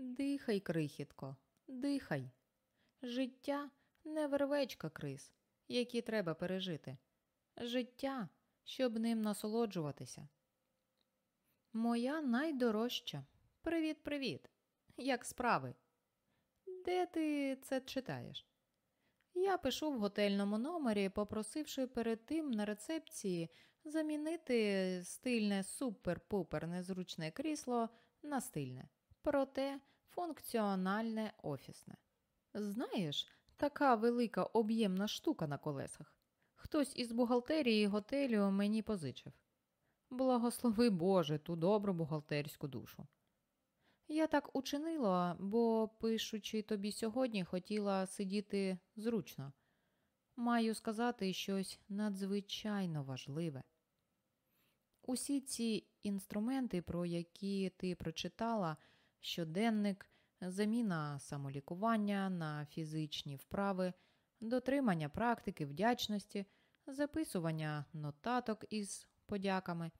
Дихай, крихітко, дихай. Життя не вервечка криз, які треба пережити. Життя, щоб ним насолоджуватися. Моя найдорожча. Привіт, привіт. Як справи? Де ти це читаєш? Я пишу в готельному номері, попросивши перед тим на рецепції замінити стильне супер-пупер незручне крісло на стильне, проте функціональне офісне. Знаєш, така велика об'ємна штука на колесах. Хтось із бухгалтерії готелю мені позичив. Благослови Боже ту добру бухгалтерську душу. Я так учинила, бо, пишучи тобі сьогодні, хотіла сидіти зручно. Маю сказати щось надзвичайно важливе. Усі ці інструменти, про які ти прочитала, щоденник, заміна самолікування на фізичні вправи, дотримання практики вдячності, записування нотаток із подяками,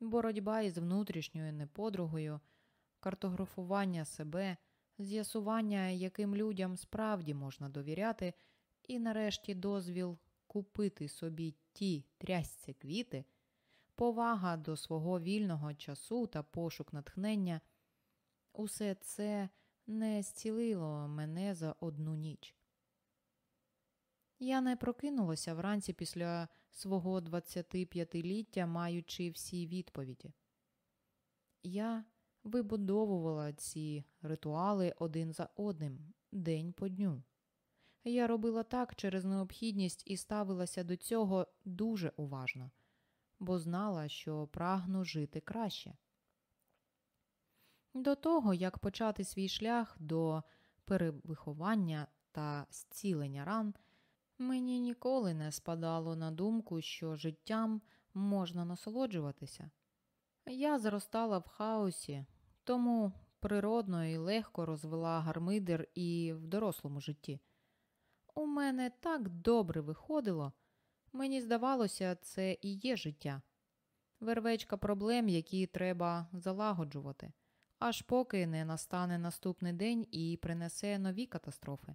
боротьба із внутрішньою неподругою, картографування себе, з'ясування, яким людям справді можна довіряти, і нарешті дозвіл купити собі ті трясці квіти, повага до свого вільного часу та пошук натхнення. Усе це не зцілило мене за одну ніч. Я не прокинулася вранці після свого 25-ліття, маючи всі відповіді. Я вибудовувала ці ритуали один за одним, день по дню. Я робила так через необхідність і ставилася до цього дуже уважно, бо знала, що прагну жити краще. До того, як почати свій шлях до перевиховання та зцілення ран, мені ніколи не спадало на думку, що життям можна насолоджуватися. Я зростала в хаосі, тому природно і легко розвела гармидер і в дорослому житті. У мене так добре виходило, мені здавалося, це і є життя, вервечка проблем, які треба залагоджувати, аж поки не настане наступний день і принесе нові катастрофи.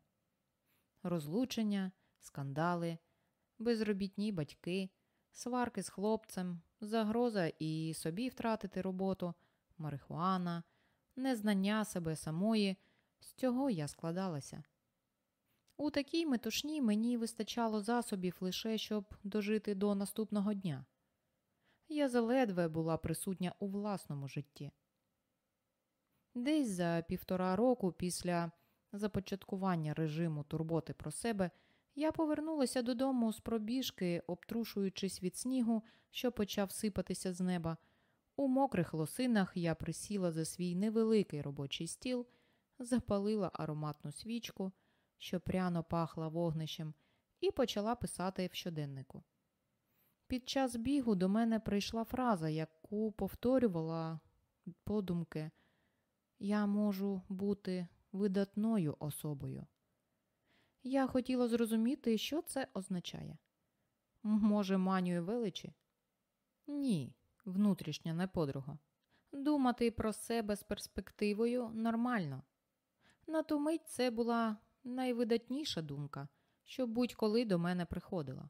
Розлучення, скандали, безробітні батьки, сварки з хлопцем, загроза і собі втратити роботу, марихуана, незнання себе самої. З цього я складалася. У такій метушні мені вистачало засобів лише щоб дожити до наступного дня. Я заледве була присутня у власному житті. Десь за півтора року після започаткування режиму турботи про себе я повернулася додому з пробіжки, обтрушуючись від снігу, що почав сипатися з неба. У мокрих лосинах я присіла за свій невеликий робочий стіл, запалила ароматну свічку, що пряно пахла вогнищем, і почала писати в щоденнику. Під час бігу до мене прийшла фраза, яку повторювала подумки Я можу бути видатною особою. Я хотіла зрозуміти, що це означає. Може, манію величі? Ні, внутрішня неподруга. Думати про себе з перспективою нормально. На ту мить це була найвидатніша думка, що будь-коли до мене приходила.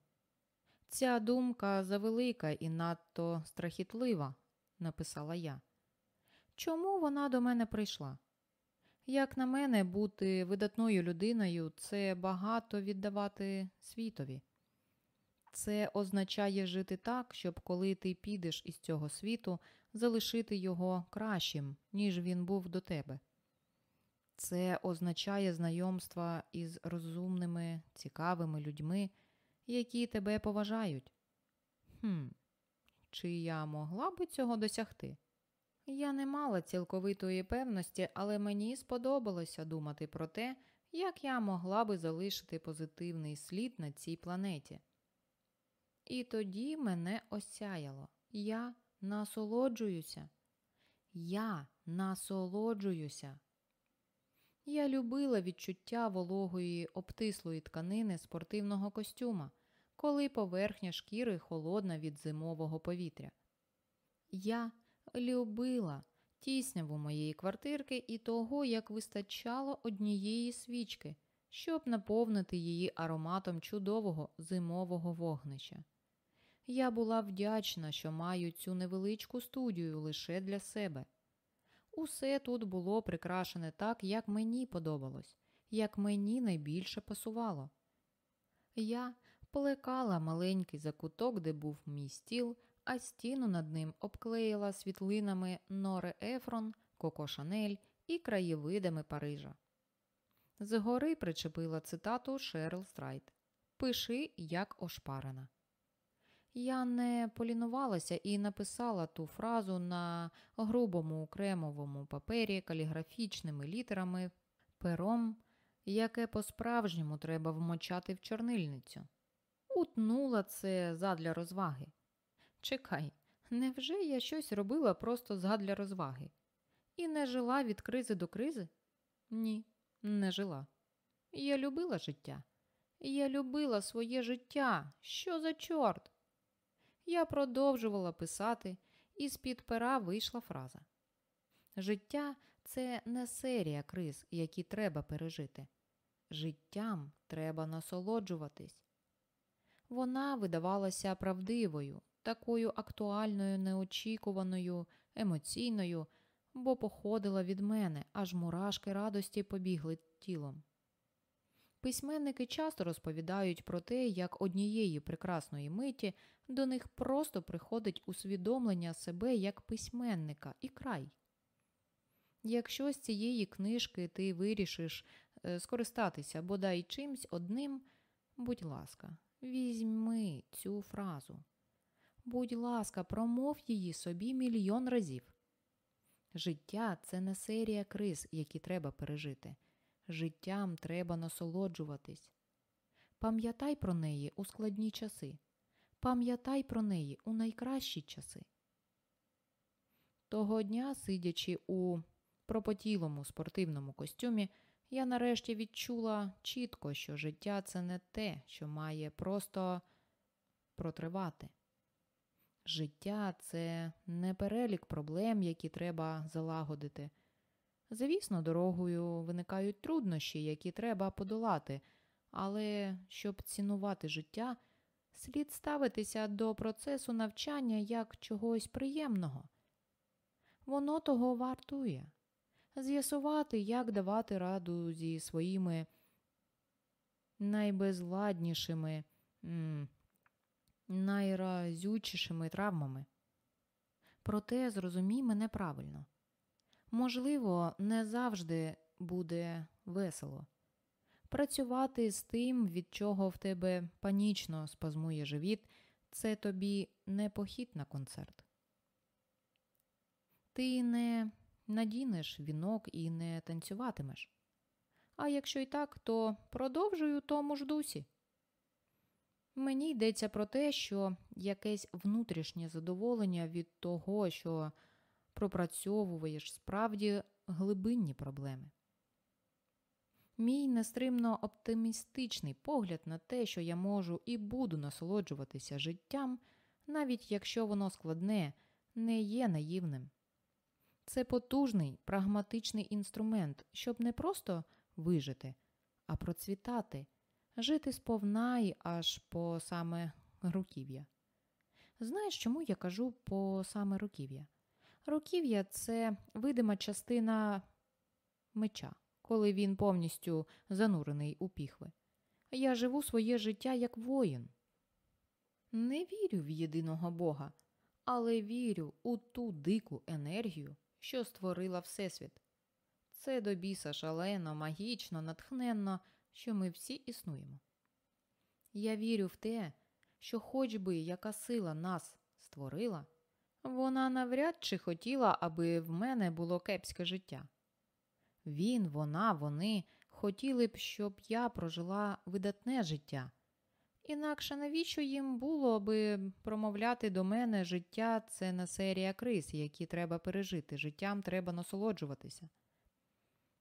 Ця думка завелика і надто страхітлива, написала я. Чому вона до мене прийшла? Як на мене, бути видатною людиною це багато віддавати світові. Це означає жити так, щоб коли ти підеш із цього світу, залишити його кращим, ніж він був до тебе. Це означає знайомства із розумними, цікавими людьми, які тебе поважають. Хм, Чи я могла би цього досягти? Я не мала цілковитої певності, але мені сподобалося думати про те, як я могла би залишити позитивний слід на цій планеті. І тоді мене осяяло. Я насолоджуюся. Я насолоджуюся. Я любила відчуття вологої обтислої тканини спортивного костюма, коли поверхня шкіри холодна від зимового повітря. Я любила тісняву моєї квартирки і того, як вистачало однієї свічки, щоб наповнити її ароматом чудового зимового вогнища. Я була вдячна, що маю цю невеличку студію лише для себе. Усе тут було прикрашене так, як мені подобалось, як мені найбільше пасувало. Я плекала маленький закуток, де був мій стіл, а стіну над ним обклеїла світлинами Нори Ефрон, Коко Шанель і краєвидами Парижа. Згори причепила цитату Шеріл Стрейд Пиши, як ошпарена. Я не полінувалася і написала ту фразу на грубому кремовому папері каліграфічними літерами пером, яке по-справжньому треба вмочати в чорнильницю. Утнула це задля розваги. Чекай, невже я щось робила просто задля розваги? І не жила від кризи до кризи? Ні, не жила. Я любила життя. Я любила своє життя. Що за чорт? Я продовжувала писати, і з-під пера вийшла фраза. Життя це не серія криз, які треба пережити. Життям треба насолоджуватись. Вона видавалася правдивою, такою актуальною, неочікуваною, емоційною, бо походила від мене, аж мурашки радості побігли тілом. Письменники часто розповідають про те, як однієї прекрасної миті до них просто приходить усвідомлення себе як письменника і край. Якщо з цієї книжки ти вирішиш е, скористатися бодай чимсь одним, будь ласка, візьми цю фразу. Будь ласка, промов її собі мільйон разів. Життя це не серія криз, які треба пережити. Життям треба насолоджуватись. Пам'ятай про неї у складні часи. Пам'ятай про неї у найкращі часи. Того дня, сидячи у пропотілому спортивному костюмі, я нарешті відчула чітко, що життя це не те, що має просто протривати. Життя це не перелік проблем, які треба залагодити. Звісно, дорогою виникають труднощі, які треба подолати, але щоб цінувати життя, слід ставитися до процесу навчання як чогось приємного. Воно того вартує з'ясувати, як давати раду зі своїми найбезладнішими, найразючішими травмами. Проте зрозумій мене правильно. Можливо, не завжди буде весело. Працювати з тим, від чого в тебе панічно спазмує живіт, це тобі не похід на концерт. Ти не надінеш вінок і не танцюватимеш. А якщо й так, то продовжуй у тому ж дусі. Мені йдеться про те, що якесь внутрішнє задоволення від того, що пропрацьовуєш справді глибинні проблеми. Мій нестримно оптимістичний погляд на те, що я можу і буду насолоджуватися життям, навіть якщо воно складне, не є наївним. Це потужний прагматичний інструмент, щоб не просто вижити, а процвітати, жити сповна й аж по саме руків'я. Знаєш, чому я кажу по саме руків'я? Руків'я це видима частина меча, коли він повністю занурений у піхви. Я живу своє життя як воїн. Не вірю в єдиного Бога, але вірю у ту дику енергію, що створила Всесвіт. Це до біса шалено, магічно, натхненно, що ми всі існуємо. Я вірю в те, що хоч би яка сила нас створила. Вона навряд чи хотіла, аби в мене було кепське життя. Він, вона, вони хотіли б, щоб я прожила видатне життя. Інакше навіщо їм було аби промовляти до мене життя це не серія криз, які треба пережити, життям треба насолоджуватися.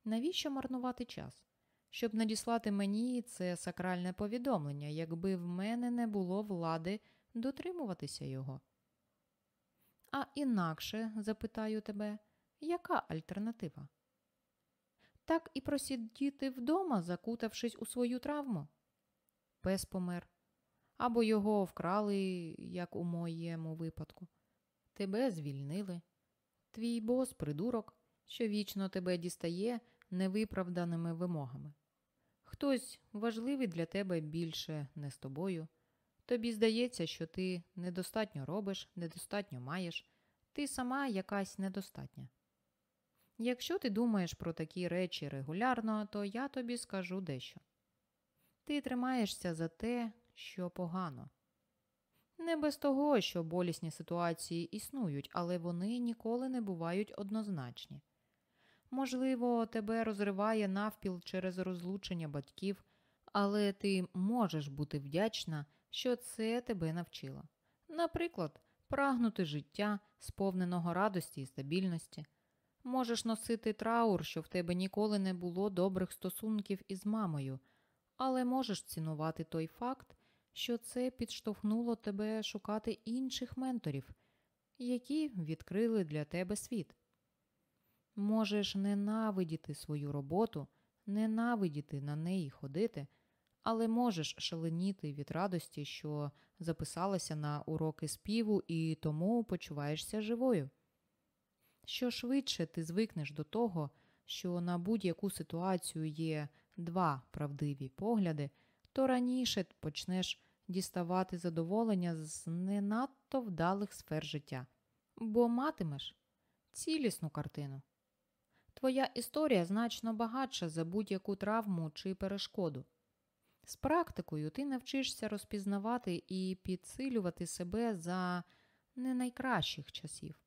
Навіщо марнувати час? Щоб надіслати мені це сакральне повідомлення, якби в мене не було влади дотримуватися його. А інакше, запитаю тебе, Яка альтернатива? Так і просидіти вдома, закутавшись у свою травму. Пес помер. Або його вкрали, як у моєму випадку. Тебе звільнили. Твій бос придурок, що вічно тебе дістає невиправданими вимогами. Хтось важливий для тебе більше не з тобою. Тобі здається, що ти недостатньо робиш, недостатньо маєш, ти сама якась недостатня. Якщо ти думаєш про такі речі регулярно, то я тобі скажу дещо. Ти тримаєшся за те, що погано. Не без того, що болісні ситуації існують, але вони ніколи не бувають однозначні. Можливо, тебе розриває навпіл через розлучення батьків, але ти можеш бути вдячна, що це тебе навчило. Наприклад, прагнути життя, сповненого радості і стабільності. Можеш носити траур, що в тебе ніколи не було добрих стосунків із мамою, але можеш цінувати той факт, що це підштовхнуло тебе шукати інших менторів, які відкрили для тебе світ. Можеш ненавидіти свою роботу, ненавидіти на неї ходити, але можеш шаленіти від радості, що записалася на уроки співу і тому почуваєшся живою. Що швидше ти звикнеш до того, що на будь-яку ситуацію є два правдиві погляди, то раніше почнеш діставати задоволення з не надто вдалих сфер життя, бо матимеш цілісну картину. Твоя історія значно багатша за будь-яку травму чи перешкоду. З практикою ти навчишся розпізнавати і підсилювати себе за не найкращих часів,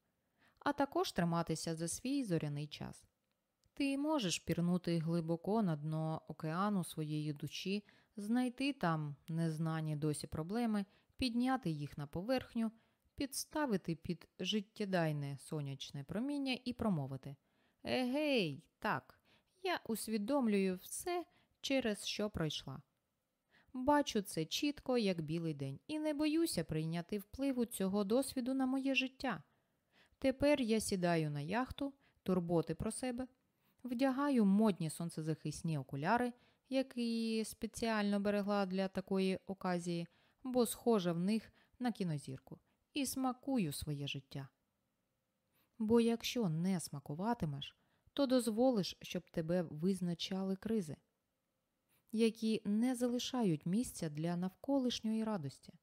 а також триматися за свій зоряний час. Ти можеш пірнути глибоко на дно океану своєї душі, знайти там незнані досі проблеми, підняти їх на поверхню, підставити під життєдайне сонячне проміння і промовити Егей, так, я усвідомлюю все, через що пройшла. Бачу це чітко, як білий день, і не боюся прийняти впливу цього досвіду на моє життя. Тепер я сідаю на яхту, турботи про себе, вдягаю модні сонцезахисні окуляри, які спеціально берегла для такої оказії, бо схожа в них на кінозірку, і смакую своє життя. Бо якщо не смакуватимеш, то дозволиш, щоб тебе визначали кризи, які не залишають місця для навколишньої радості.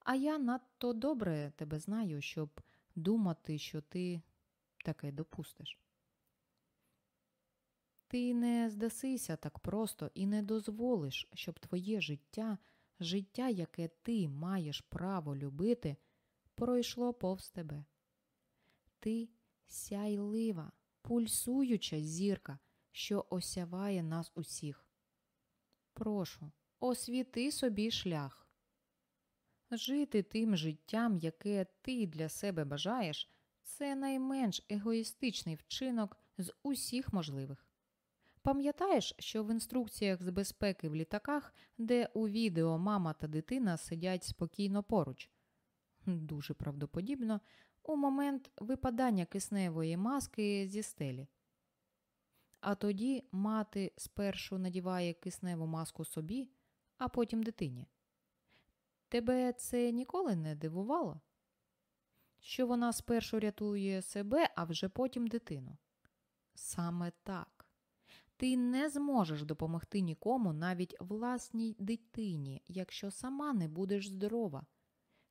А я надто добре тебе знаю, щоб думати, що ти таке допустиш. Ти не здасися так просто і не дозволиш, щоб твоє життя, життя, яке ти маєш право любити, пройшло повз тебе. Ти сяйлива, пульсуюча зірка, що осяває нас усіх. Прошу, освіти собі шлях. Жити тим життям, яке ти для себе бажаєш, це найменш егоїстичний вчинок з усіх можливих. Пам'ятаєш, що в інструкціях з безпеки в літаках, де у відео мама та дитина сидять спокійно поруч, дуже правдоподібно, у момент випадання кисневої маски зі стелі. А тоді мати спершу надіває кисневу маску собі, а потім дитині. Тебе це ніколи не дивувало? Що вона спершу рятує себе, а вже потім дитину? Саме так. Ти не зможеш допомогти нікому, навіть власній дитині, якщо сама не будеш здорова,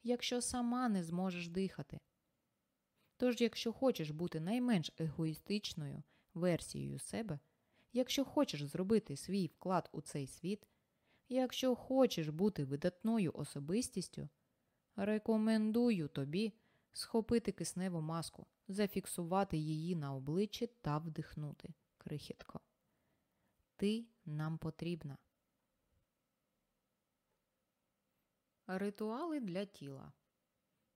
якщо сама не зможеш дихати. Тож, якщо хочеш бути найменш егоїстичною версією себе, якщо хочеш зробити свій вклад у цей світ, якщо хочеш бути видатною особистістю, рекомендую тобі схопити кисневу маску, зафіксувати її на обличчі та вдихнути крихітко. Ти нам потрібна. Ритуали для тіла.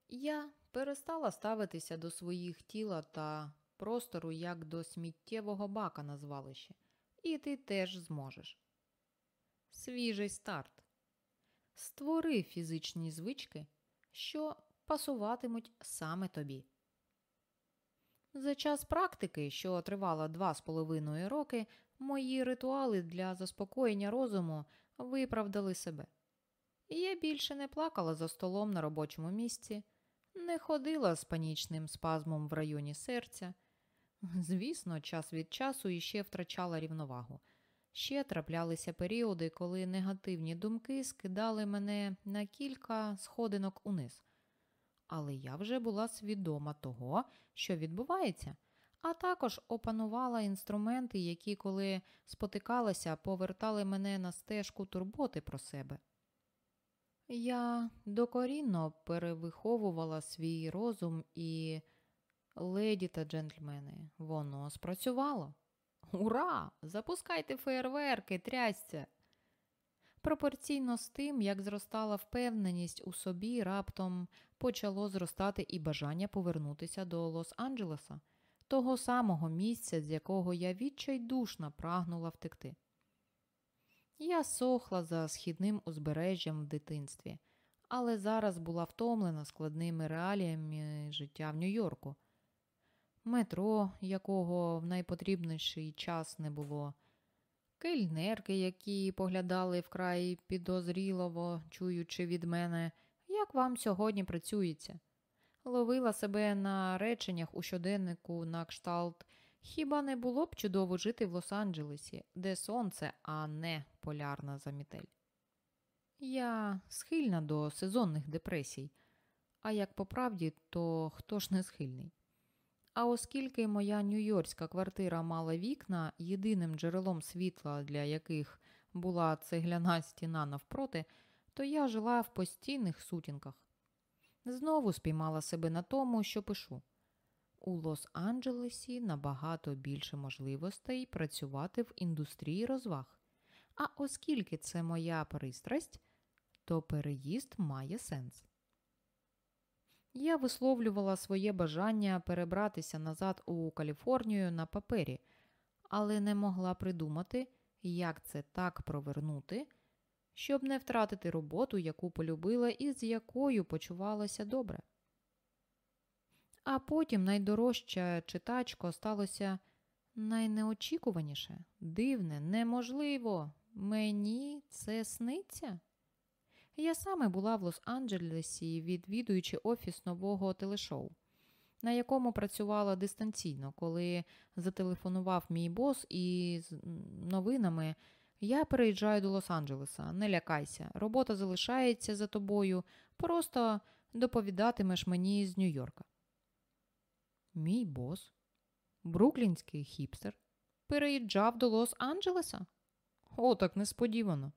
Я перестала ставитися до своїх тіла та простору як до сміттєвого бака на звалищі, і ти теж зможеш. Свіжий старт. Створи фізичні звички, що пасуватимуть саме тобі. За час практики, що тривала два з половиною роки, мої ритуали для заспокоєння розуму виправдали себе. Я більше не плакала за столом на робочому місці, не ходила з панічним спазмом в районі серця. Звісно, час від часу іще втрачала рівновагу. Ще траплялися періоди, коли негативні думки скидали мене на кілька сходинок униз. Але я вже була свідома того, що відбувається, а також опанувала інструменти, які, коли спотикалася, повертали мене на стежку турботи про себе. Я докорінно перевиховувала свій розум і, леді та джентльмени, воно спрацювало. Ура! Запускайте феєрверки, трясця! Пропорційно з тим, як зростала впевненість у собі, раптом почало зростати і бажання повернутися до Лос-Анджелеса, того самого місця, з якого я відчайдушно прагнула втекти. Я сохла за східним узбережжям в дитинстві, але зараз була втомлена складними реаліями життя в Нью-Йорку. Метро, якого в найпотрібніший час не було, кельнерки, які поглядали вкрай підозрілово, чуючи від мене, як вам сьогодні працюється. Ловила себе на реченнях у щоденнику на кшталт Хіба не було б чудово жити в Лос-Анджелесі, де сонце, а не полярна замітель? Я схильна до сезонних депресій, а як по правді, то хто ж не схильний? А оскільки моя нью-йоркська квартира мала вікна, єдиним джерелом світла, для яких була цегляна стіна навпроти, то я жила в постійних сутінках. Знову спіймала себе на тому, що пишу. У Лос-Анджелесі набагато більше можливостей працювати в індустрії розваг. А оскільки це моя пристрасть, то переїзд має сенс. Я висловлювала своє бажання перебратися назад у Каліфорнію на папері, але не могла придумати, як це так провернути, щоб не втратити роботу, яку полюбила і з якою почувалася добре. А потім найдорожча читачко сталося найнеочікуваніше, дивне, неможливо. Мені це сниться. Я саме була в Лос-Анджелесі, відвідуючи офіс нового телешоу, на якому працювала дистанційно, коли зателефонував мій бос із новинами. Я переїжджаю до Лос-Анджелеса, не лякайся, робота залишається за тобою, просто доповідатимеш мені з Нью-Йорка. Мій бос, бруклінський хіпстер, переїжджав до Лос-Анджелеса? О, так несподівано.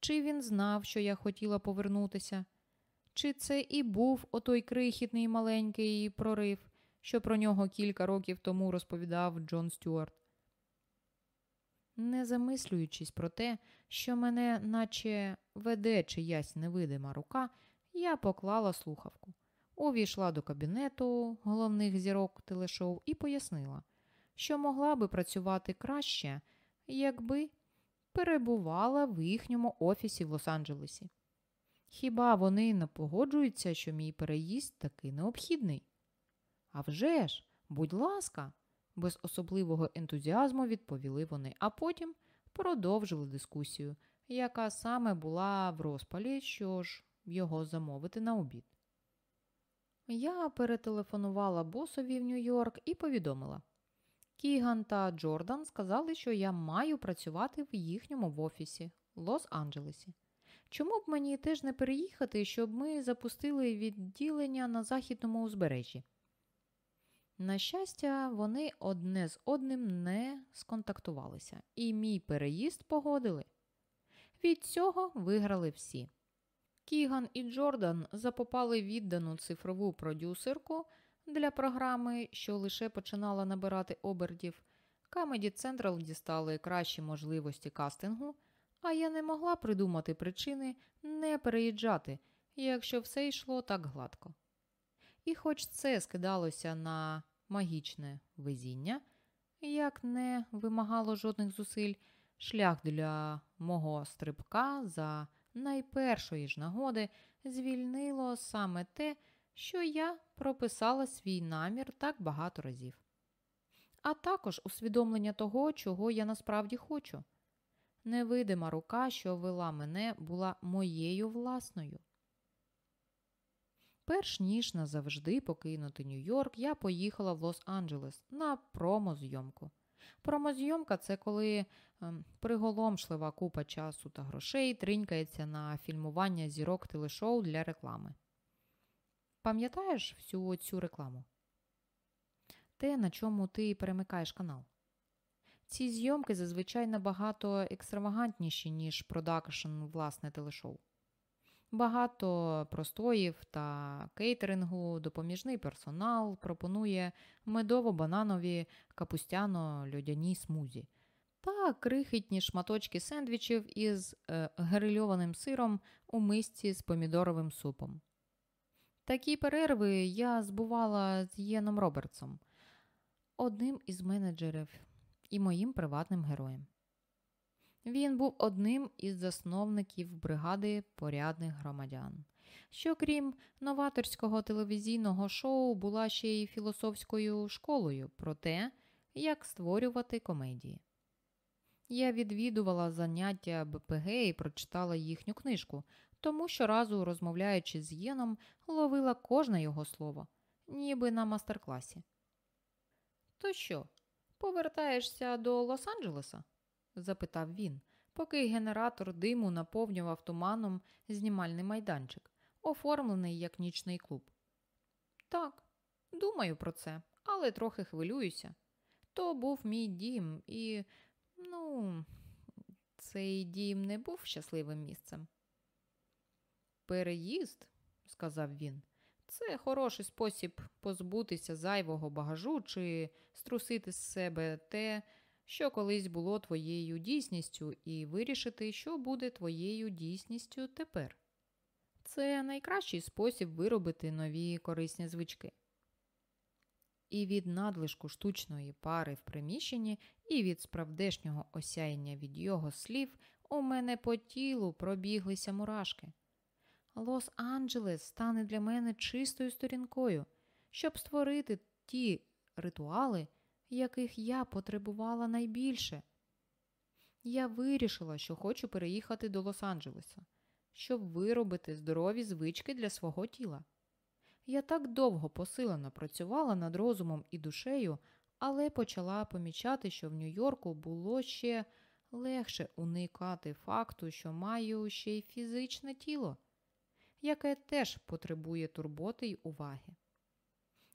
Чи він знав, що я хотіла повернутися? Чи це і був отой крихітний маленький прорив, що про нього кілька років тому розповідав Джон Стюарт? Не замислюючись про те, що мене, наче веде чиясь невидима рука, я поклала слухавку, увійшла до кабінету головних зірок телешоу і пояснила, що могла би працювати краще, якби перебувала в їхньому офісі в Лос-Анджелесі. Хіба вони не погоджуються, що мій переїзд таки необхідний? «А вже ж, будь ласка, без особливого ентузіазму відповіли вони, а потім продовжили дискусію, яка саме була в розпалі, що ж його замовити на обід. Я перетелефонувала босові в Нью-Йорк і повідомила. Кіган та Джордан сказали, що я маю працювати в їхньому в офісі Лос-Анджелесі. Чому б мені теж не переїхати, щоб ми запустили відділення на західному узбережжі? На щастя, вони одне з одним не сконтактувалися, і мій переїзд погодили. Від цього виграли всі. Кіган і Джордан запопали віддану цифрову продюсерку для програми, що лише починала набирати обертів. Камеді Централ дістали кращі можливості кастингу, а я не могла придумати причини не переїжджати, якщо все йшло так гладко. І хоч це скидалося на магічне везіння, як не вимагало жодних зусиль, шлях для мого стрибка за найпершої ж нагоди звільнило саме те, що я прописала свій намір так багато разів, а також усвідомлення того, чого я насправді хочу. Невидима рука, що вела мене, була моєю власною. Перш ніж назавжди покинути Нью-Йорк, я поїхала в Лос-Анджелес на промозйомку. Промозйомка це коли ем, приголомшлива купа часу та грошей тринькається на фільмування зірок телешоу для реклами. Пам'ятаєш всю цю рекламу? Те, на чому ти перемикаєш канал. Ці зйомки зазвичай набагато екстравагантніші, ніж продакшн власне телешоу. Багато простоїв та кейтерингу, допоміжний персонал пропонує медово-бананові капустяно-льодяні смузі та крихітні шматочки сендвічів із е, грильованим сиром у мисці з помідоровим супом. Такі перерви я збувала з Єном Робертсом, одним із менеджерів і моїм приватним героєм. Він був одним із засновників бригади порядних громадян, що, крім новаторського телевізійного шоу, була ще й філософською школою про те, як створювати комедії. Я відвідувала заняття БПГ і прочитала їхню книжку, тому щоразу, розмовляючи з Єном, ловила кожне його слово, ніби на мастер-класі. То що, повертаєшся до Лос-Анджелеса? Запитав він, поки генератор диму наповнював туманом знімальний майданчик, оформлений як нічний клуб. Так, думаю про це, але трохи хвилююся. То був мій дім, і, ну, цей дім не був щасливим місцем. Переїзд, сказав він, це хороший спосіб позбутися зайвого багажу чи струсити з себе те, що колись було твоєю дійсністю, і вирішити, що буде твоєю дійсністю тепер. Це найкращий спосіб виробити нові корисні звички. І від надлишку штучної пари в приміщенні, і від справдешнього осяяння від його слів у мене по тілу пробіглися мурашки. Лос-Анджелес стане для мене чистою сторінкою, щоб створити ті ритуали, яких я потребувала найбільше. Я вирішила, що хочу переїхати до Лос-Анджелеса, щоб виробити здорові звички для свого тіла. Я так довго посилено працювала над розумом і душею, але почала помічати, що в Нью-Йорку було ще легше уникати факту, що маю ще й фізичне тіло, яке теж потребує турботи й уваги.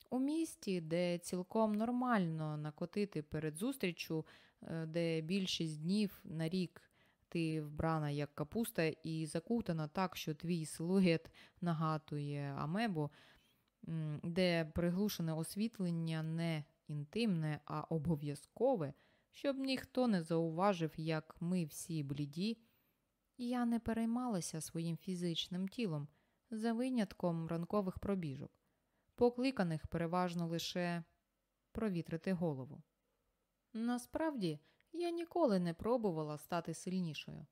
У місті, де цілком нормально накотити перед зустрічю, е, де більшість днів на рік ти вбрана як капуста і закутана так, що твій силует нагадує амебу, де приглушене освітлення не інтимне, а обов'язкове, щоб ніхто не зауважив, як ми всі бліді, я не переймалася своїм фізичним тілом за винятком ранкових пробіжок покликаних переважно лише провітрити голову. Насправді, я ніколи не пробувала стати сильнішою.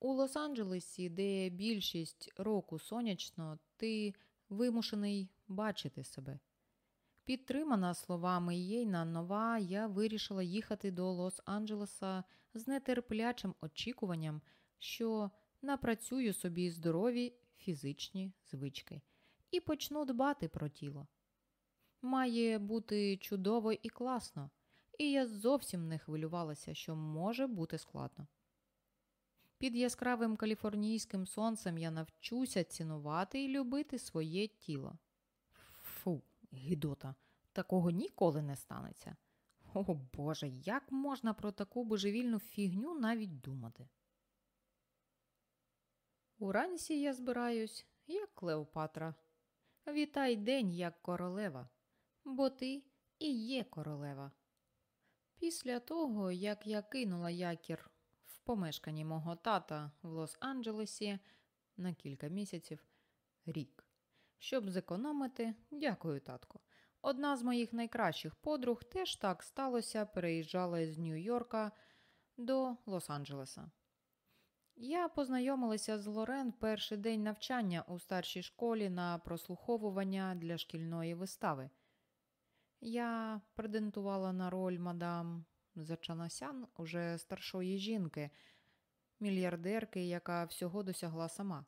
У Лос-Анджелесі, де більшість року сонячно, ти вимушений бачити себе. Підтримана словами Єйна нова, я вирішила їхати до Лос-Анджелеса з нетерплячим очікуванням, що напрацюю собі здорові фізичні звички і почну дбати про тіло. Має бути чудово і класно, і я зовсім не хвилювалася, що може бути складно. Під яскравим каліфорнійським сонцем я навчуся цінувати і любити своє тіло. Фу, гідота, такого ніколи не станеться. О Боже, як можна про таку божевільну фігню навіть думати? Уранці я збираюсь, як Клеопатра, Вітай день, як королева, бо ти і є королева. Після того, як я кинула якір в помешканні мого тата в Лос-Анджелесі на кілька місяців рік, щоб зекономити, дякую, татко. Одна з моїх найкращих подруг теж так сталося, переїжджала з Нью-Йорка до Лос-Анджелеса. Я познайомилася з Лорен перший день навчання у старшій школі на прослуховування для шкільної вистави. Я претендувала на роль мадам Зачанасян, уже старшої жінки, мільярдерки, яка всього досягла сама.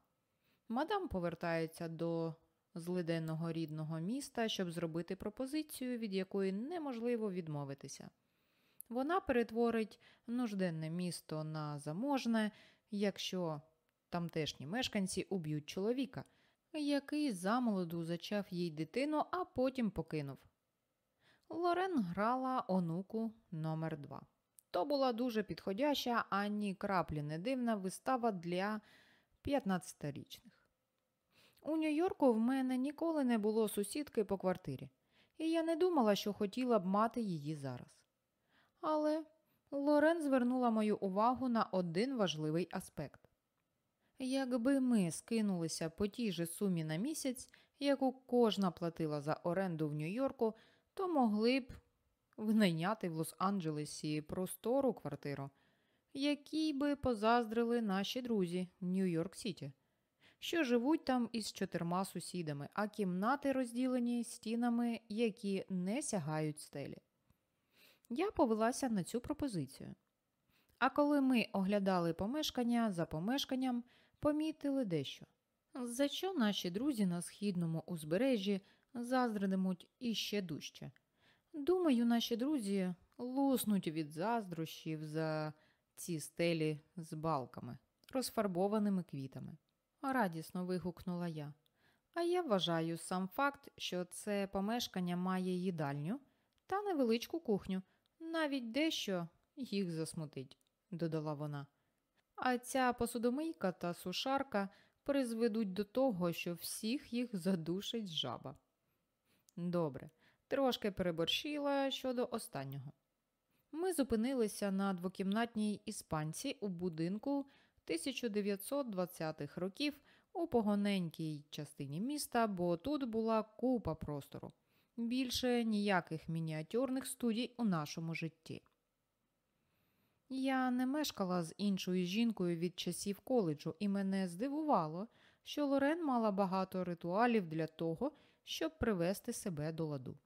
Мадам повертається до злиденного рідного міста, щоб зробити пропозицію, від якої неможливо відмовитися. Вона перетворить нужденне місто на заможне, якщо тамтешні мешканці уб'ють чоловіка, який замолоду зачав їй дитину, а потім покинув. Лорен грала онуку номер 2 То була дуже підходяща, ані краплі не дивна вистава для 15-річних. У Нью-Йорку в мене ніколи не було сусідки по квартирі, і я не думала, що хотіла б мати її зараз. Але Лорен звернула мою увагу на один важливий аспект. Якби ми скинулися по тій же сумі на місяць, яку кожна платила за оренду в Нью-Йорку, то могли б винайняти в Лос-Анджелесі простору квартиру, якій би позаздрили наші друзі в Нью-Йорк Сіті, що живуть там із чотирма сусідами, а кімнати розділені стінами, які не сягають стелі. Я повелася на цю пропозицію. А коли ми оглядали помешкання за помешканням, помітили дещо. За що наші друзі на східному узбережжі заздритимуть іще дужче. Думаю, наші друзі луснуть від заздрощів за ці стелі з балками, розфарбованими квітами. Радісно вигукнула я. А я вважаю сам факт, що це помешкання має їдальню та невеличку кухню, навіть дещо їх засмутить, додала вона. А ця посудомийка та сушарка призведуть до того, що всіх їх задушить жаба. Добре, трошки переборщила щодо останнього. Ми зупинилися на двокімнатній іспанці у будинку 1920-х років у погоненькій частині міста, бо тут була купа простору. Більше ніяких мініатюрних студій у нашому житті. Я не мешкала з іншою жінкою від часів коледжу, і мене здивувало, що Лорен мала багато ритуалів для того, щоб привести себе до ладу.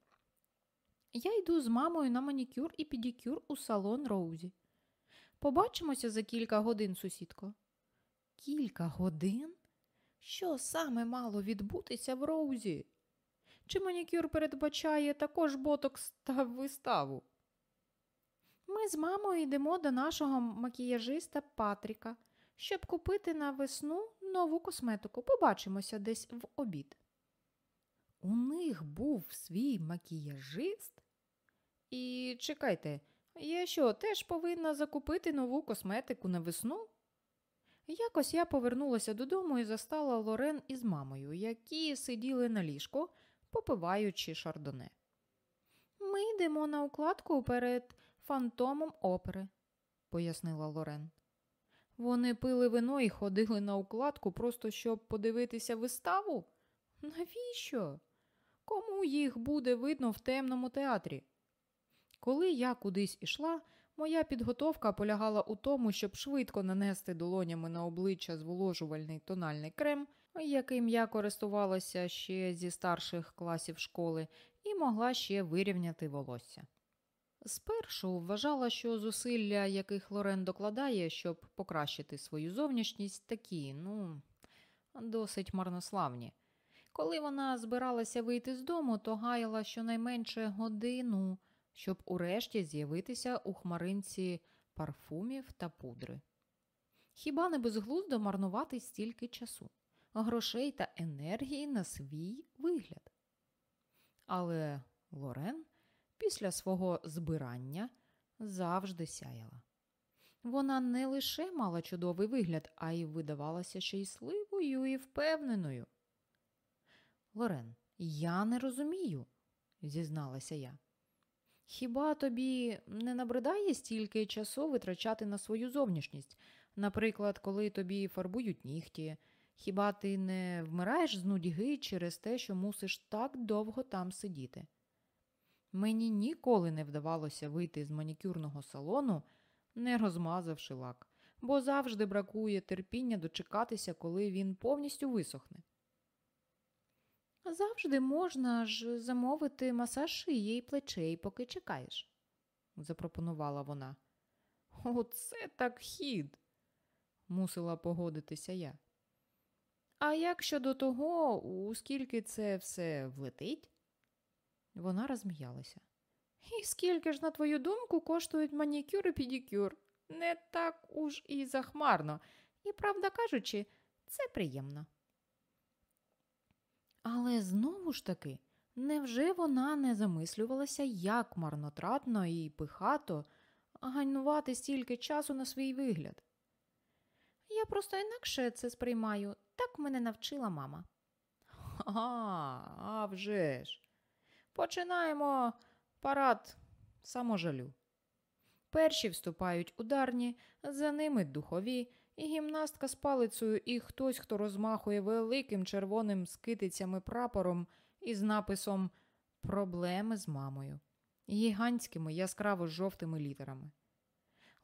Я йду з мамою на манікюр і педикюр у салон Роузі. Побачимося за кілька годин, сусідко. Кілька годин? Що саме мало відбутися в Роузі? Чи манікюр передбачає також ботокс та виставу? Ми з мамою йдемо до нашого макіяжиста Патріка, щоб купити на весну нову косметику. Побачимося десь в обід. У них був свій макіяжист? І чекайте, я що, теж повинна закупити нову косметику на весну? Якось я повернулася додому і застала Лорен із мамою, які сиділи на ліжку, попиваючи шардоне. Ми йдемо на укладку перед фантомом опери, пояснила Лорен. Вони пили вино і ходили на укладку просто щоб подивитися виставу? Навіщо? Кому їх буде видно в темному театрі? Коли я кудись ішла, моя підготовка полягала у тому, щоб швидко нанести долонями на обличчя зволожувальний тональний крем, яким я користувалася ще зі старших класів школи, і могла ще вирівняти волосся. Спершу вважала, що зусилля, яких Лорен докладає, щоб покращити свою зовнішність, такі, ну, досить марнославні. Коли вона збиралася вийти з дому, то гаяла щонайменше годину, щоб урешті з'явитися у хмаринці парфумів та пудри. Хіба не безглуздо марнувати стільки часу, грошей та енергії на свій вигляд? Але Лорен після свого збирання завжди сяяла. Вона не лише мала чудовий вигляд, а й видавалася щасливою і впевненою. Лорен, я не розумію, зізналася я. Хіба тобі не набридає стільки часу витрачати на свою зовнішність? Наприклад, коли тобі фарбують нігті, хіба ти не вмираєш з нудьги через те, що мусиш так довго там сидіти? Мені ніколи не вдавалося вийти з манікюрного салону, не розмазавши лак. бо завжди бракує терпіння дочекатися, коли він повністю висохне. Завжди можна ж замовити масаж шиї і плечей, поки чекаєш, запропонувала вона. Оце так хід, мусила погодитися я. А як щодо того, у скільки це все влетить? Вона розміялася. І скільки ж, на твою думку, коштують манікюр і педикюр? Не так уж і захмарно, і, правда кажучи, це приємно. Але знову ж таки, невже вона не замислювалася, як марнотратно і пихато ганьнувати стільки часу на свій вигляд? Я просто інакше це сприймаю, так мене навчила мама. А, а вже ж. Починаємо парад саможалю. Перші вступають ударні, за ними духові, і гімнастка з палицею, і хтось, хто розмахує великим червоним скитицями прапором із написом Проблеми з мамою, гігантськими яскраво жовтими літерами.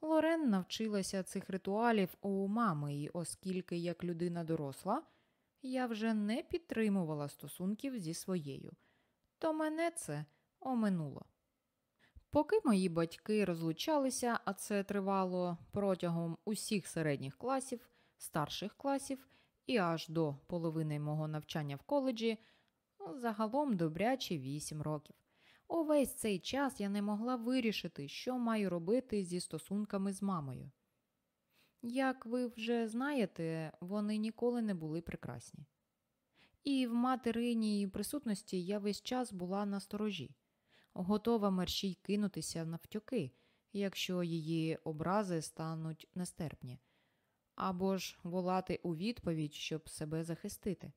Лорен навчилася цих ритуалів у мами, і оскільки, як людина доросла, я вже не підтримувала стосунків зі своєю, то мене це оминуло. Поки мої батьки розлучалися, а це тривало протягом усіх середніх класів, старших класів і аж до половини мого навчання в коледжі, загалом добряче вісім років. Увесь цей час я не могла вирішити, що маю робити зі стосунками з мамою. Як ви вже знаєте, вони ніколи не були прекрасні. І в материній присутності я весь час була на сторожі готова мерщій кинутися навтюки, якщо її образи стануть нестерпні, або ж волати у відповідь, щоб себе захистити.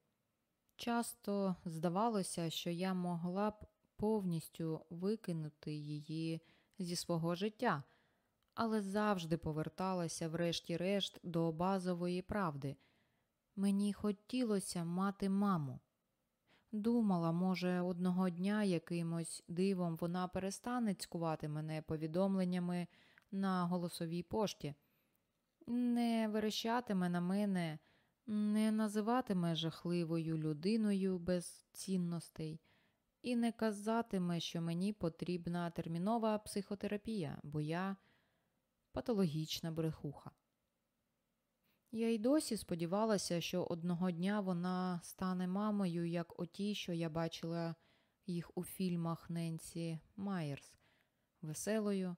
Часто здавалося, що я могла б повністю викинути її зі свого життя, але завжди поверталася, врешті-решт, до базової правди. Мені хотілося мати маму. Думала, може, одного дня якимось дивом вона перестане цькувати мене повідомленнями на голосовій пошті, не верещатиме на мене, не називатиме жахливою людиною без цінностей і не казатиме, що мені потрібна термінова психотерапія, бо я патологічна брехуха. Я й досі сподівалася, що одного дня вона стане мамою, як оті, що я бачила їх у фільмах Ненсі Майерс, веселою,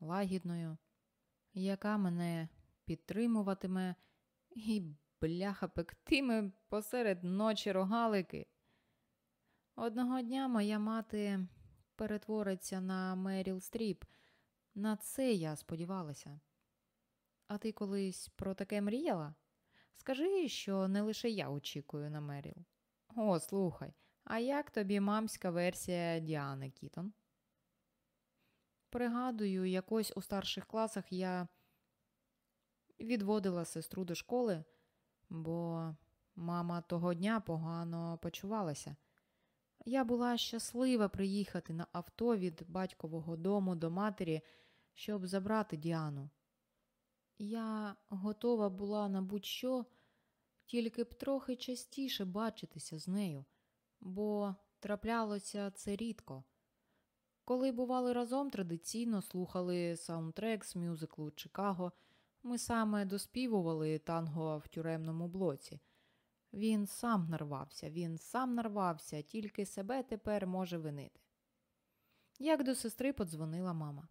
лагідною, яка мене підтримуватиме і бляха пектиме посеред ночі рогалики. Одного дня моя мати перетвориться на Меріл Стріп. На це я сподівалася. А ти колись про таке мріяла? Скажи, що не лише я очікую на Меріл. О, слухай, а як тобі мамська версія Діани Кітон? Пригадую, якось у старших класах я відводила сестру до школи, бо мама того дня погано почувалася. Я була щаслива приїхати на авто від батькового дому до матері, щоб забрати Діану. Я готова була на будь-що, тільки б трохи частіше бачитися з нею, бо траплялося це рідко. Коли бували разом, традиційно слухали саундтрек з мюзиклу Чикаго, ми саме доспівували танго в тюремному блоці. Він сам нарвався, він сам нарвався, тільки себе тепер може винити. Як до сестри подзвонила мама.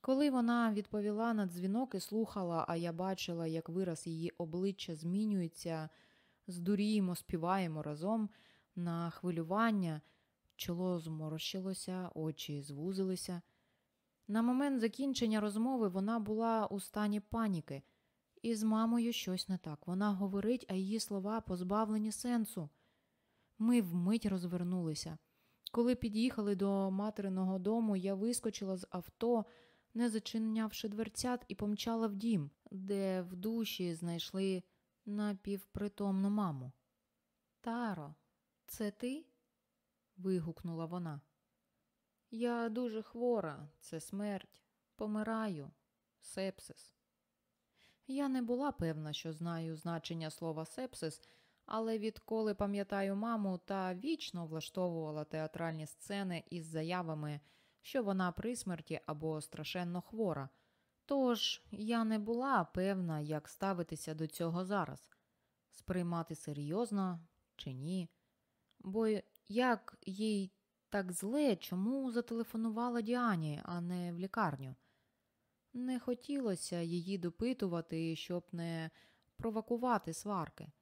Коли вона відповіла на дзвінок і слухала, а я бачила, як вираз її обличчя змінюється, здуріємо, співаємо разом на хвилювання, чоло зморщилося, очі звузилися. На момент закінчення розмови вона була у стані паніки, і з мамою щось не так. Вона говорить, а її слова позбавлені сенсу. Ми вмить розвернулися. Коли під'їхали до материного дому, я вискочила з авто не зачинявши дверцят, і помчала в дім, де в душі знайшли напівпритомну маму. Таро, це ти? вигукнула вона. Я дуже хвора, це смерть, помираю, сепсис. Я не була певна, що знаю значення слова сепсис, але відколи пам'ятаю маму та вічно влаштовувала театральні сцени із заявами, що вона при смерті або страшенно хвора. Тож я не була певна, як ставитися до цього зараз, сприймати серйозно чи ні. Бо як їй так зле, чому зателефонувала Діані, а не в лікарню? Не хотілося її допитувати, щоб не провокувати сварки.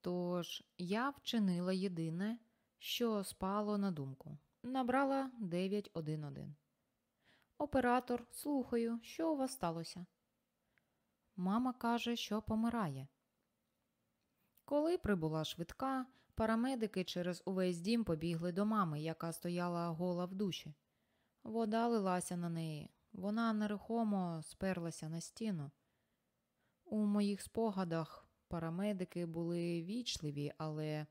Тож я вчинила єдине, що спало на думку. Набрала 911. Оператор, слухаю, що у вас сталося? Мама каже, що помирає. Коли прибула швидка, парамедики через увесь дім побігли до мами, яка стояла гола в душі. Вода лилася на неї. Вона нерухомо сперлася на стіну. У моїх спогадах парамедики були вічливі, але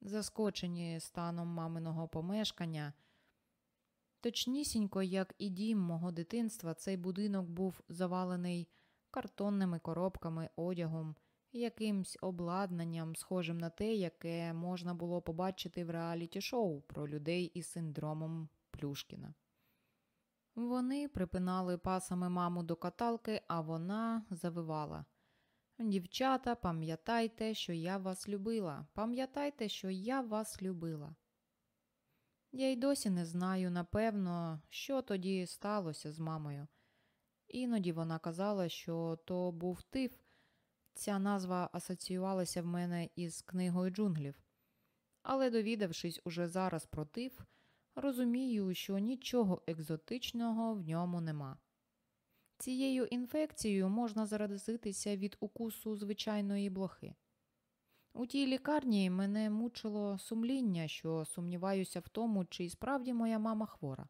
заскочені станом маминого помешкання. Точнісінько, як і дім мого дитинства, цей будинок був завалений картонними коробками, одягом, якимсь обладнанням, схожим на те, яке можна було побачити в реаліті-шоу про людей із синдромом Плюшкіна. Вони припинали пасами маму до каталки, а вона завивала. Дівчата, пам'ятайте, що я вас любила. Пам'ятайте, що я вас любила. Я й досі не знаю, напевно, що тоді сталося з мамою. Іноді вона казала, що то був тиф. Ця назва асоціювалася в мене із книгою джунглів. Але, довідавшись уже зараз про тиф, розумію, що нічого екзотичного в ньому нема. Цією інфекцією можна заразитися від укусу звичайної блохи. У тій лікарні мене мучило сумління, що сумніваюся в тому, чи справді моя мама хвора.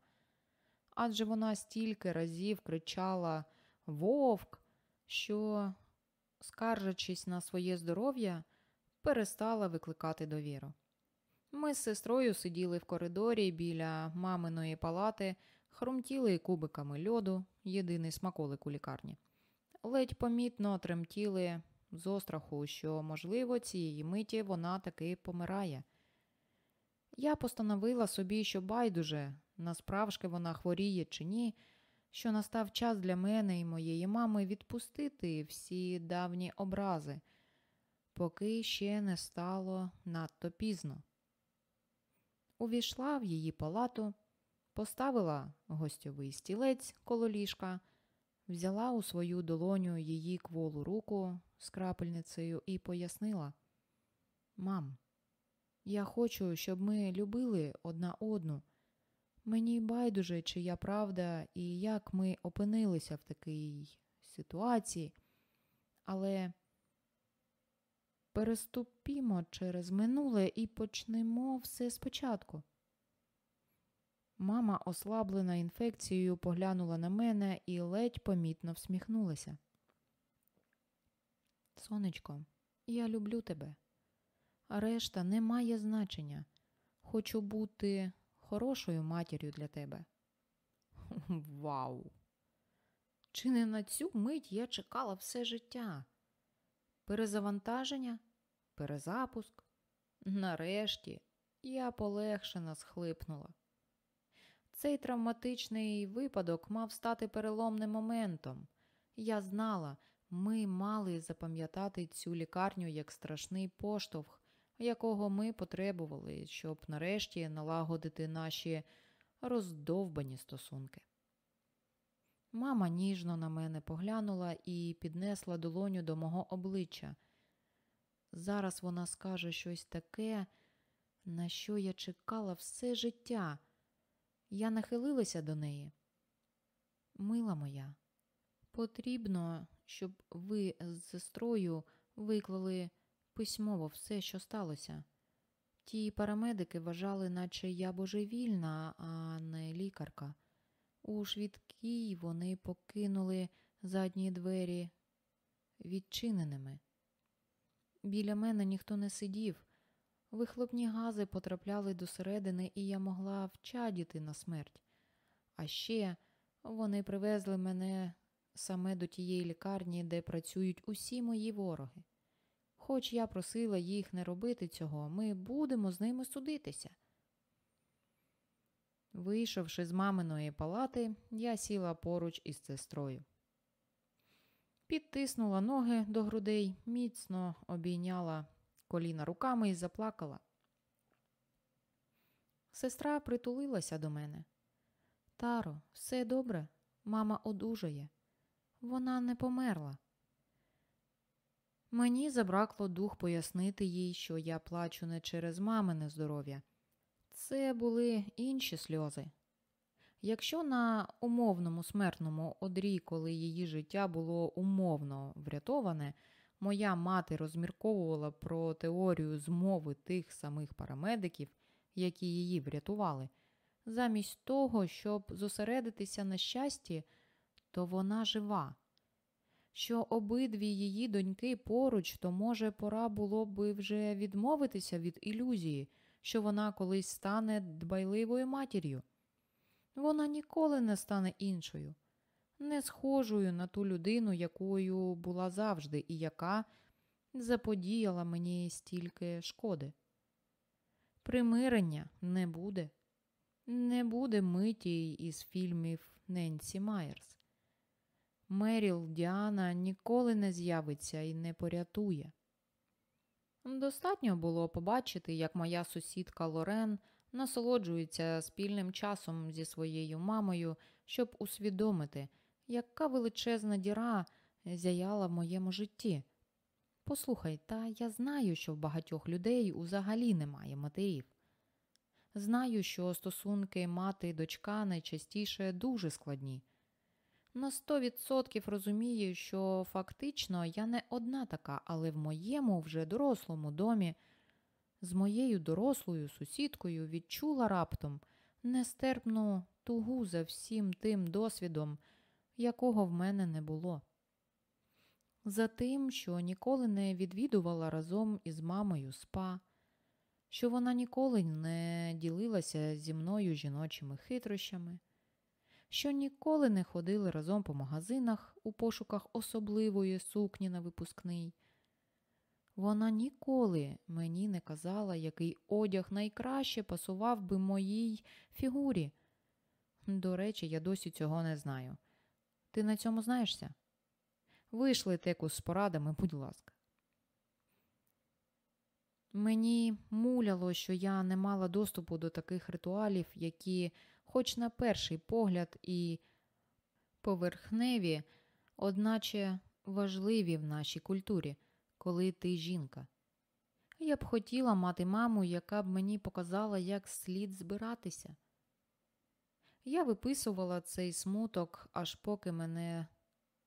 Адже вона стільки разів кричала Вовк, що, скаржачись на своє здоров'я, перестала викликати довіру. Ми з сестрою сиділи в коридорі біля маминої палати, хрумтіли кубиками льоду, єдиний смаколик у лікарні. Ледь помітно тремтіли з остраху, що, можливо, цієї миті вона таки помирає. Я постановила собі, що байдуже, насправжки вона хворіє чи ні, що настав час для мене і моєї мами відпустити всі давні образи, поки ще не стало надто пізно. Увійшла в її палату, поставила гостьовий стілець коло ліжка, взяла у свою долоню її кволу руку з крапельницею і пояснила Мам, я хочу, щоб ми любили одна одну. Мені байдуже, чия правда і як ми опинилися в такій ситуації, але переступімо через минуле і почнемо все спочатку. Мама, ослаблена інфекцією, поглянула на мене і ледь помітно всміхнулася. Сонечко, я люблю тебе, а решта не має значення. Хочу бути хорошою матір'ю для тебе. Вау! Чи не на цю мить я чекала все життя? Перезавантаження, перезапуск. Нарешті я полегшена схлипнула. Цей травматичний випадок мав стати переломним моментом. Я знала, ми мали запам'ятати цю лікарню як страшний поштовх, якого ми потребували, щоб нарешті налагодити наші роздовбані стосунки. Мама ніжно на мене поглянула і піднесла долоню до мого обличчя. Зараз вона скаже щось таке, на що я чекала все життя. Я нахилилася до неї. Мила моя, потрібно, щоб ви з сестрою виклали письмово все, що сталося. Ті парамедики вважали, наче я божевільна, а не лікарка. У швидкій вони покинули задні двері відчиненими. Біля мене ніхто не сидів. Вихлопні гази потрапляли досередини, і я могла вчадіти на смерть. А ще вони привезли мене саме до тієї лікарні, де працюють усі мої вороги. Хоч я просила їх не робити цього, ми будемо з ними судитися. Вийшовши з маминої палати, я сіла поруч із сестрою. Підтиснула ноги до грудей, міцно обійняла коліна руками і заплакала. Сестра притулилася до мене. Таро, все добре, мама одужає. Вона не померла. Мені забракло дух пояснити їй, що я плачу не через мамине здоров'я. Це були інші сльози. Якщо на умовному смертному одрі, коли її життя було умовно врятоване, моя мати розмірковувала про теорію змови тих самих парамедиків, які її врятували, замість того, щоб зосередитися на щасті, то вона жива. Що обидві її доньки поруч, то, може, пора було би вже відмовитися від ілюзії, що вона колись стане дбайливою матір'ю. Вона ніколи не стане іншою, не схожою на ту людину, якою була завжди, і яка заподіяла мені стільки шкоди. Примирення не буде, не буде миті із фільмів Ненсі Майерс. Меріл Діана ніколи не з'явиться і не порятує. Достатньо було побачити, як моя сусідка Лорен насолоджується спільним часом зі своєю мамою, щоб усвідомити, яка величезна діра зяяла в моєму житті. Послухай, та я знаю, що в багатьох людей взагалі немає матерів. Знаю, що стосунки мати і дочка найчастіше дуже складні. На сто відсотків розумію, що фактично я не одна така, але в моєму вже дорослому домі з моєю дорослою сусідкою відчула раптом нестерпну тугу за всім тим досвідом, якого в мене не було. За тим, що ніколи не відвідувала разом із мамою спа, що вона ніколи не ділилася зі мною жіночими хитрощами, що ніколи не ходили разом по магазинах у пошуках особливої сукні на випускний. Вона ніколи мені не казала, який одяг найкраще пасував би моїй фігурі. До речі, я досі цього не знаю. Ти на цьому знаєшся? Вийшли теку з порадами, будь ласка. Мені муляло, що я не мала доступу до таких ритуалів, які, хоч на перший погляд, і поверхневі, одначе важливі в нашій культурі, коли ти жінка. Я б хотіла мати маму, яка б мені показала, як слід збиратися. Я виписувала цей смуток, аж поки мене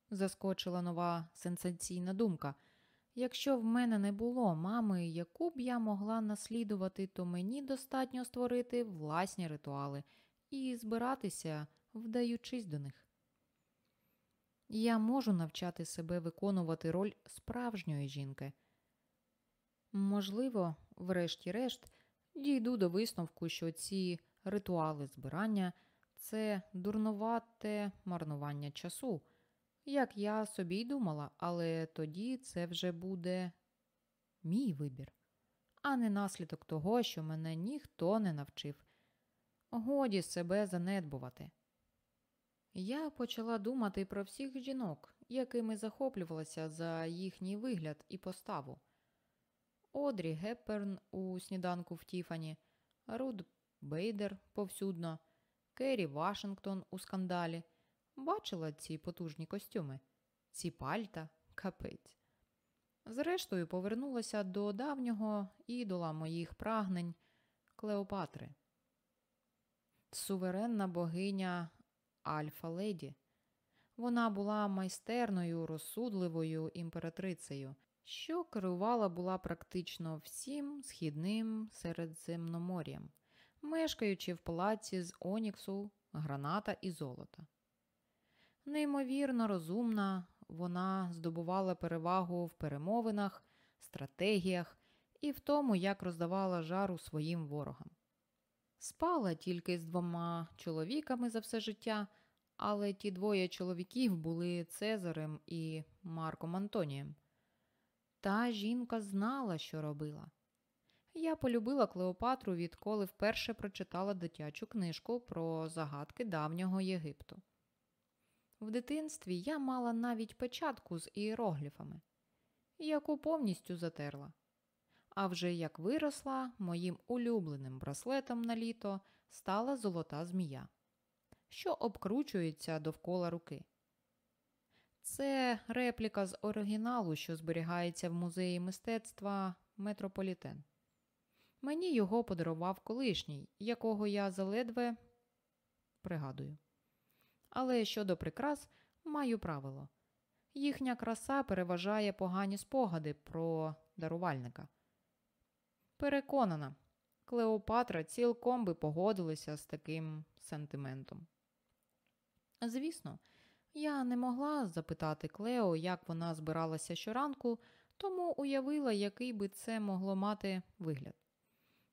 заскочила нова сенсаційна думка. Якщо в мене не було мами, яку б я могла наслідувати, то мені достатньо створити власні ритуали і збиратися, вдаючись до них. Я можу навчати себе виконувати роль справжньої жінки. Можливо, врешті-решт, дійду до висновку, що ці ритуали збирання це дурнувате марнування часу як я собі й думала, але тоді це вже буде мій вибір, а не наслідок того, що мене ніхто не навчив. Годі себе занедбувати. Я почала думати про всіх жінок, якими захоплювалася за їхній вигляд і поставу. Одрі Гепберн у сніданку в Тіфані, Рут Бейдер повсюдно, Керрі Вашингтон у скандалі. Бачила ці потужні костюми, ці пальта, капець. Зрештою, повернулася до давнього ідола моїх прагнень Клеопатри. Суверенна богиня Альфа Леді. Вона була майстерною, розсудливою імператрицею, що керувала була практично всім східним середземномор'ям, мешкаючи в палаці з Оніксу, граната і золота. Неймовірно розумна, вона здобувала перевагу в перемовинах, стратегіях і в тому, як роздавала жару своїм ворогам. Спала тільки з двома чоловіками за все життя, але ті двоє чоловіків були Цезарем і Марком Антонієм. Та жінка знала, що робила. Я полюбила Клеопатру, відколи вперше прочитала дитячу книжку про загадки давнього Єгипту. В дитинстві я мала навіть печатку з іерогліфами, яку повністю затерла. А вже як виросла, моїм улюбленим браслетом на літо стала золота змія, що обкручується довкола руки. Це репліка з оригіналу, що зберігається в музеї мистецтва Метрополітен. Мені його подарував колишній, якого я заледве пригадую. Але щодо прикрас, маю правило їхня краса переважає погані спогади про дарувальника. Переконана, Клеопатра цілком би погодилася з таким сентиментом. Звісно, я не могла запитати Клео, як вона збиралася щоранку, тому уявила, який би це могло мати вигляд.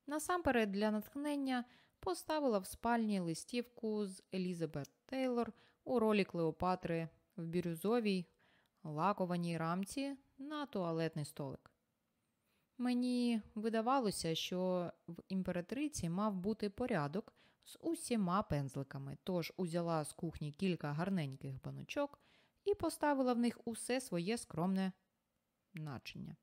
Насамперед, для натхнення поставила в спальні листівку з Елізабет Тейлор у ролі Клеопатри в бірюзовій лакованій рамці на туалетний столик. Мені видавалося, що в імператриці мав бути порядок з усіма пензликами, тож узяла з кухні кілька гарненьких баночок і поставила в них усе своє скромне начиння.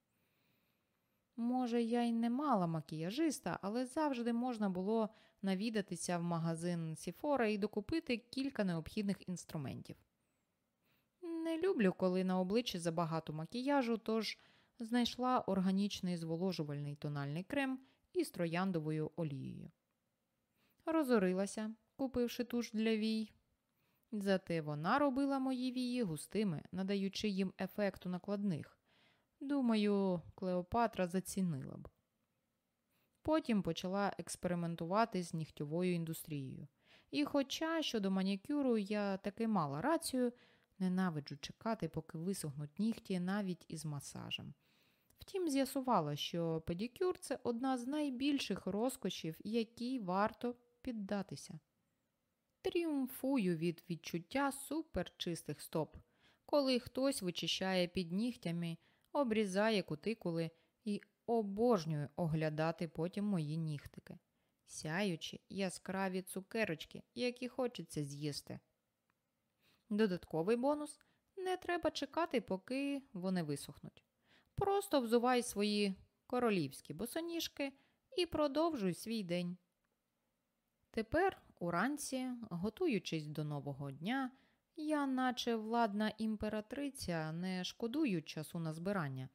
Може, я й не мала макіяжиста, але завжди можна було навідатися в магазин Сіфора і докупити кілька необхідних інструментів. Не люблю, коли на обличчі забагато макіяжу, тож знайшла органічний зволожувальний тональний крем із трояндовою олією. Розорилася, купивши туш для вій. Зате вона робила мої вії густими, надаючи їм ефекту накладних. Думаю, Клеопатра зацінила б. Потім почала експериментувати з нігтьовою індустрією. І, хоча щодо манікюру я таки мала рацію, ненавиджу чекати, поки висохнуть нігті навіть із масажем. Втім, з'ясувала, що педикюр – це одна з найбільших розкошів, якій варто піддатися. Тріумфую від відчуття суперчистих стоп, коли хтось вичищає під нігтями, обрізає кутикули і обожнюю оглядати потім мої нігтики, сяючі яскраві цукерочки, які хочеться з'їсти. Додатковий бонус не треба чекати, поки вони висохнуть. Просто взувай свої королівські босоніжки і продовжуй свій день. Тепер, уранці, готуючись до нового дня, я, наче владна імператриця, не шкодую часу на збирання,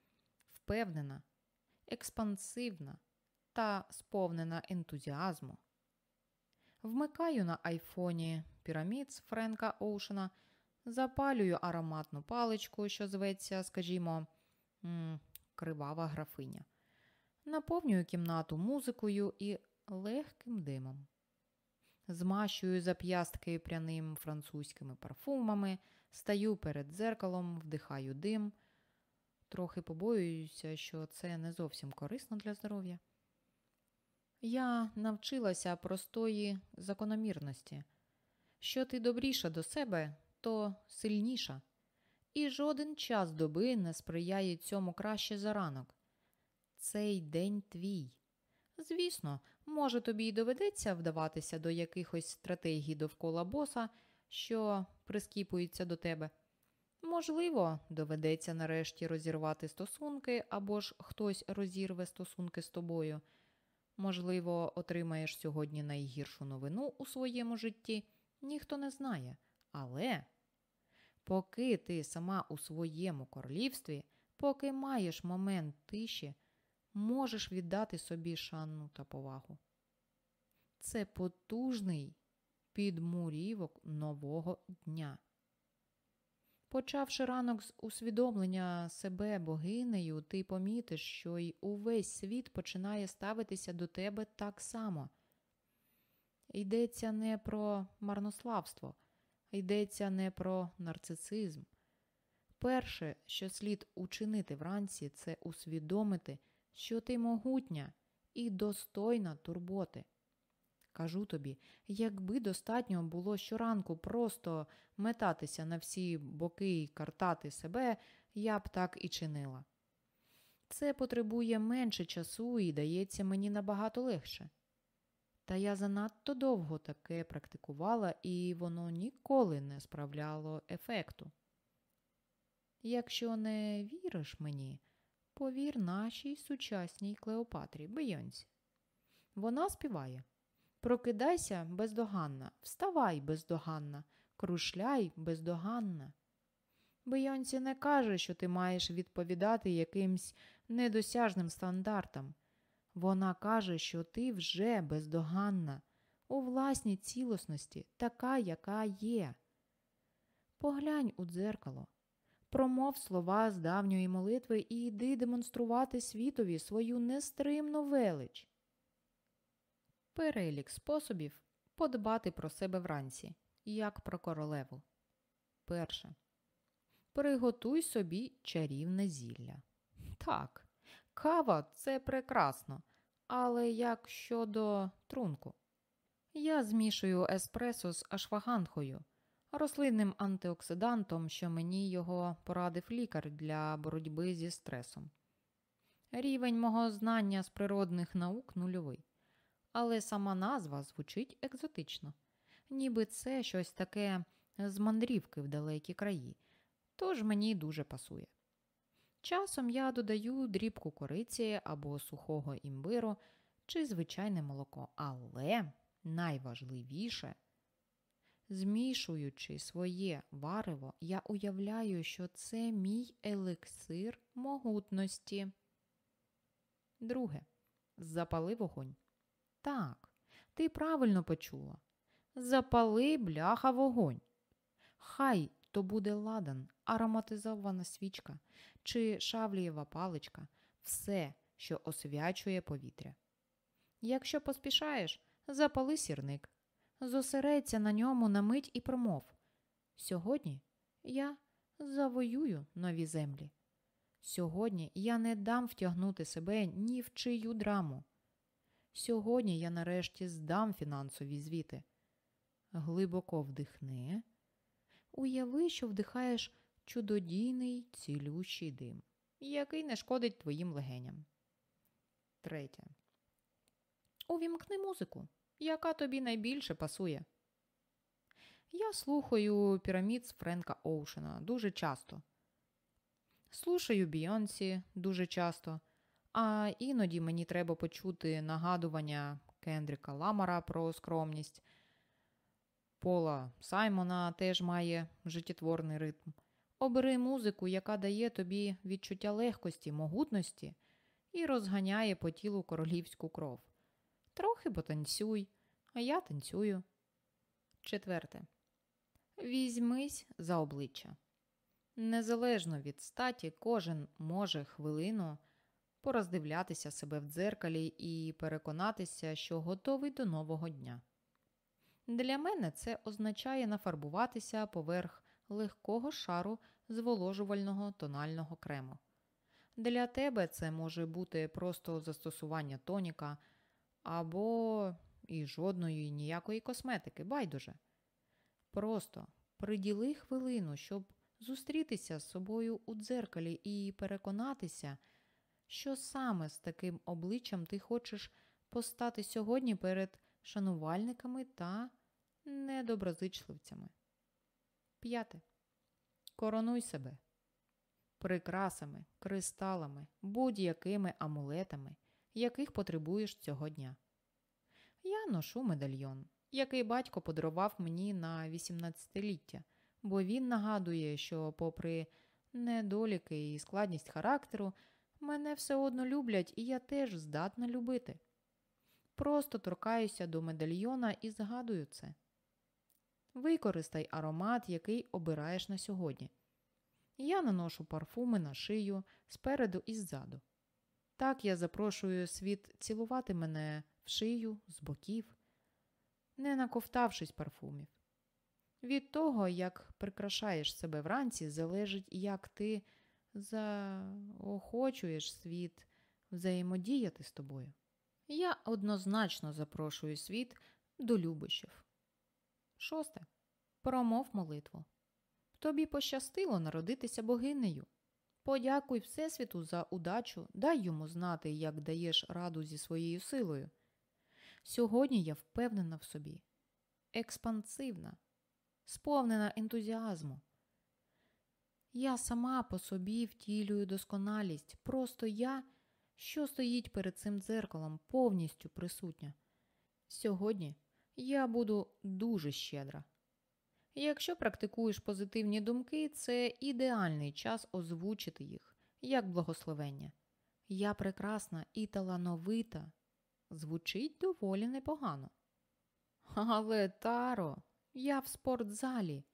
впевнена, експансивна та сповнена ентузіазму. Вмикаю на айфоні пірамід Френка Оушена, запалюю ароматну паличку, що зветься, скажімо, кривава графиня, наповнюю кімнату музикою і легким димом. Змащую зап'ястки пряним французькими парфумами, стаю перед дзеркалом, вдихаю дим. Трохи побоююся, що це не зовсім корисно для здоров'я. Я навчилася простої закономірності. Що ти добріша до себе, то сильніша, і жоден час доби не сприяє цьому краще за ранок. Цей день твій. Звісно, може, тобі й доведеться вдаватися до якихось стратегій довкола боса, що прискіпуються до тебе. Можливо, доведеться нарешті розірвати стосунки, або ж хтось розірве стосунки з тобою. Можливо, отримаєш сьогодні найгіршу новину у своєму житті, ніхто не знає. Але поки ти сама у своєму королівстві, поки маєш момент тиші, можеш віддати собі шану та повагу. Це потужний підмурівок нового дня. Почавши ранок з усвідомлення себе богинею, ти помітиш, що й увесь світ починає ставитися до тебе так само. Йдеться не про марнославство, йдеться не про нарцисизм. Перше, що слід учинити вранці, це усвідомити, що ти могутня і достойна турботи. Кажу тобі, якби достатньо було щоранку просто метатися на всі боки і картати себе, я б так і чинила. Це потребує менше часу і дається мені набагато легше. Та я занадто довго таке практикувала, і воно ніколи не справляло ефекту. Якщо не віриш мені, повір нашій сучасній Клеопатрі Бейонсі. Вона співає Прокидайся бездоганна, вставай бездоганна, крушляй бездоганна. Бейонсі не каже, що ти маєш відповідати якимсь недосяжним стандартам. Вона каже, що ти вже бездоганна, у власній цілісності, така, яка є. Поглянь у дзеркало, промов слова з давньої молитви і йди демонструвати світові свою нестримну велич. Перелік способів подбати про себе вранці, як про королеву. Перше. Приготуй собі чарівне зілля. Так, кава це прекрасно, але як щодо трунку? Я змішую еспресо з ашваганхою, рослинним антиоксидантом, що мені його порадив лікар для боротьби зі стресом. Рівень мого знання з природних наук нульовий, але сама назва звучить екзотично, ніби це щось таке з мандрівки в далекі краї, тож мені дуже пасує. Часом я додаю дрібку кориці або сухого імбиру чи звичайне молоко, але найважливіше, змішуючи своє варево, я уявляю, що це мій елексир могутності. Друге. Запали вогонь. Так, ти правильно почула. Запали бляха вогонь. Хай то буде ладан, ароматизована свічка чи шавлієва паличка, все, що освячує повітря. Якщо поспішаєш, запали сірник, зосередься на ньому на мить і промов. Сьогодні я завоюю нові землі. Сьогодні я не дам втягнути себе ні в чию драму. Сьогодні я нарешті здам фінансові звіти. Глибоко вдихни. Уяви, що вдихаєш чудодійний цілющий дим, який не шкодить твоїм легеням. Третє. Увімкни музику, яка тобі найбільше пасує. Я слухаю пірамід Френка Оушена дуже часто. Слушаю Бійонсі дуже часто, а іноді мені треба почути нагадування Кендріка Ламара про скромність. Пола Саймона теж має життєтворний ритм. Обери музику, яка дає тобі відчуття легкості, могутності і розганяє по тілу королівську кров. Трохи потанцюй, а я танцюю. Четверте. Візьмись за обличчя. Незалежно від статі, кожен може хвилину пороздивлятися себе в дзеркалі і переконатися, що готовий до нового дня. Для мене це означає нафарбуватися поверх легкого шару зволожувального тонального крему. Для тебе це може бути просто застосування тоніка або і жодної ніякої косметики, байдуже. Просто приділи хвилину, щоб зустрітися з собою у дзеркалі і переконатися, що саме з таким обличчям ти хочеш постати сьогодні перед шанувальниками та недоброзичливцями. П'яте. Коронуй себе прикрасами, кристалами, будь-якими амулетами, яких потребуєш цього дня. Я ношу медальйон, який батько подарував мені на 18-ліття, бо він нагадує, що, попри недоліки і складність характеру, мене все одно люблять, і я теж здатна любити. Просто торкаюся до медальйона і згадую це. Використай аромат, який обираєш на сьогодні. Я наношу парфуми на шию спереду і ззаду. Так я запрошую світ цілувати мене в шию, з боків, не наковтавшись парфумів. Від того, як прикрашаєш себе вранці, залежить, як ти заохочуєш світ взаємодіяти з тобою. Я однозначно запрошую світ до любощів. Шосте. Промов молитву. Тобі пощастило народитися богинею. Подякуй Всесвіту за удачу, дай йому знати, як даєш раду зі своєю силою. Сьогодні я впевнена в собі, експансивна, сповнена ентузіазму. Я сама по собі втілюю досконалість, просто я, що стоїть перед цим дзеркалом, повністю присутня. Сьогодні я буду дуже щедра. Якщо практикуєш позитивні думки, це ідеальний час озвучити їх, як благословення. Я прекрасна і талановита. Звучить доволі непогано. Але, Таро, я в спортзалі.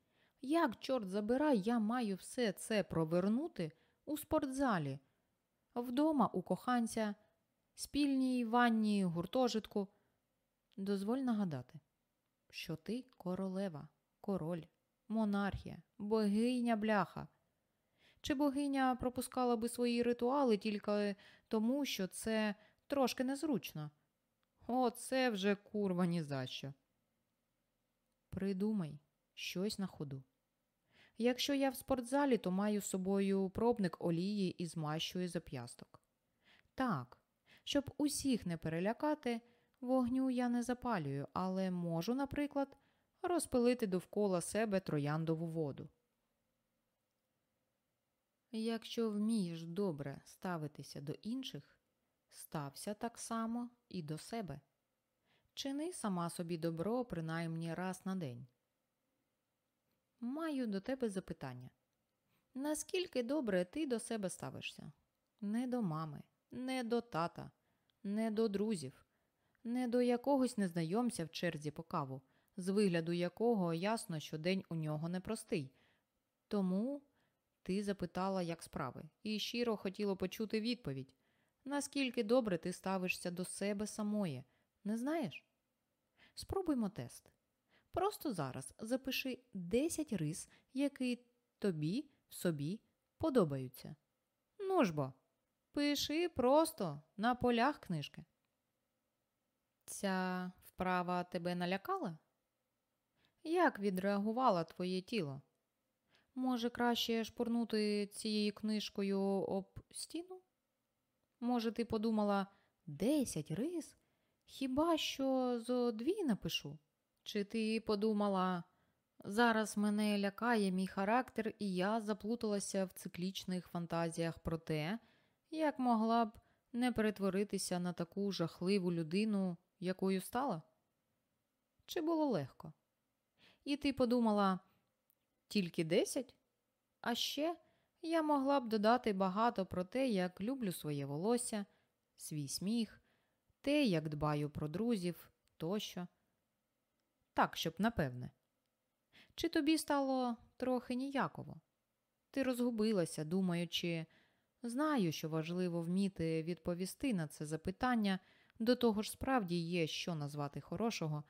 Як, чорт забирай, я маю все це провернути у спортзалі, вдома у коханця, спільній ванні, гуртожитку. Дозволь нагадати, що ти королева, король, монархія, богиня бляха. Чи богиня пропускала би свої ритуали тільки тому, що це трошки незручно? О, це вже курва ні за що. Придумай щось на ходу. Якщо я в спортзалі, то маю з собою пробник олії і змащую зап'ясток. Так, щоб усіх не перелякати, вогню я не запалюю, але можу, наприклад, розпилити довкола себе трояндову воду. Якщо вмієш добре ставитися до інших, стався так само і до себе. Чини сама собі добро принаймні раз на день. Маю до тебе запитання. Наскільки добре ти до себе ставишся? Не до мами, не до тата, не до друзів, не до якогось незнайомця в черзі по каву, з вигляду якого ясно, що день у нього непростий. Тому ти запитала, як справи, і щиро хотіло почути відповідь. Наскільки добре ти ставишся до себе самої, не знаєш? Спробуймо тест. Просто зараз запиши 10 рис, які тобі собі подобаються. Ну ж бо, пиши просто на полях книжки. Ця вправа тебе налякала? Як відреагувало твоє тіло? Може, краще шпурнути цією книжкою об стіну? Може, ти подумала десять рис? Хіба що зо дві напишу? Чи ти подумала, зараз мене лякає мій характер, і я заплуталася в циклічних фантазіях про те, як могла б не перетворитися на таку жахливу людину, якою стала? Чи було легко? І ти подумала тільки десять? А ще я могла б додати багато про те, як люблю своє волосся, свій сміх, те, як дбаю про друзів тощо. Так, щоб напевне. Чи тобі стало трохи ніяково? Ти розгубилася, думаючи, знаю, що важливо вміти відповісти на це запитання, до того ж справді є що назвати хорошого,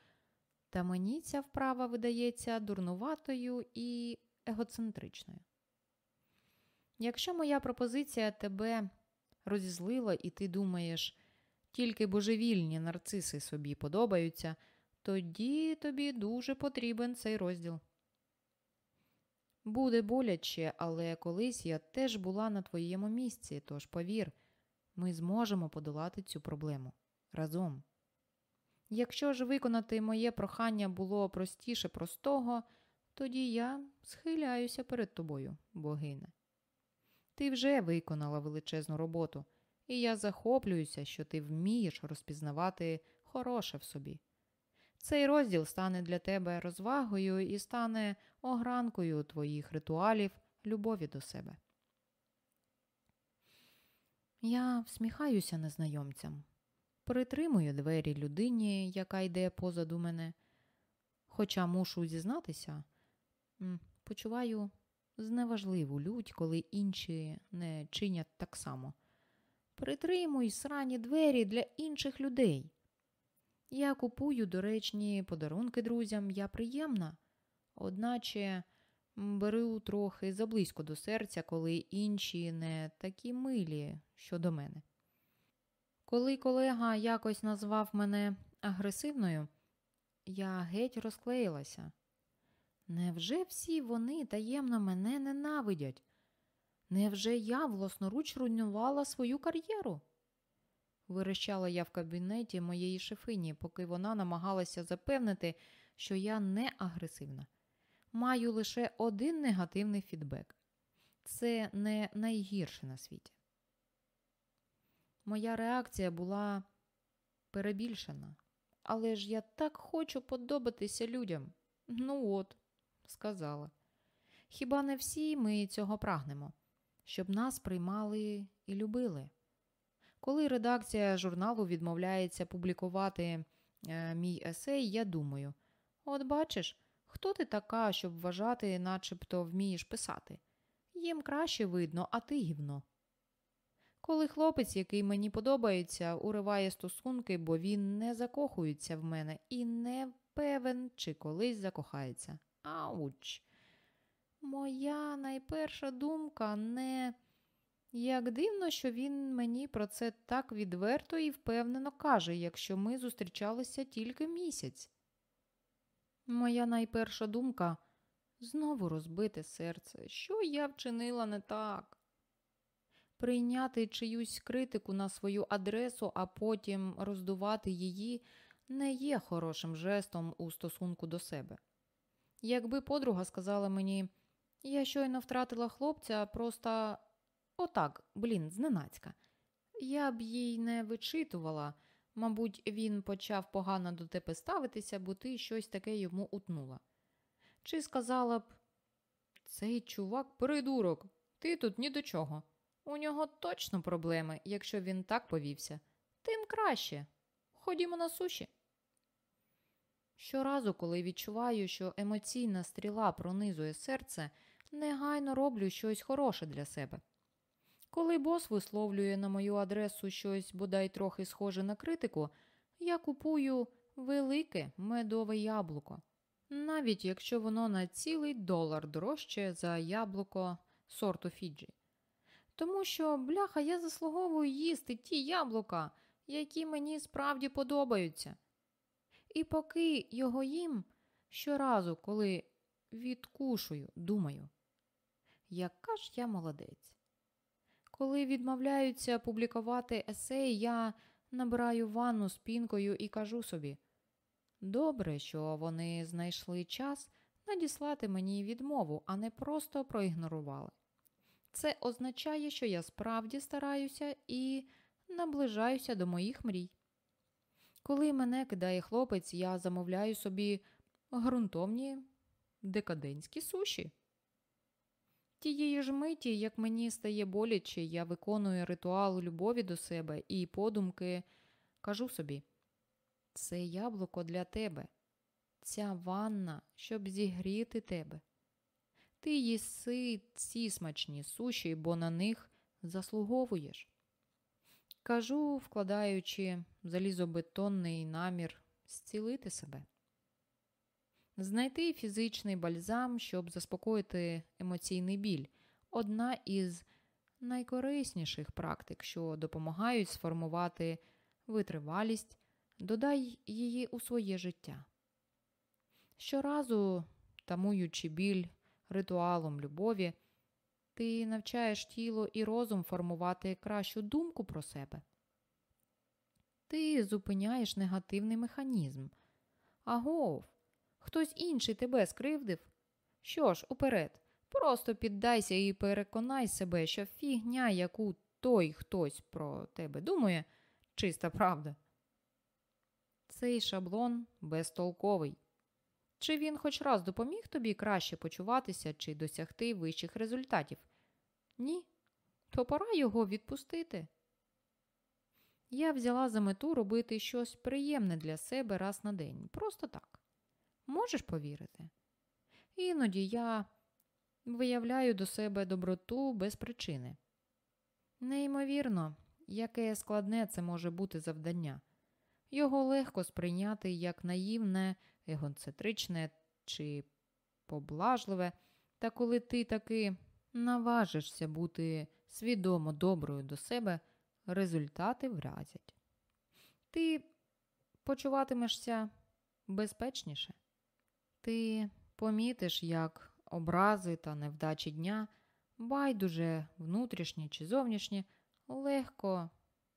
та мені ця вправа видається дурнуватою і егоцентричною. Якщо моя пропозиція тебе розізлила, і ти думаєш, тільки божевільні нарциси собі подобаються, тоді тобі дуже потрібен цей розділ. Буде боляче, але колись я теж була на твоєму місці, тож повір, ми зможемо подолати цю проблему разом. Якщо ж виконати моє прохання було простіше простого, тоді я схиляюся перед тобою, богине. Ти вже виконала величезну роботу, і я захоплююся, що ти вмієш розпізнавати хороше в собі. Цей розділ стане для тебе розвагою і стане огранкою твоїх ритуалів любові до себе. Я всміхаюся незнайомцям, притримую двері людині, яка йде позаду мене. Хоча мушу зізнатися, почуваю зневажливу лють, коли інші не чинять так само. Притримуй срані двері для інших людей. Я купую доречні подарунки друзям, я приємна, одначе беру трохи заблизько до серця, коли інші не такі милі щодо мене. Коли колега якось назвав мене агресивною, я геть розклеїлася. Невже всі вони таємно мене ненавидять? Невже я власноруч руйнувала свою кар'єру? Вирощала я в кабінеті моєї шефині, поки вона намагалася запевнити, що я не агресивна. Маю лише один негативний фідбек це не найгірше на світі. Моя реакція була перебільшена, але ж я так хочу подобатися людям. Ну от, сказала. Хіба не всі ми цього прагнемо, щоб нас приймали і любили? Коли редакція журналу відмовляється публікувати е, мій есей, я думаю: от бачиш, хто ти така, щоб вважати, начебто вмієш писати? Їм краще видно, а ти гівно. Коли хлопець, який мені подобається, уриває стосунки, бо він не закохується в мене і не певен, чи колись закохається. Ауч. Моя найперша думка не як дивно, що він мені про це так відверто і впевнено каже, якщо ми зустрічалися тільки місяць. Моя найперша думка знову розбите серце, що я вчинила не так. Прийняти чиюсь критику на свою адресу, а потім роздувати її не є хорошим жестом у стосунку до себе. Якби подруга сказала мені, я щойно втратила хлопця, просто отак, блін, зненацька, я б їй не вичитувала, мабуть, він почав погано до тебе ставитися, бо ти щось таке йому утнула. Чи сказала б цей чувак придурок, ти тут ні до чого. У нього точно проблеми, якщо він так повівся, тим краще. Ходімо на суші. Щоразу, коли відчуваю, що емоційна стріла пронизує серце, негайно роблю щось хороше для себе. Коли бос висловлює на мою адресу щось бодай трохи схоже на критику, я купую велике медове яблуко, навіть якщо воно на цілий долар дорожче за яблуко сорту Фіджі. Тому що, бляха, я заслуговую їсти ті яблука, які мені справді подобаються. І поки його їм щоразу, коли відкушую, думаю, яка ж я молодець. Коли відмовляються публікувати есей, я набираю ванну з пінкою і кажу собі добре, що вони знайшли час надіслати мені відмову, а не просто проігнорували. Це означає, що я справді стараюся і наближаюся до моїх мрій. Коли мене кидає хлопець, я замовляю собі ґрунтовні декадентські суші. Тієї ж миті, як мені стає боляче, я виконую ритуал любові до себе і подумки кажу собі: це яблуко для тебе, ця ванна, щоб зігріти тебе. Ти їси ці смачні суші, бо на них заслуговуєш. Кажу, вкладаючи залізобетонний намір зцілити себе, знайти фізичний бальзам, щоб заспокоїти емоційний біль одна із найкорисніших практик, що допомагають сформувати витривалість, додай її у своє життя. Щоразу, тамуючи біль ритуалом любові, ти навчаєш тіло і розум формувати кращу думку про себе. Ти зупиняєш негативний механізм. Агов, хтось інший тебе скривдив? Що ж, уперед, просто піддайся і переконай себе, що фігня, яку той хтось про тебе думає, чиста правда. Цей шаблон безтолковий. Чи він хоч раз допоміг тобі краще почуватися чи досягти вищих результатів? Ні, то пора його відпустити. Я взяла за мету робити щось приємне для себе раз на день. Просто так. Можеш повірити? Іноді я виявляю до себе доброту без причини. Неймовірно, яке складне це може бути завдання. Його легко сприйняти як наївне, егоцентричне чи поблажливе, та коли ти таки наважишся бути свідомо доброю до себе, результати вразять. Ти почуватимешся безпечніше. Ти помітиш, як образи та невдачі дня, байдуже внутрішні чи зовнішні, легко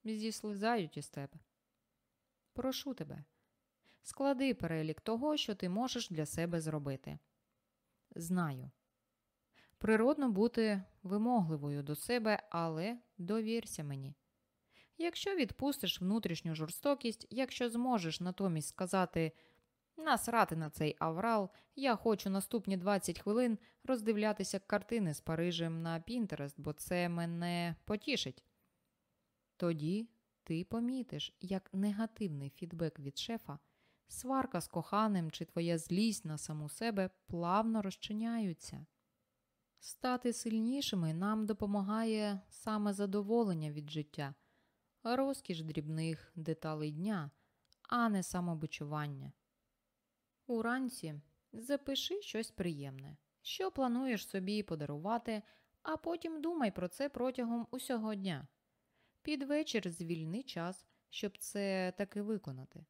зіслизають із тебе. Прошу тебе, склади перелік того, що ти можеш для себе зробити. Знаю. Природно бути вимогливою до себе, але довірся мені. Якщо відпустиш внутрішню жорстокість, якщо зможеш натомість сказати насрати на цей аврал, я хочу наступні 20 хвилин роздивлятися картини з Парижем на Пінтерест, бо це мене потішить. Тоді ти помітиш, як негативний фідбек від шефа, сварка з коханим чи твоя злість на саму себе плавно розчиняються. Стати сильнішими нам допомагає саме задоволення від життя, розкіш дрібних деталей дня, а не самобичування. Уранці запиши щось приємне, що плануєш собі подарувати, а потім думай про це протягом усього дня. Під вечір звільни час, щоб це таки виконати.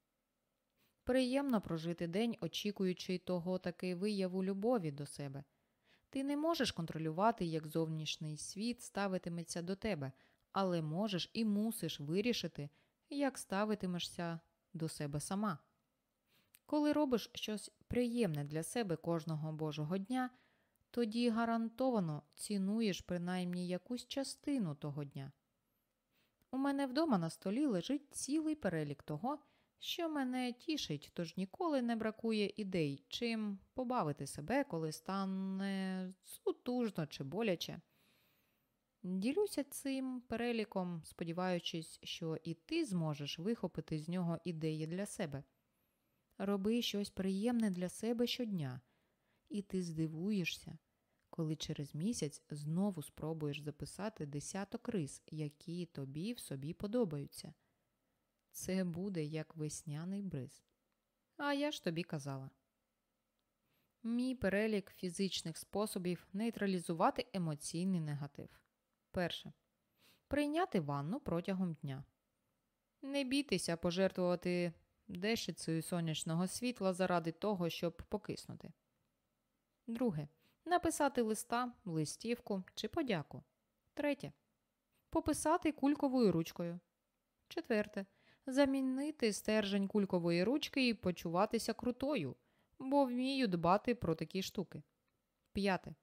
Приємно прожити день, очікуючи того таки вияву любові до себе. Ти не можеш контролювати, як зовнішній світ ставитиметься до тебе, але можеш і мусиш вирішити, як ставитимешся до себе сама. Коли робиш щось приємне для себе кожного божого дня, тоді гарантовано цінуєш принаймні якусь частину того дня. У мене вдома на столі лежить цілий перелік того, що мене тішить, тож ніколи не бракує ідей, чим побавити себе, коли стане сутужно чи боляче. Ділюся цим переліком, сподіваючись, що і ти зможеш вихопити з нього ідеї для себе. Роби щось приємне для себе щодня, і ти здивуєшся, коли через місяць знову спробуєш записати десяток рис, які тобі в собі подобаються. Це буде як весняний бриз. А я ж тобі казала. Мій перелік фізичних способів нейтралізувати емоційний негатив. Перше. Прийняти ванну протягом дня. Не бійтеся пожертвувати дещицею сонячного світла заради того, щоб покиснути. Друге. Написати листа, листівку чи подяку. Третє. Пописати кульковою ручкою. Четверте. Замінити стержень кулькової ручки і почуватися крутою, бо вмію дбати про такі штуки. П'яте.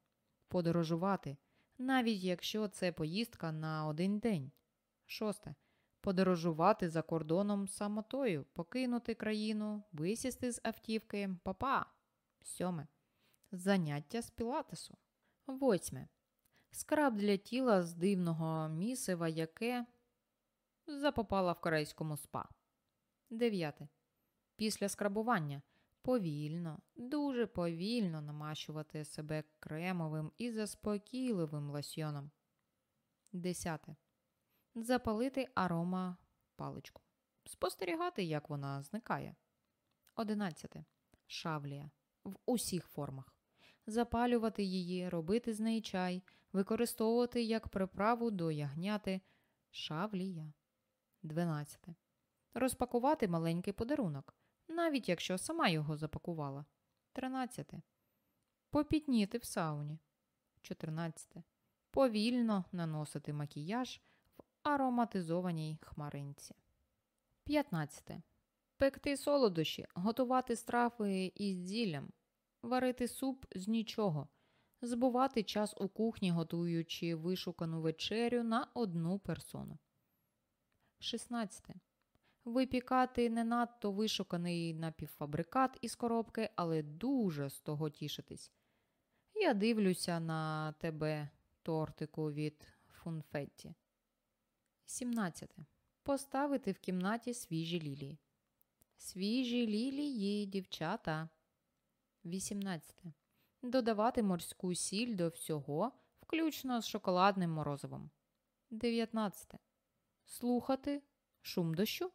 Подорожувати, навіть якщо це поїздка на один день. Шосте. Подорожувати за кордоном самотою, покинути країну, висісти з автівки, папа. Сьоме. Заняття з пілатесу. Восьме. Скраб для тіла з дивного місива, яке запопала в корейському спа. Дев'яте. Після скрабування повільно, дуже повільно намащувати себе кремовим і заспокійливим лосьйоном. Десяте. Запалити арома паличку. Спостерігати, як вона зникає. Одинадцяте. Шавлія. В усіх формах. Запалювати її, робити з неї чай, використовувати як приправу до ягняти. Шавлія. 12. Розпакувати маленький подарунок, навіть якщо сама його запакувала. 13. Попітніти в сауні. 14. Повільно наносити макіяж в ароматизованій хмаринці. 15. Пекти солодощі, готувати страфи із зіллям, варити суп з нічого, збувати час у кухні, готуючи вишукану вечерю на одну персону. 16. Випікати не надто вишуканий напівфабрикат із коробки, але дуже з того тішитись. Я дивлюся на тебе, тортику від фунфетті. 17. Поставити в кімнаті свіжі лілії. Свіжі лілії, дівчата. 18. Додавати морську сіль до всього, включно з шоколадним морозивом. 19. Слухати шум дощу.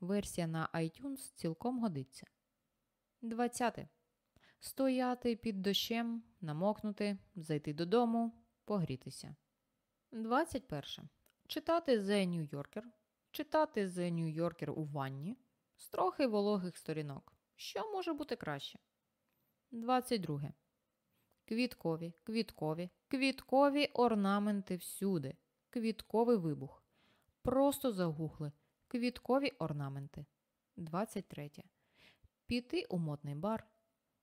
Версія на iTunes цілком годиться. 20. Стояти під дощем, намокнути, зайти додому, погрітися. 21. Читати The New Yorker. Читати The New Yorker у ванні з трохи вологих сторінок. Що може бути краще? 22. Квіткові, квіткові, квіткові орнаменти всюди. Квітковий вибух. Просто загугли. Квіткові орнаменти. 23. Піти у модний бар.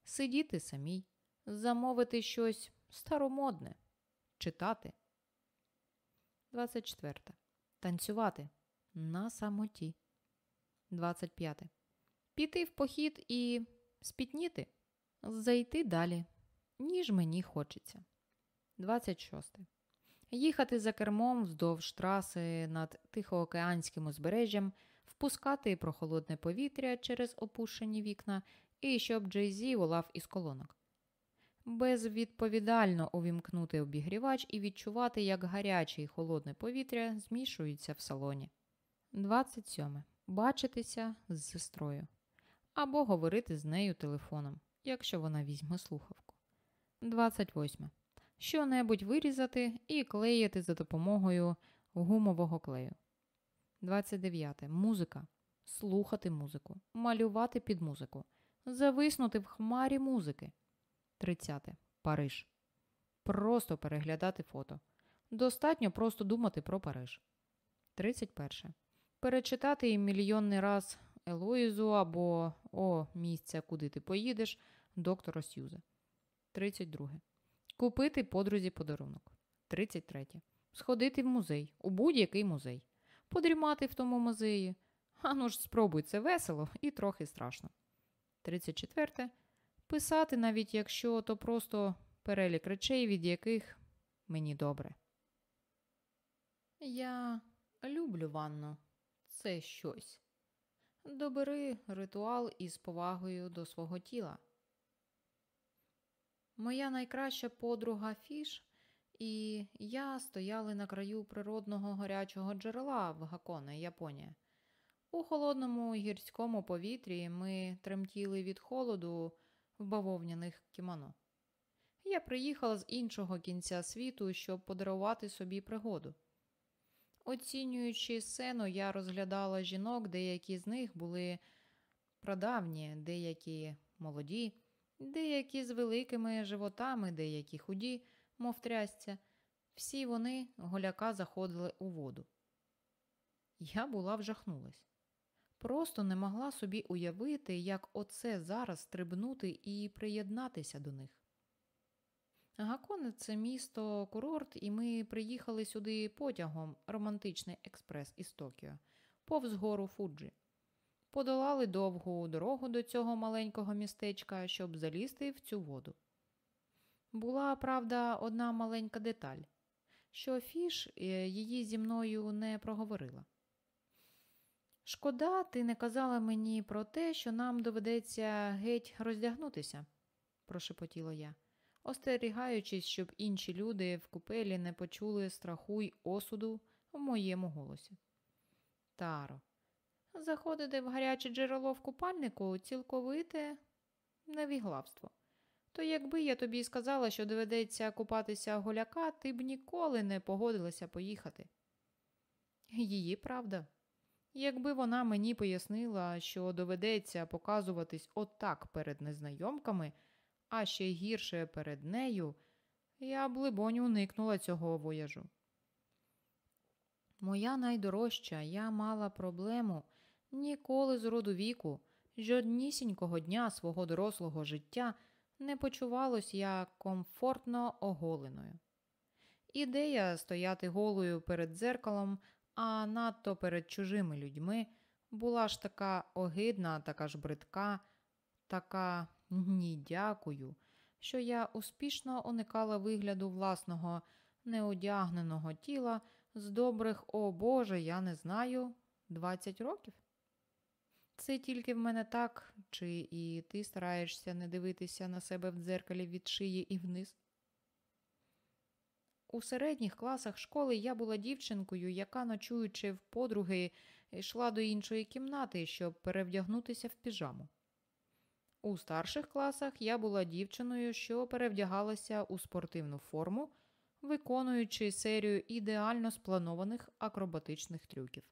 Сидіти самій. Замовити щось старомодне. Читати. 24. Танцювати. На самоті. 25. Піти в похід і спітніти. Зайти далі, ніж мені хочеться. 26. Їхати за кермом вздовж траси над Тихоокеанським узбережжям, впускати прохолодне повітря через опущені вікна і щоб Джей Зі волав із колонок. Безвідповідально увімкнути обігрівач і відчувати, як гаряче і холодне повітря змішуються в салоні. 27. Бачитися з сестрою. Або говорити з нею телефоном, якщо вона візьме слухавку. 28. Що-небудь вирізати і клеїти за допомогою гумового клею. 29. Музика. Слухати музику. Малювати під музику. Зависнути в хмарі музики. 30. Париж. Просто переглядати фото. Достатньо просто думати про Париж. 31. Перечитати їм мільйонний раз Елоїзу або О, місця, куди ти поїдеш доктора Сьюза. 32. Купити подрузі подарунок. 33. Сходити в музей, у будь-який музей. Подрімати в тому музеї. Ану ж спробуй, це весело і трохи страшно. 34. Писати, навіть якщо то просто перелік речей, від яких мені добре. Я люблю ванну. Це щось. Добери ритуал із повагою до свого тіла. Моя найкраща подруга Фіш і я стояли на краю природного гарячого джерела в Гаконе, Японія. У холодному гірському повітрі ми тремтіли від холоду в бавовняних кімоно. Я приїхала з іншого кінця світу, щоб подарувати собі пригоду. Оцінюючи сцену, я розглядала жінок, деякі з них були прадавні, деякі молоді, деякі з великими животами, деякі худі, мов трясця. Всі вони голяка заходили у воду. Я була вжахнулась. Просто не могла собі уявити, як оце зараз стрибнути і приєднатися до них. Гаконе це місто курорт, і ми приїхали сюди потягом романтичний експрес із Токіо, повз гору Фуджі. Подолали довгу дорогу до цього маленького містечка, щоб залізти в цю воду. Була, правда, одна маленька деталь, що Фіш е, її зі мною не проговорила. Шкода, ти не казала мені про те, що нам доведеться геть роздягнутися, прошепотіла я остерігаючись, щоб інші люди в купелі не почули страху й осуду в моєму голосі. Таро, заходити в гаряче джерело в купальнику цілковите невіглавство. То якби я тобі сказала, що доведеться купатися голяка, ти б ніколи не погодилася поїхати. Її правда. Якби вона мені пояснила, що доведеться показуватись отак перед незнайомками, а ще гірше перед нею, я б, либонь, уникнула цього вояжу. Моя найдорожча, я мала проблему ніколи з роду віку, жоднісінького дня свого дорослого життя не почувалось я комфортно оголеною. Ідея стояти голою перед дзеркалом, а надто перед чужими людьми, була ж така огидна, така ж бридка, така ні, дякую, що я успішно уникала вигляду власного неодягненого тіла з добрих, о Боже, я не знаю, 20 років. Це тільки в мене так, чи і ти стараєшся не дивитися на себе в дзеркалі від шиї і вниз? У середніх класах школи я була дівчинкою, яка, ночуючи в подруги, йшла до іншої кімнати, щоб перевдягнутися в піжаму. У старших класах я була дівчиною, що перевдягалася у спортивну форму, виконуючи серію ідеально спланованих акробатичних трюків.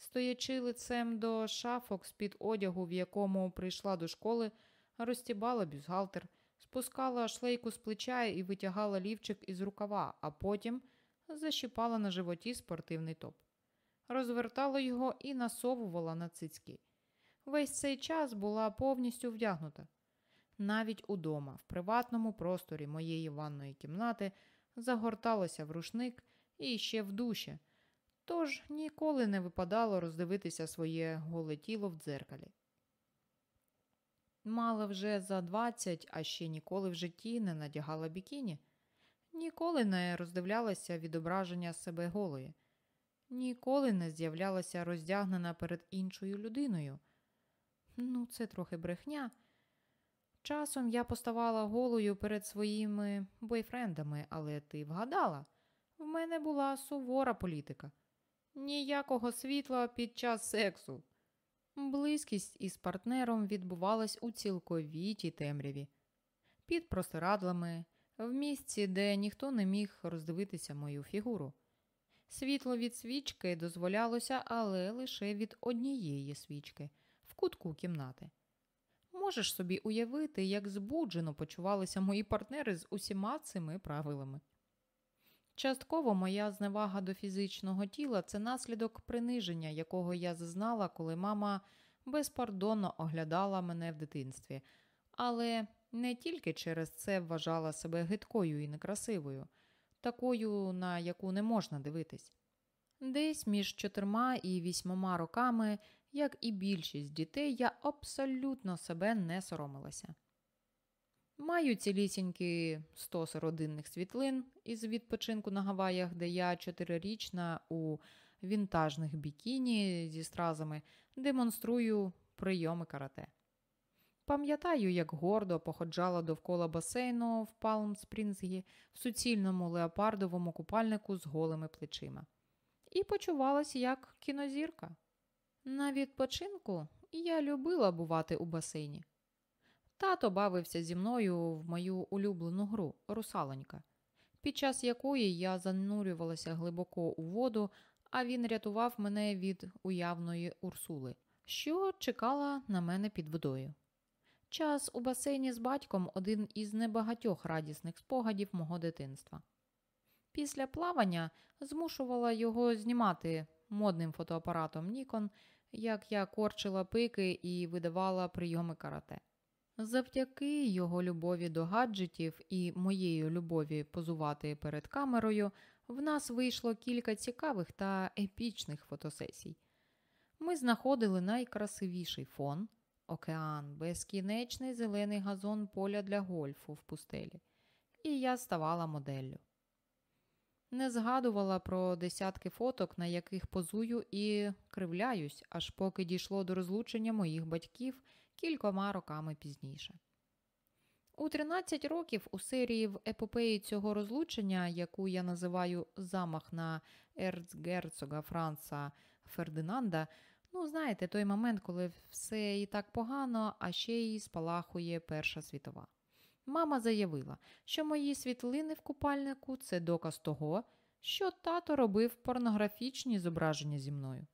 Стоячи лицем до шафок з-під одягу, в якому прийшла до школи, розтібала бюстгальтер, спускала шлейку з плеча і витягала лівчик із рукава, а потім защіпала на животі спортивний топ. Розвертала його і насовувала на цицьки. Весь цей час була повністю вдягнута. Навіть удома, в приватному просторі моєї ванної кімнати, загорталася в рушник і ще в душі, тож ніколи не випадало роздивитися своє голе тіло в дзеркалі. Мала вже за двадцять, а ще ніколи в житті не надягала бікіні, ніколи не роздивлялася відображення себе голої, ніколи не з'являлася роздягнена перед іншою людиною. Ну, це трохи брехня. Часом я поставала голою перед своїми бойфрендами, але ти вгадала, в мене була сувора політика. Ніякого світла під час сексу. Близькість із партнером відбувалась у цілковітій темряві, під простирадлами, в місці, де ніхто не міг роздивитися мою фігуру. Світло від свічки дозволялося, але лише від однієї свічки в кутку кімнати. Можеш собі уявити, як збуджено почувалися мої партнери з усіма цими правилами. Частково моя зневага до фізичного тіла це наслідок приниження, якого я зазнала, коли мама безпардонно оглядала мене в дитинстві, але не тільки через це вважала себе гидкою і некрасивою, такою, на яку не можна дивитись. Десь між чотирма і вісьмома роками, як і більшість дітей, я абсолютно себе не соромилася. Маю цілісінькі стос родинних світлин із відпочинку на Гаваях, де я чотирирічна у вінтажних бікіні зі стразами демонструю прийоми карате. Пам'ятаю, як гордо походжала довкола басейну в Палм Спрінзгі в суцільному леопардовому купальнику з голими плечима. І почувалася як кінозірка. На відпочинку я любила бувати у басейні. Тато бавився зі мною в мою улюблену гру русалонька, під час якої я занурювалася глибоко у воду, а він рятував мене від уявної урсули, що чекала на мене під водою. Час у басейні з батьком один із небагатьох радісних спогадів мого дитинства. Після плавання змушувала його знімати модним фотоапаратом Нікон, як я корчила пики і видавала прийоми карате. Завдяки його любові до гаджетів і моєї любові позувати перед камерою, в нас вийшло кілька цікавих та епічних фотосесій. Ми знаходили найкрасивіший фон, океан, безкінечний зелений газон поля для гольфу в пустелі, і я ставала моделлю. Не згадувала про десятки фоток, на яких позую і кривляюсь, аж поки дійшло до розлучення моїх батьків кількома роками пізніше. У 13 років у серії в епопеї цього розлучення, яку я називаю замах на ерцгерцога Франца Фердинанда, ну, знаєте, той момент, коли все і так погано, а ще й спалахує Перша світова. Мама заявила, що мої світлини в купальнику це доказ того, що тато робив порнографічні зображення зі мною.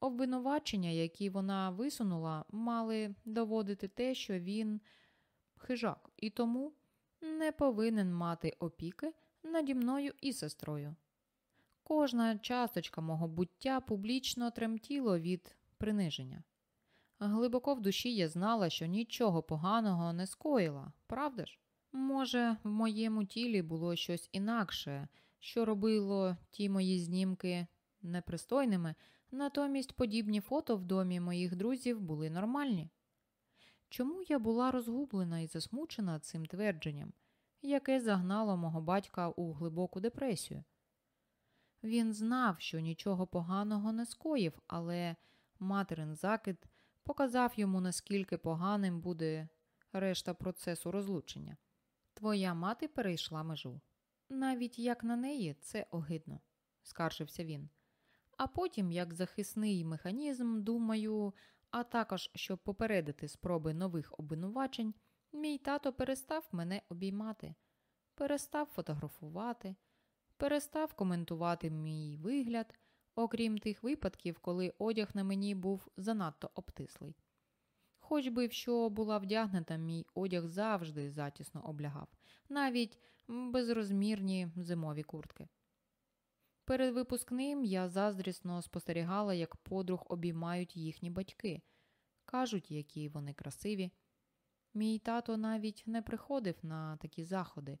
Обвинувачення, які вона висунула, мали доводити те, що він хижак, і тому не повинен мати опіки наді мною і сестрою. Кожна часточка мого буття публічно тремтіло від приниження. Глибоко в душі я знала, що нічого поганого не скоїла, правда ж? Може, в моєму тілі було щось інакше, що робило ті мої знімки непристойними, натомість подібні фото в домі моїх друзів були нормальні. Чому я була розгублена і засмучена цим твердженням, яке загнало мого батька у глибоку депресію? Він знав, що нічого поганого не скоїв, але материн закид показав йому, наскільки поганим буде решта процесу розлучення. Твоя мати перейшла межу. Навіть як на неї це огидно, скаржився він. А потім, як захисний механізм, думаю, а також щоб попередити спроби нових обвинувачень, мій тато перестав мене обіймати, перестав фотографувати, перестав коментувати мій вигляд, окрім тих випадків, коли одяг на мені був занадто обтислий. Хоч би в що була вдягнута, мій одяг завжди затісно облягав, навіть безрозмірні зимові куртки. Перед випускним я заздрісно спостерігала, як подруг обіймають їхні батьки, кажуть, які вони красиві. Мій тато навіть не приходив на такі заходи.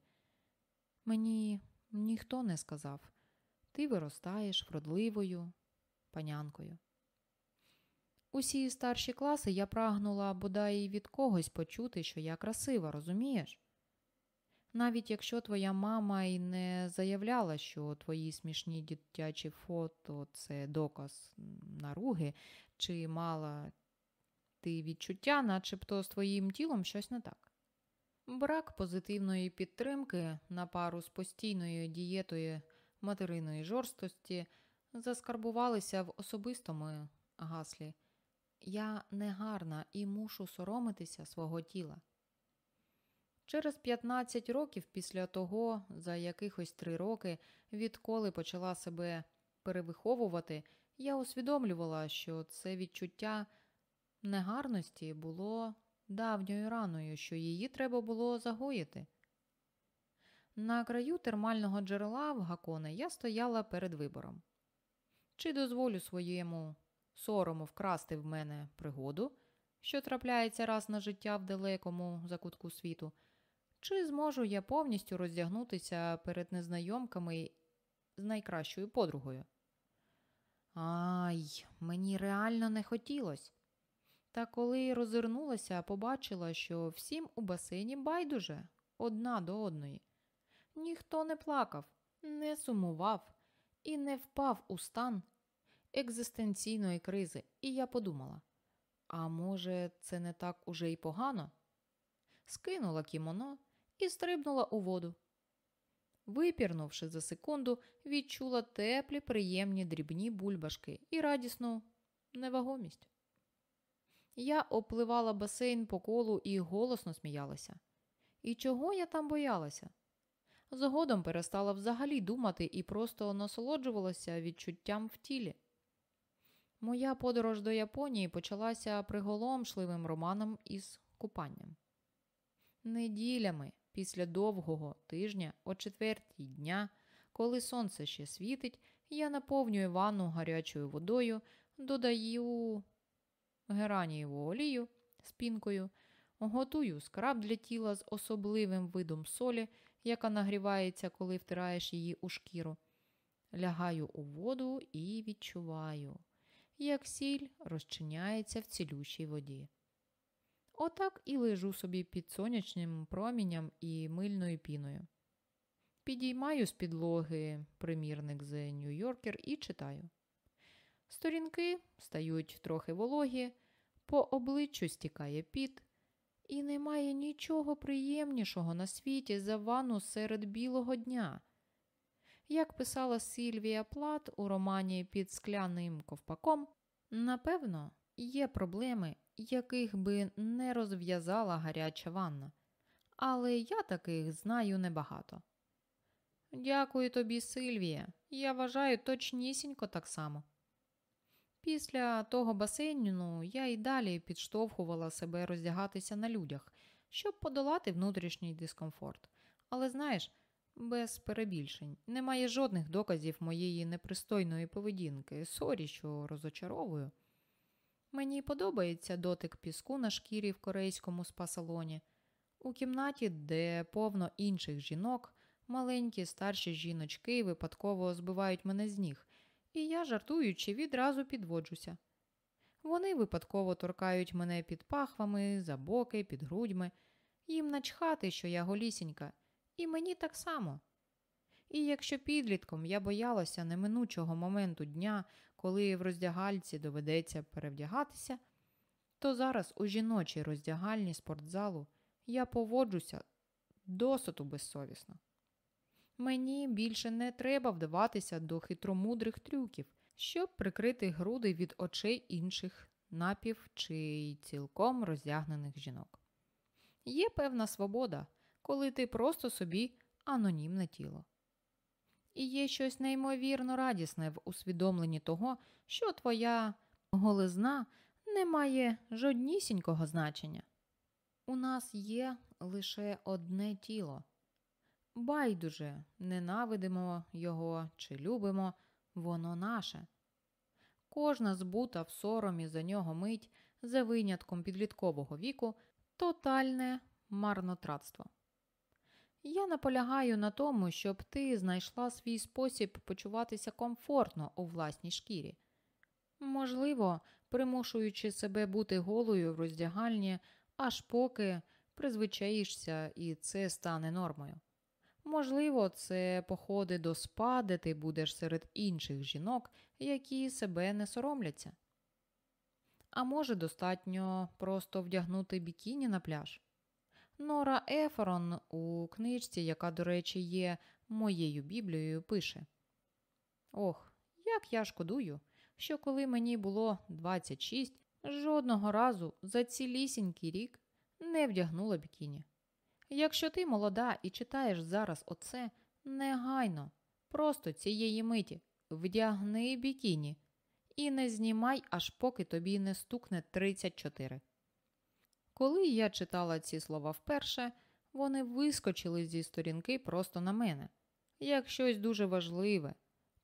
Мені ніхто не сказав ти виростаєш вродливою панянкою. Усі старші класи я прагнула бодай від когось почути, що я красива, розумієш? Навіть якщо твоя мама й не заявляла, що твої смішні дитячі фото це доказ наруги, чи мала ти відчуття, начебто з твоїм тілом щось не так. Брак позитивної підтримки на пару з постійною дієтою материної жорстості заскарбувалися в особистому гаслі. Я негарна і мушу соромитися свого тіла. Через 15 років після того, за якихось три роки, відколи почала себе перевиховувати, я усвідомлювала, що це відчуття негарності було давньою раною, що її треба було загоїти. На краю термального джерела в гаконе я стояла перед вибором. Чи дозволю своєму сорому вкрасти в мене пригоду, що трапляється раз на життя в далекому закутку світу, чи зможу я повністю роздягнутися перед незнайомками з найкращою подругою? Ай, мені реально не хотілося. Та коли розвернулася, побачила, що всім у басейні байдуже одна до одної. Ніхто не плакав, не сумував і не впав у стан екзистенційної кризи, і я подумала: а може, це не так уже й погано? Скинула кімоно і стрибнула у воду. Випірнувши за секунду, відчула теплі, приємні дрібні бульбашки і радісну невагомість. Я опливала басейн по колу і голосно сміялася. І чого я там боялася? Згодом перестала взагалі думати і просто насолоджувалася відчуттям в тілі. Моя подорож до Японії почалася приголомшливим романом із купанням. Неділями після довгого тижня, о четвертій дня, коли сонце ще світить, я наповнюю ванну гарячою водою, додаю геранієву олію з пінкою, готую скраб для тіла з особливим видом солі, яка нагрівається, коли втираєш її у шкіру. Лягаю у воду і відчуваю, як сіль розчиняється в цілющій воді. Отак і лежу собі під сонячним промінням і мильною піною. Підіймаю з підлоги примірник з Нью-Йоркер і читаю. Сторінки стають трохи вологі, по обличчю стікає піт, і немає нічого приємнішого на світі за ванну серед білого дня. Як писала Сильвія Плат у романі Під скляним ковпаком, напевно, є проблеми, яких би не розв'язала гаряча ванна, але я таких знаю небагато. Дякую тобі, Сильвія. Я вважаю точнісінько так само. Після того басейну я й далі підштовхувала себе роздягатися на людях, щоб подолати внутрішній дискомфорт. Але знаєш, без перебільшень, немає жодних доказів моєї непристойної поведінки, sorry, що розочаровую. Мені подобається дотик піску на шкірі в корейському спа-салоні. У кімнаті, де повно інших жінок, маленькі старші жіночки випадково збивають мене з ніг і я, жартуючи, відразу підводжуся. Вони випадково торкають мене під пахвами, за боки, під грудьми, їм начхати, що я голісінька, і мені так само. І якщо підлітком я боялася неминучого моменту дня, коли в роздягальці доведеться перевдягатися, то зараз у жіночій роздягальні спортзалу я поводжуся досоту безсовісно. Мені більше не треба вдаватися до хитромудрих трюків, щоб прикрити груди від очей інших напів чи цілком роздягнених жінок. Є певна свобода, коли ти просто собі анонімне тіло. І є щось неймовірно радісне в усвідомленні того, що твоя голизна не має жоднісінького значення. У нас є лише одне тіло. Байдуже, ненавидимо його чи любимо, воно наше. Кожна збута в соромі за нього мить за винятком підліткового віку тотальне марнотратство. Я наполягаю на тому, щоб ти знайшла свій спосіб почуватися комфортно у власній шкірі. Можливо, примушуючи себе бути голою в роздягальні, аж поки призвичаїшся і це стане нормою. Можливо, це походи до спа, де ти будеш серед інших жінок, які себе не соромляться. А може, достатньо просто вдягнути бікіні на пляж. Нора Еферон у книжці, яка, до речі, є моєю біблією, пише Ох, як я шкодую, що коли мені було 26, жодного разу за цілісінький рік не вдягнула бікіні. Якщо ти молода і читаєш зараз оце, негайно, просто цієї миті вдягни бікіні і не знімай, аж поки тобі не стукне 34. Коли я читала ці слова вперше, вони вискочили зі сторінки просто на мене, як щось дуже важливе,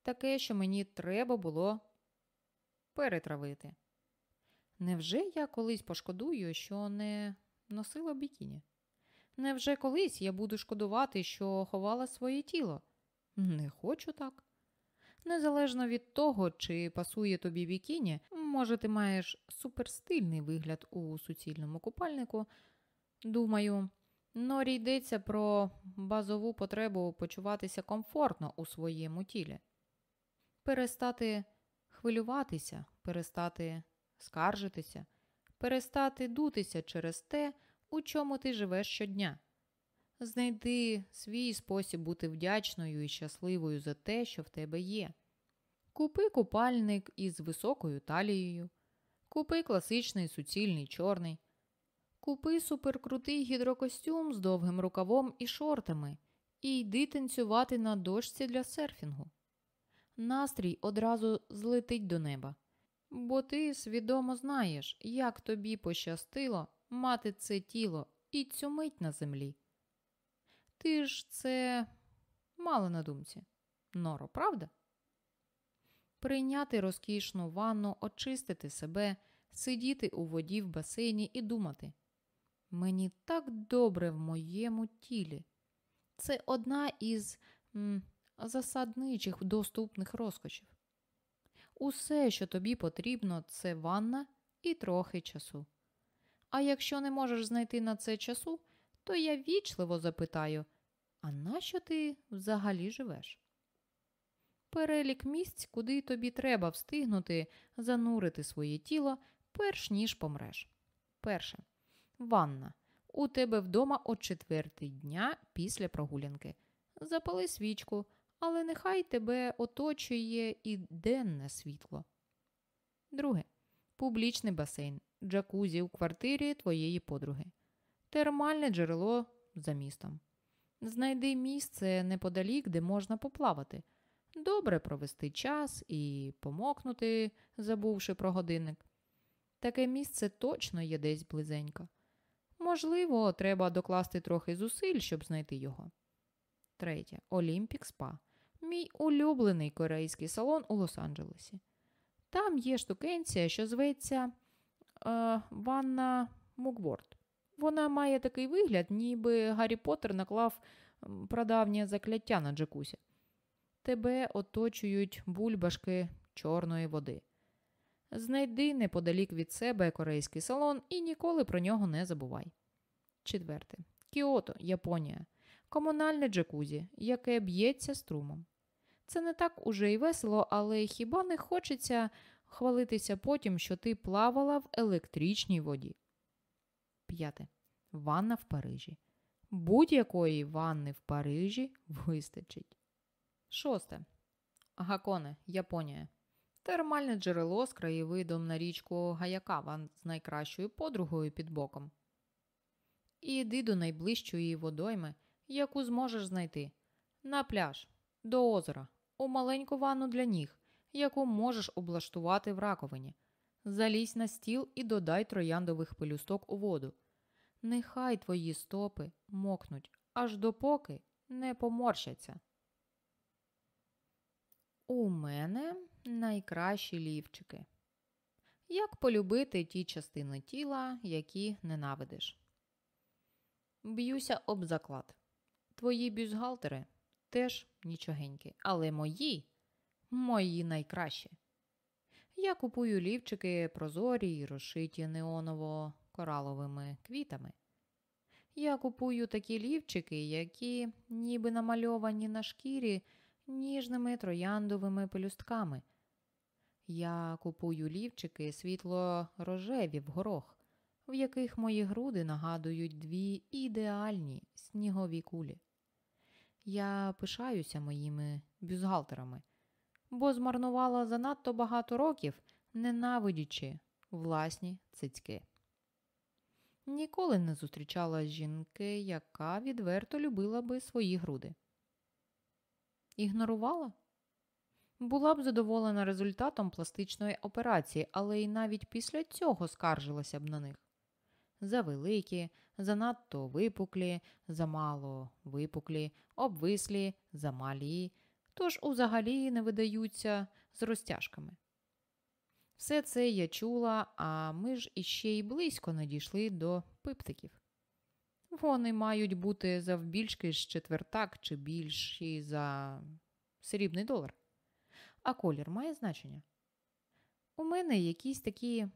таке, що мені треба було перетравити. Невже я колись пошкодую, що не носила бікіні? Невже колись я буду шкодувати, що ховала своє тіло? Не хочу так. Незалежно від того, чи пасує тобі бікіні, може, ти маєш суперстильний вигляд у суцільному купальнику. Думаю, норі йдеться про базову потребу почуватися комфортно у своєму тілі, перестати хвилюватися, перестати скаржитися, перестати дутися через те, у чому ти живеш щодня. Знайди свій спосіб бути вдячною і щасливою за те, що в тебе є. Купи купальник із високою талією, купи класичний суцільний чорний, купи суперкрутий гідрокостюм з довгим рукавом і шортами і йди танцювати на дошці для серфінгу. Настрій одразу злетить до неба, бо ти свідомо знаєш, як тобі пощастило мати це тіло і цю мить на землі. Ти ж це мало на думці. Норо, правда? Прийняти розкішну ванну, очистити себе, сидіти у воді в басейні і думати. Мені так добре в моєму тілі. Це одна із м, засадничих доступних розкошів. Усе, що тобі потрібно, це ванна і трохи часу. А якщо не можеш знайти на це часу, то я вічливо запитаю а нащо ти взагалі живеш? Перелік місць, куди тобі треба встигнути занурити своє тіло, перш ніж помреш. Перше. Ванна. У тебе вдома о четвертий дня після прогулянки. Запали свічку, але нехай тебе оточує і денне світло. Друге. Публічний басейн. Джакузі у квартирі твоєї подруги. Термальне джерело за містом. Знайди місце неподалік, де можна поплавати. Добре провести час і помокнути, забувши про годинник. Таке місце точно є десь близенько. Можливо, треба докласти трохи зусиль, щоб знайти його. Третє. Олімпік Спа. Мій улюблений корейський салон у Лос-Анджелесі. Там є штукенція, що зветься е, Ванна Мукворд. Вона має такий вигляд, ніби Гаррі Поттер наклав прадавнє закляття на джакусі. Тебе оточують бульбашки чорної води. Знайди неподалік від себе корейський салон і ніколи про нього не забувай. Четверте. Кіото, Японія. Комунальне джакузі, яке б'ється струмом. Це не так уже й весело, але хіба не хочеться хвалитися потім, що ти плавала в електричній воді. П'яте. Ванна в Парижі. Будь-якої ванни в Парижі вистачить. Шосте. Гаконе, Японія. Термальне джерело з краєвидом на річку Гаякава з найкращою подругою під боком. І йди до найближчої водойми, яку зможеш знайти. На пляж. до озера, у маленьку ванну для ніг, яку можеш облаштувати в раковині. Залізь на стіл і додай трояндових пелюсток у воду. Нехай твої стопи мокнуть, аж допоки не поморщаться. У мене найкращі лівчики. Як полюбити ті частини тіла, які ненавидиш? Б'юся об заклад. Твої бюстгальтери теж нічогенькі, але мої мої найкращі. Я купую лівчики прозорі й розшиті неоново-кораловими квітами. Я купую такі лівчики, які ніби намальовані на шкірі ніжними трояндовими пелюстками. Я купую лівчики світло рожеві в горох, в яких мої груди нагадують дві ідеальні снігові кулі. Я пишаюся моїми бюзгалтерами, бо змарнувала занадто багато років, ненавидячи власні цицьки. Ніколи не зустрічала жінки, яка відверто любила би свої груди. Ігнорувала? Була б задоволена результатом пластичної операції, але й навіть після цього скаржилася б на них. Завеликі, занадто випуклі, замало випуклі, обвислі, замалі, тож узагалі не видаються з розтяжками. Все це я чула, а ми ж іще й близько не дійшли до пиптиків. Вони мають бути завбільшки з четвертак чи більші за срібний долар. А колір має значення. У мене якісь такі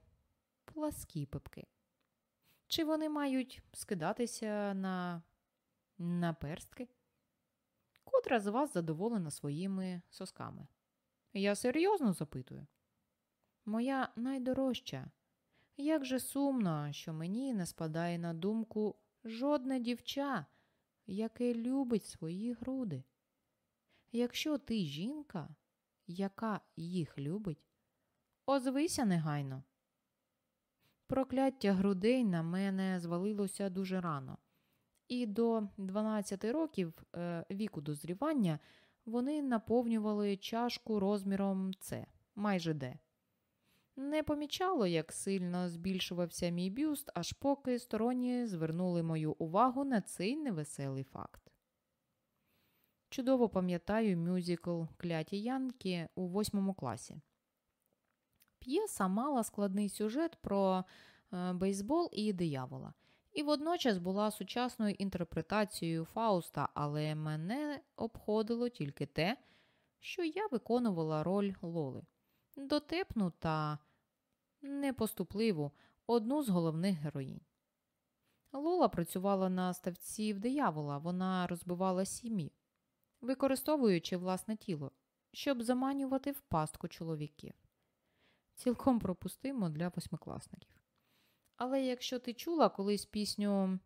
пласкі пипки. Чи вони мають скидатися на на перстки? Котра з вас задоволена своїми сосками? Я серйозно запитую. Моя найдорожча. Як же сумно, що мені не спадає на думку жодне дівча, яке любить свої груди. Якщо ти жінка, яка їх любить, озвися негайно. Прокляття грудей на мене звалилося дуже рано, і до 12 років е, віку дозрівання вони наповнювали чашку розміром С, майже Д. Не помічало, як сильно збільшувався мій бюст, аж поки сторонні звернули мою увагу на цей невеселий факт. Чудово пам'ятаю мюзикл Кляті Янки у восьмому класі. П'єса мала складний сюжет про е, бейсбол і диявола, і водночас була сучасною інтерпретацією Фауста, але мене обходило тільки те, що я виконувала роль Лоли. Дотепну та непоступливу одну з головних героїнь. Лола працювала на ставці в диявола, вона розбивала сім'ї, використовуючи власне тіло, щоб заманювати в пастку чоловіків. Цілком пропустимо для восьмикласників. Але якщо ти чула колись пісню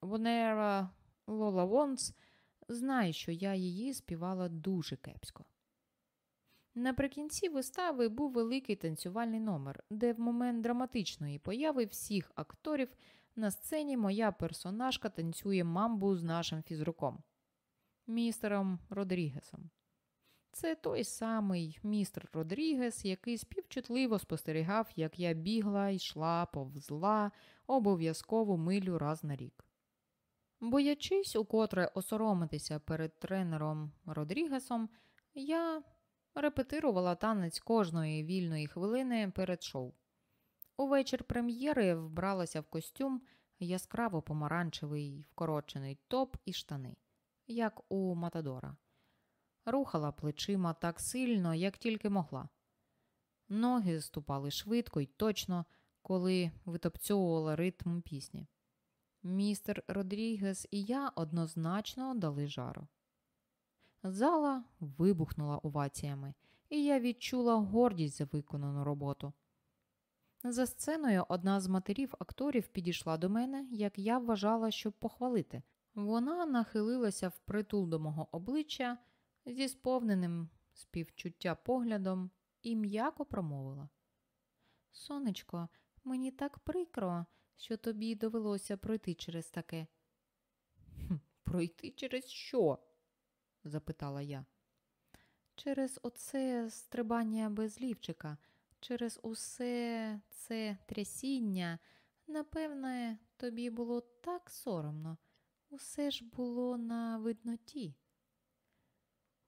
Вонера Лола Вонс, знай, що я її співала дуже кепсько. Наприкінці вистави був великий танцювальний номер, де в момент драматичної появи всіх акторів на сцені моя персонажка танцює мамбу з нашим фізруком, містером Родрігесом. Це той самий містер Родрігес, який співчутливо спостерігав, як я бігла, йшла, повзла обов'язкову милю раз на рік. Боячись, укотре осоромитися перед тренером Родрігесом, я репетирувала танець кожної вільної хвилини перед шоу. Увечір прем'єри вбралася в костюм яскраво помаранчевий вкорочений топ і штани, як у Матадора. Рухала плечима так сильно, як тільки могла. Ноги ступали швидко й точно, коли витопцьовувала ритм пісні. Містер Родрігес і я однозначно дали жару. Зала вибухнула оваціями, і я відчула гордість за виконану роботу. За сценою одна з матерів акторів підійшла до мене, як я вважала, щоб похвалити. Вона нахилилася впритул до мого обличчя зі сповненим співчуття поглядом і м'яко промовила. Сонечко, мені так прикро, що тобі довелося пройти через таке. «Хм, Пройти через що? Запитала я. Через оце стрибання без лівчика, через усе це трясіння, напевне, тобі було так соромно. Усе ж було на видноті.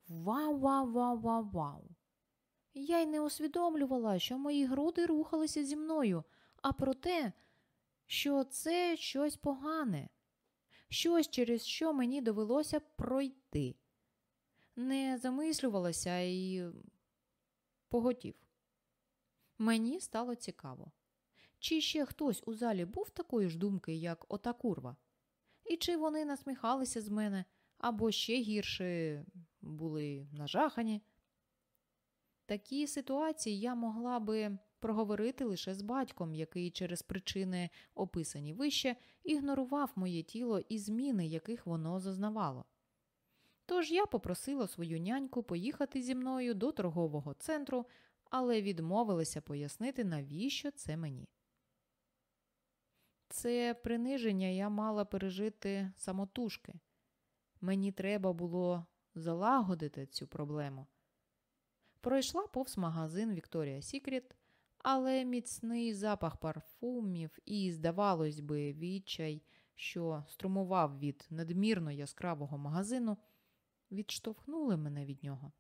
Вау, вау, вау, вау, вау. Я й не усвідомлювала, що мої груди рухалися зі мною, а про те, що це щось погане, щось, через що мені довелося пройти. Не замислювалася і поготів. Мені стало цікаво. Чи ще хтось у залі був такої ж думки, як ота курва? І чи вони насміхалися з мене, або ще гірше були нажахані? Такі ситуації я могла би проговорити лише з батьком, який через причини, описані вище, ігнорував моє тіло і зміни, яких воно зазнавало. Тож я попросила свою няньку поїхати зі мною до торгового центру, але відмовилася пояснити, навіщо це мені. Це приниження я мала пережити самотужки. Мені треба було залагодити цю проблему. Пройшла повз магазин Вікторія Сікрет, але міцний запах парфумів і, здавалось би, відчай, що струмував від надмірно яскравого магазину, відштовхнули мене від нього.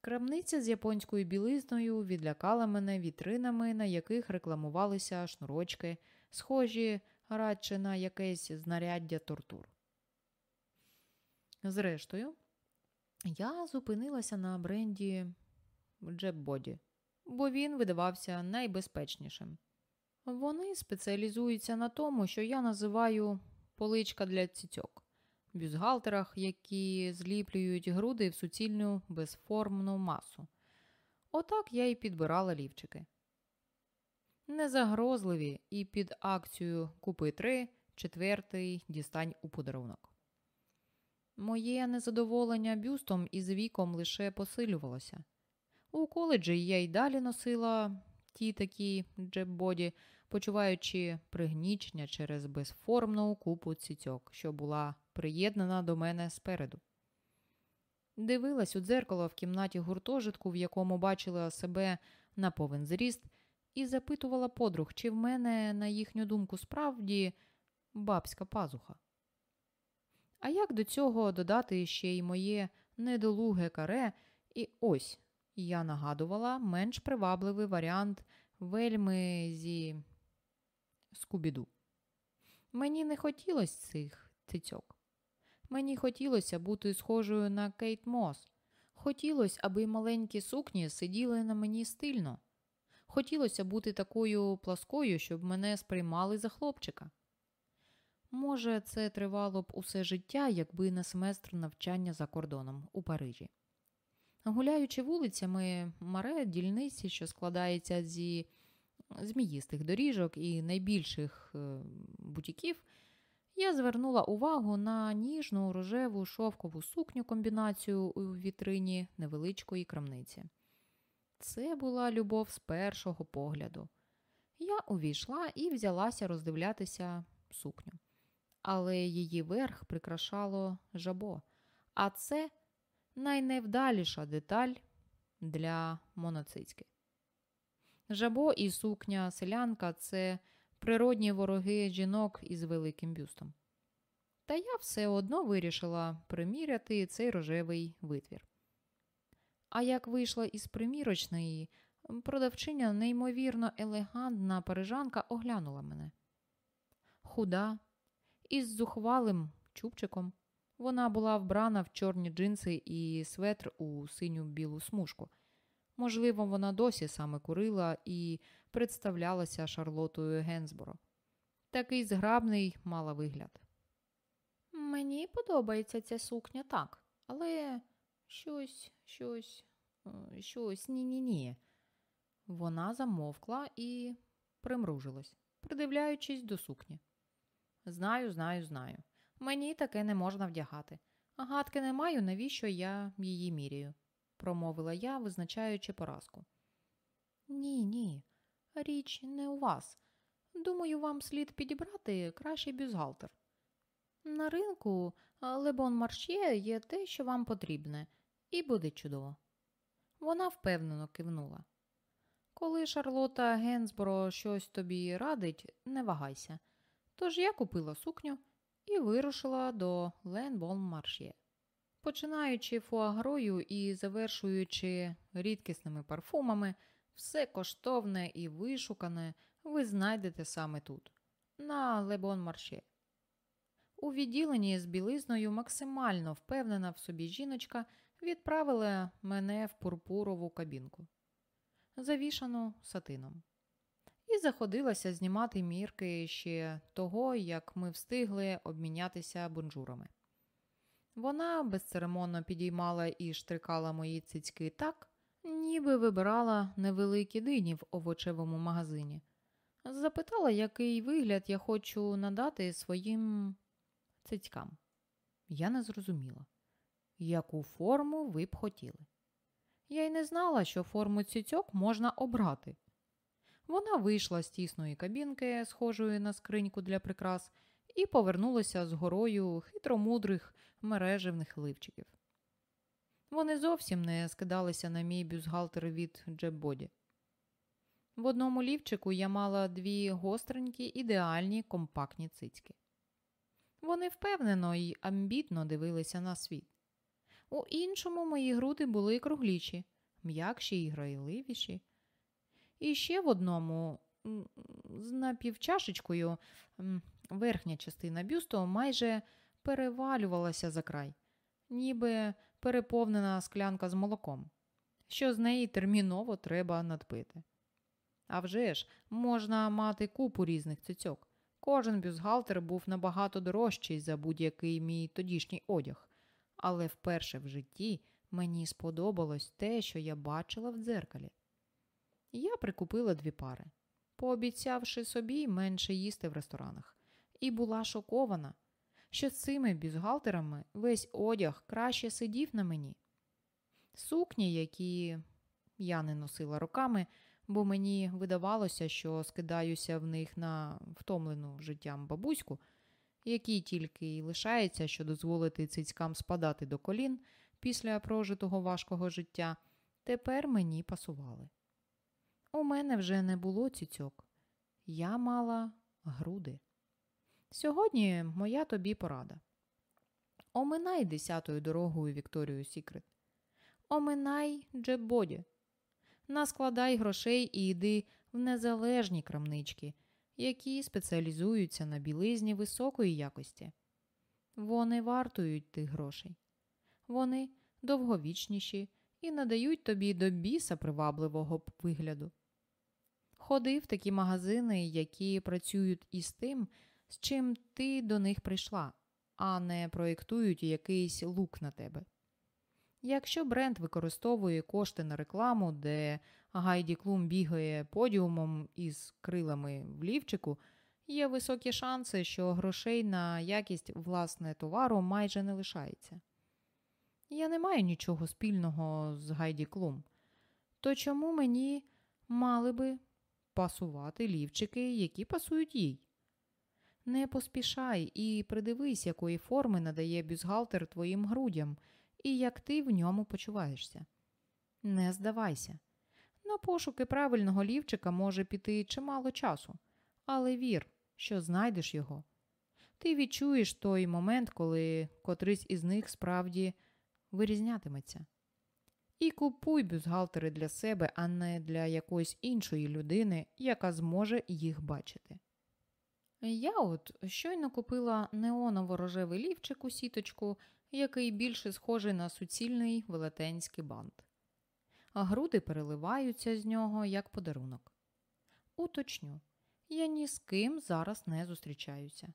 Крамниця з японською білизною відлякала мене вітринами, на яких рекламувалися шнурочки, схожі радше на якесь знаряддя тортур. Зрештою, я зупинилася на бренді Джеббоді, бо він видавався найбезпечнішим. Вони спеціалізуються на тому, що я називаю поличка для цицьок, бюзгалтерах, які зліплюють груди в суцільну безформну масу. Отак я й підбирала лівчики. Незагрозливі і під акцію Купи три, четвертий дістань у подарунок. Моє незадоволення бюстом із віком лише посилювалося. У коледжі я й далі носила ті такі джеббоді, почуваючи пригнічення через безформну купу цицьок, що була приєднана до мене спереду. Дивилась у дзеркало в кімнаті гуртожитку, в якому бачила себе на повен зріст, і запитувала подруг, чи в мене, на їхню думку, справді бабська пазуха. А як до цього додати ще й моє недолуге каре, і ось я нагадувала менш привабливий варіант вельми зі скубіду. Мені не хотілося цих цицьок. Мені хотілося бути схожою на Кейт Мос. Хотілося, аби маленькі сукні сиділи на мені стильно. Хотілося бути такою пласкою, щоб мене сприймали за хлопчика. Може, це тривало б усе життя, якби не семестр навчання за кордоном у Парижі. Гуляючи вулицями, маре дільниці, що складається зі зміїстих доріжок і найбільших е, бутіків, я звернула увагу на ніжну рожеву шовкову сукню комбінацію у вітрині невеличкої крамниці. Це була любов з першого погляду. Я увійшла і взялася роздивлятися сукню але її верх прикрашало жабо, а це найневдаліша деталь для моноцицьки. Жабо і сукня селянка це природні вороги жінок із великим бюстом. Та я все одно вирішила приміряти цей рожевий витвір. А як вийшла із примірочної, продавчиня неймовірно елегантна парижанка оглянула мене. Худа, із зухвалим чубчиком. Вона була вбрана в чорні джинси і светр у синю білу смужку. Можливо, вона досі саме курила і представлялася Шарлотою Генсборо. Такий зграбний мала вигляд. Мені подобається ця сукня так, але щось, щось, е, щось ні-ні-ні. Вона замовкла і примружилась, придивляючись до сукні. Знаю, знаю, знаю. Мені таке не можна вдягати. Гадки не маю, навіщо я її міряю, промовила я, визначаючи поразку. Ні, ні, річ не у вас. Думаю, вам слід підібрати кращий бюзгалтер. На ринку Лебон Маршє є те, що вам потрібне, і буде чудово. Вона впевнено кивнула. Коли Шарлота Генсборо щось тобі радить, не вагайся. Тож я купила сукню і вирушила до Ленбон Маршє. Починаючи фуагрою і завершуючи рідкісними парфумами, все коштовне і вишукане ви знайдете саме тут, на Лебон Маршє. У відділенні з білизною максимально впевнена в собі жіночка відправила мене в пурпурову кабінку, завішану сатином, і заходилася знімати мірки ще того, як ми встигли обмінятися бонжурами. Вона безцеремонно підіймала і штрикала мої цицьки так, ніби вибирала невеликі дині в овочевому магазині. Запитала, який вигляд я хочу надати своїм цицькам. Я не зрозуміла, яку форму ви б хотіли. Я й не знала, що форму цицьок можна обрати. Вона вийшла з тісної кабінки, схожої на скриньку для прикрас, і повернулася з горою хитромудрих мережевних ливчиків. Вони зовсім не скидалися на мій бюзгалтер від Джеббоді. В одному лівчику я мала дві гостренькі, ідеальні компактні цицьки. Вони впевнено й амбітно дивилися на світ. У іншому мої груди були кругліші, м'якші і грайливіші. І ще в одному, з напівчашечкою, верхня частина бюсту майже перевалювалася за край, ніби переповнена склянка з молоком, що з неї терміново треба надпити. А вже ж, можна мати купу різних цицьок. Кожен бюзгалтер був набагато дорожчий за будь-який мій тодішній одяг, але вперше в житті мені сподобалось те, що я бачила в дзеркалі. Я прикупила дві пари, пообіцявши собі менше їсти в ресторанах, і була шокована, що з цими бюзгалтерами весь одяг краще сидів на мені. Сукні, які я не носила роками, бо мені видавалося, що скидаюся в них на втомлену життям бабуську, якій тільки й лишається, що дозволити цицькам спадати до колін після прожитого важкого життя, тепер мені пасували. У мене вже не було цицьок. Я мала груди. Сьогодні моя тобі порада. Оминай десятою дорогою Вікторію Сікрет. Оминай Джеббоді наскладай грошей і йди в незалежні крамнички, які спеціалізуються на білизні високої якості. Вони вартують тих грошей. Вони довговічніші і надають тобі до біса привабливого вигляду. Ходи в такі магазини, які працюють із тим, з чим ти до них прийшла, а не проєктують якийсь лук на тебе. Якщо бренд використовує кошти на рекламу, де Гайді Клум бігає подіумом із крилами в лівчику, є високі шанси, що грошей на якість власне товару майже не лишається. Я не маю нічого спільного з Гайді Клум. То чому мені мали би пасувати лівчики, які пасують їй? Не поспішай і придивись, якої форми надає бюзгалтер твоїм грудям і як ти в ньому почуваєшся. Не здавайся. На пошуки правильного лівчика може піти чимало часу, але вір, що знайдеш його. Ти відчуєш той момент, коли котрийсь із них справді вирізнятиметься. І купуй бюзгалтери для себе, а не для якоїсь іншої людини, яка зможе їх бачити. Я от щойно купила неоново рожевий лівчик у сіточку який більше схожий на суцільний велетенський бант. А груди переливаються з нього як подарунок. Уточню, я ні з ким зараз не зустрічаюся.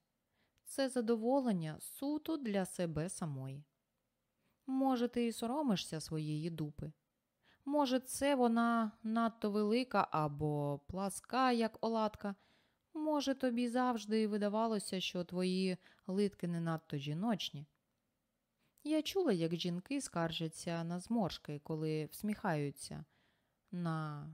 Це задоволення суто для себе самої. Може, ти і соромишся своєї дупи. Може, це вона надто велика або пласка, як оладка. Може, тобі завжди видавалося, що твої литки не надто жіночні. Я чула, як жінки скаржаться на зморшки, коли всміхаються на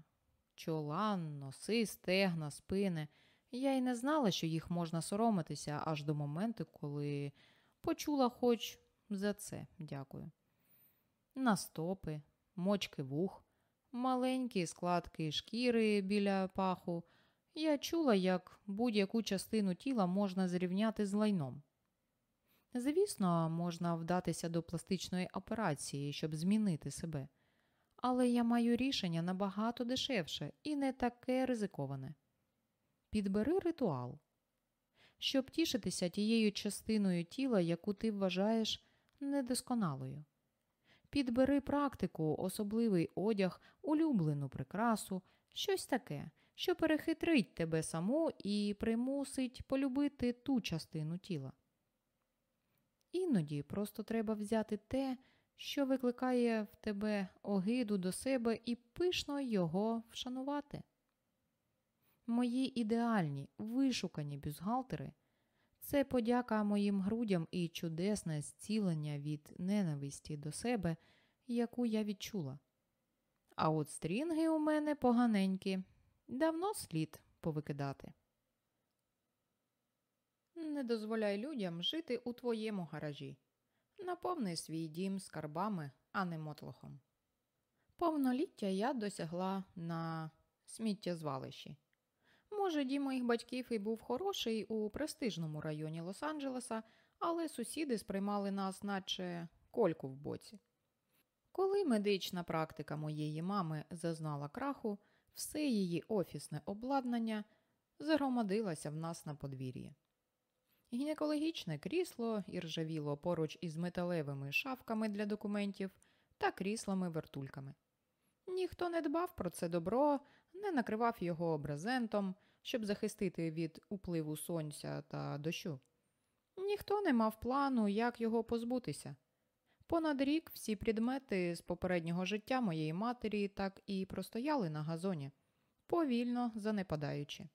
чола, носи, стегна, спини. Я й не знала, що їх можна соромитися аж до моменту, коли почула хоч за це дякую. На стопи, мочки вух, маленькі складки шкіри біля паху. Я чула, як будь-яку частину тіла можна зрівняти з лайном. Звісно, можна вдатися до пластичної операції, щоб змінити себе. Але я маю рішення набагато дешевше і не таке ризиковане. Підбери ритуал, щоб тішитися тією частиною тіла, яку ти вважаєш недосконалою. Підбери практику, особливий одяг, улюблену прикрасу, щось таке, що перехитрить тебе саму і примусить полюбити ту частину тіла. Іноді просто треба взяти те, що викликає в тебе огиду до себе і пишно його вшанувати. Мої ідеальні, вишукані бюзгалтери це подяка моїм грудям і чудесне зцілення від ненависті до себе, яку я відчула. А от стрінги у мене поганенькі, давно слід повикидати. Не дозволяй людям жити у твоєму гаражі. Наповни свій дім скарбами, а не мотлохом. Повноліття я досягла на сміттєзвалищі. Може, дім моїх батьків і був хороший у престижному районі Лос-Анджелеса, але сусіди сприймали нас, наче кольку в боці. Коли медична практика моєї мами зазнала краху, все її офісне обладнання загромадилося в нас на подвір'ї. Гінекологічне крісло іржавіло поруч із металевими шафками для документів та кріслами-вертульками. Ніхто не дбав про це добро, не накривав його брезентом, щоб захистити від upливу сонця та дощу. Ніхто не мав плану, як його позбутися. Понад рік всі предмети з попереднього життя моєї матері так і простояли на газоні, повільно занепадаючи.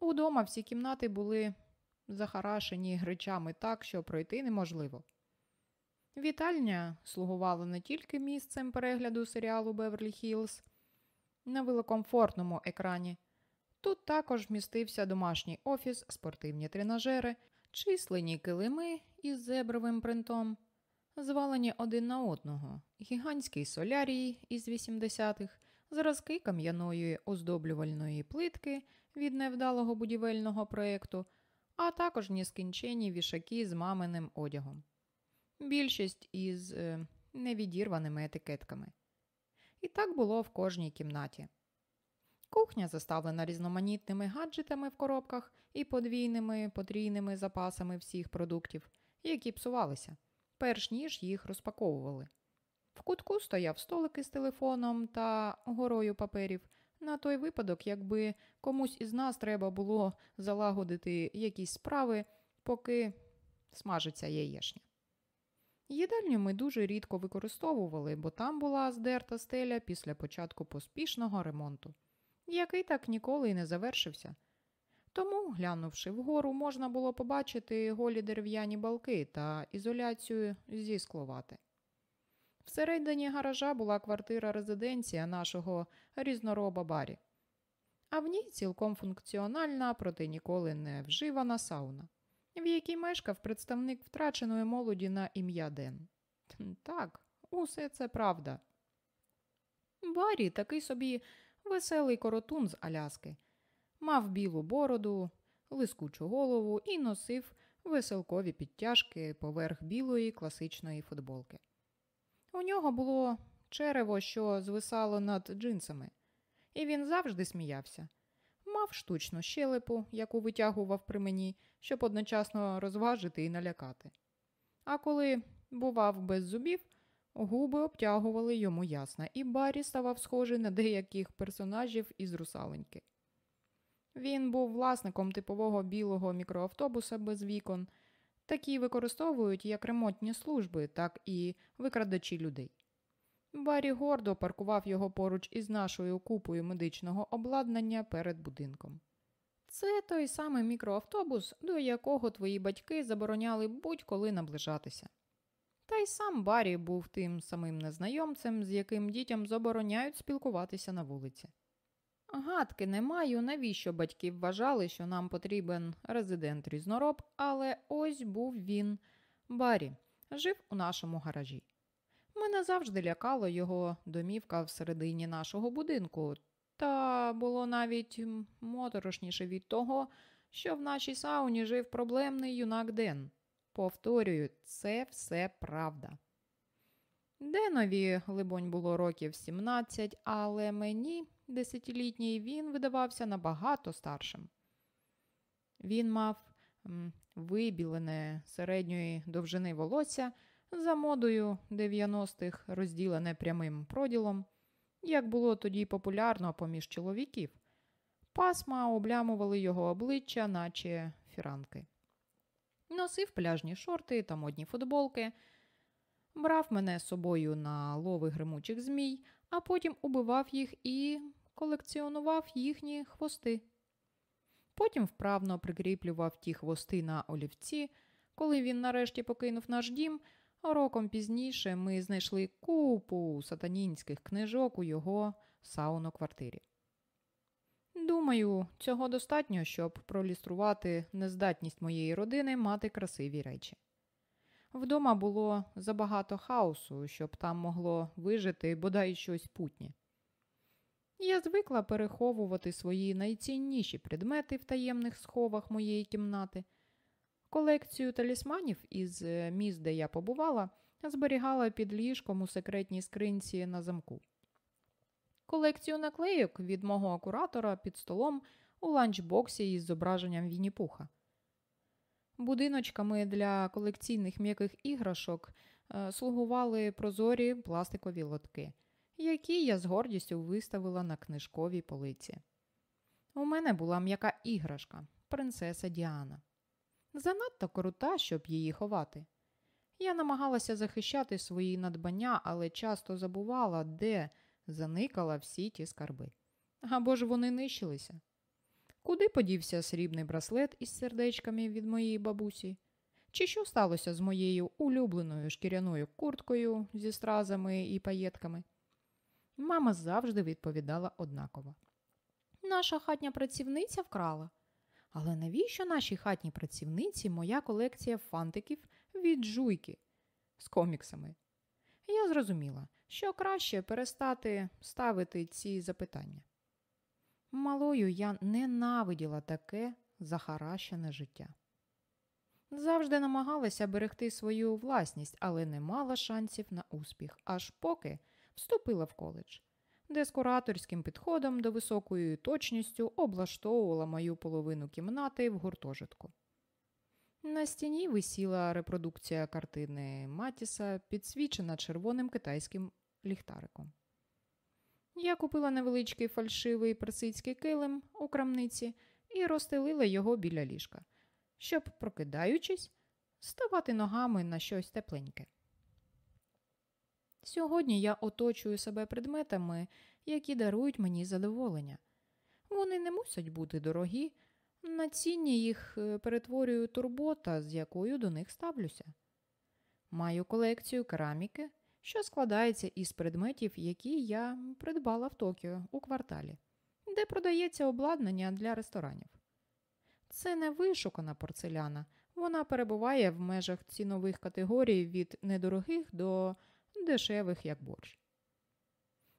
Удома всі кімнати були захарашені речами так, що пройти неможливо. Вітальня слугувала не тільки місцем перегляду серіалу Беверлі Хіллз на великомфортному екрані. Тут також містився домашній офіс, спортивні тренажери, численні килими із зебровим принтом, звалені один на одного, гігантський солярій із 80-х, зразки кам'яної оздоблювальної плитки від невдалого будівельного проєкту, а також нескінченні вішаки з маминим одягом. Більшість із е, невідірваними етикетками. І так було в кожній кімнаті. Кухня заставлена різноманітними гаджетами в коробках і подвійними потрійними запасами всіх продуктів, які псувалися, перш ніж їх розпаковували. В кутку стояв столик із телефоном та горою паперів на той випадок, якби комусь із нас треба було залагодити якісь справи, поки смажиться яєшня. Їдальню ми дуже рідко використовували, бо там була здерта стеля після початку поспішного ремонту, який так ніколи й не завершився. Тому, глянувши вгору, можна було побачити голі дерев'яні балки та ізоляцію зі скловати. Всередині гаража була квартира резиденція нашого різнороба барі, а в ній цілком функціональна, проте ніколи не вживана сауна в якій мешкав представник втраченої молоді на ім'я Ден. Так, усе це правда. Барі такий собі веселий коротун з Аляски, мав білу бороду, лискучу голову і носив веселкові підтяжки поверх білої класичної футболки. У нього було черево, що звисало над джинсами, і він завжди сміявся мав штучну щелепу, яку витягував при мені, щоб одночасно розважити і налякати. А коли бував без зубів, губи обтягували йому ясна, і Баррі ставав схожий на деяких персонажів із русаленьки. Він був власником типового білого мікроавтобуса без вікон, такі використовують як ремонтні служби, так і викрадачі людей. Барі гордо паркував його поруч із нашою купою медичного обладнання перед будинком. Це той самий мікроавтобус, до якого твої батьки забороняли будь-коли наближатися. Та й сам Барі був тим самим незнайомцем, з яким дітям забороняють спілкуватися на вулиці. Гадки не маю, навіщо батьки вважали, що нам потрібен резидент різнороб, але ось був він. Барі жив у нашому гаражі. Мене завжди лякало його домівка всередині нашого будинку, та було навіть моторошніше від того, що в нашій сауні жив проблемний юнак Ден. Повторюю, це все правда. Денові, либонь, було років 17, але мені, десятилітній, він видавався набагато старшим. Він мав вибілене середньої довжини волосся за модою 90-х, розділене прямим проділом, як було тоді популярно поміж чоловіків. Пасма облямували його обличчя, наче фіранки. Носив пляжні шорти та модні футболки, брав мене з собою на лови гримучих змій, а потім убивав їх і колекціонував їхні хвости. Потім вправно прикріплював ті хвости на олівці. Коли він нарешті покинув наш дім, роком пізніше ми знайшли купу сатанінських книжок у його сауно-квартирі. Думаю, цього достатньо, щоб проліструвати нездатність моєї родини мати красиві речі. Вдома було забагато хаосу, щоб там могло вижити бодай щось путнє. Я звикла переховувати свої найцінніші предмети в таємних сховах моєї кімнати. Колекцію талісманів із е, міст, де я побувала, зберігала під ліжком у секретній скринці на замку. Колекцію наклейок від мого куратора під столом у ланчбоксі із зображенням Вінні-Пуха. Будиночками для колекційних м'яких іграшок е, слугували прозорі пластикові лотки, які я з гордістю виставила на книжковій полиці. У мене була м'яка іграшка, принцеса Діана. Занадто крута, щоб її ховати. Я намагалася захищати свої надбання, але часто забувала, де заникала всі ті скарби. Або ж вони нищилися. Куди подівся срібний браслет із сердечками від моєї бабусі? Чи що сталося з моєю улюбленою шкіряною курткою зі стразами і паєтками? Мама завжди відповідала однаково. Наша хатня працівниця вкрала. Але навіщо нашій хатній працівниці моя колекція фантиків від жуйки з коміксами? Я зрозуміла, що краще перестати ставити ці запитання. Малою я ненавиділа таке захаращене життя. Завжди намагалася берегти свою власність, але не мала шансів на успіх, аж поки вступила в коледж, де з кураторським підходом до високою точністю облаштовувала мою половину кімнати в гуртожитку. На стіні висіла репродукція картини Матіса, підсвічена червоним китайським ліхтариком. Я купила невеличкий фальшивий персидський килим у крамниці і розстелила його біля ліжка, щоб, прокидаючись, ставати ногами на щось тепленьке. Сьогодні я оточую себе предметами, які дарують мені задоволення. Вони не мусять бути дорогі, на цінні їх е, перетворюю турбота, з якою до них ставлюся. Маю колекцію кераміки, що складається із предметів, які я придбала в Токіо у кварталі, де продається обладнання для ресторанів. Це не вишукана порцеляна, вона перебуває в межах цінових категорій від недорогих до дешевих, як борщ.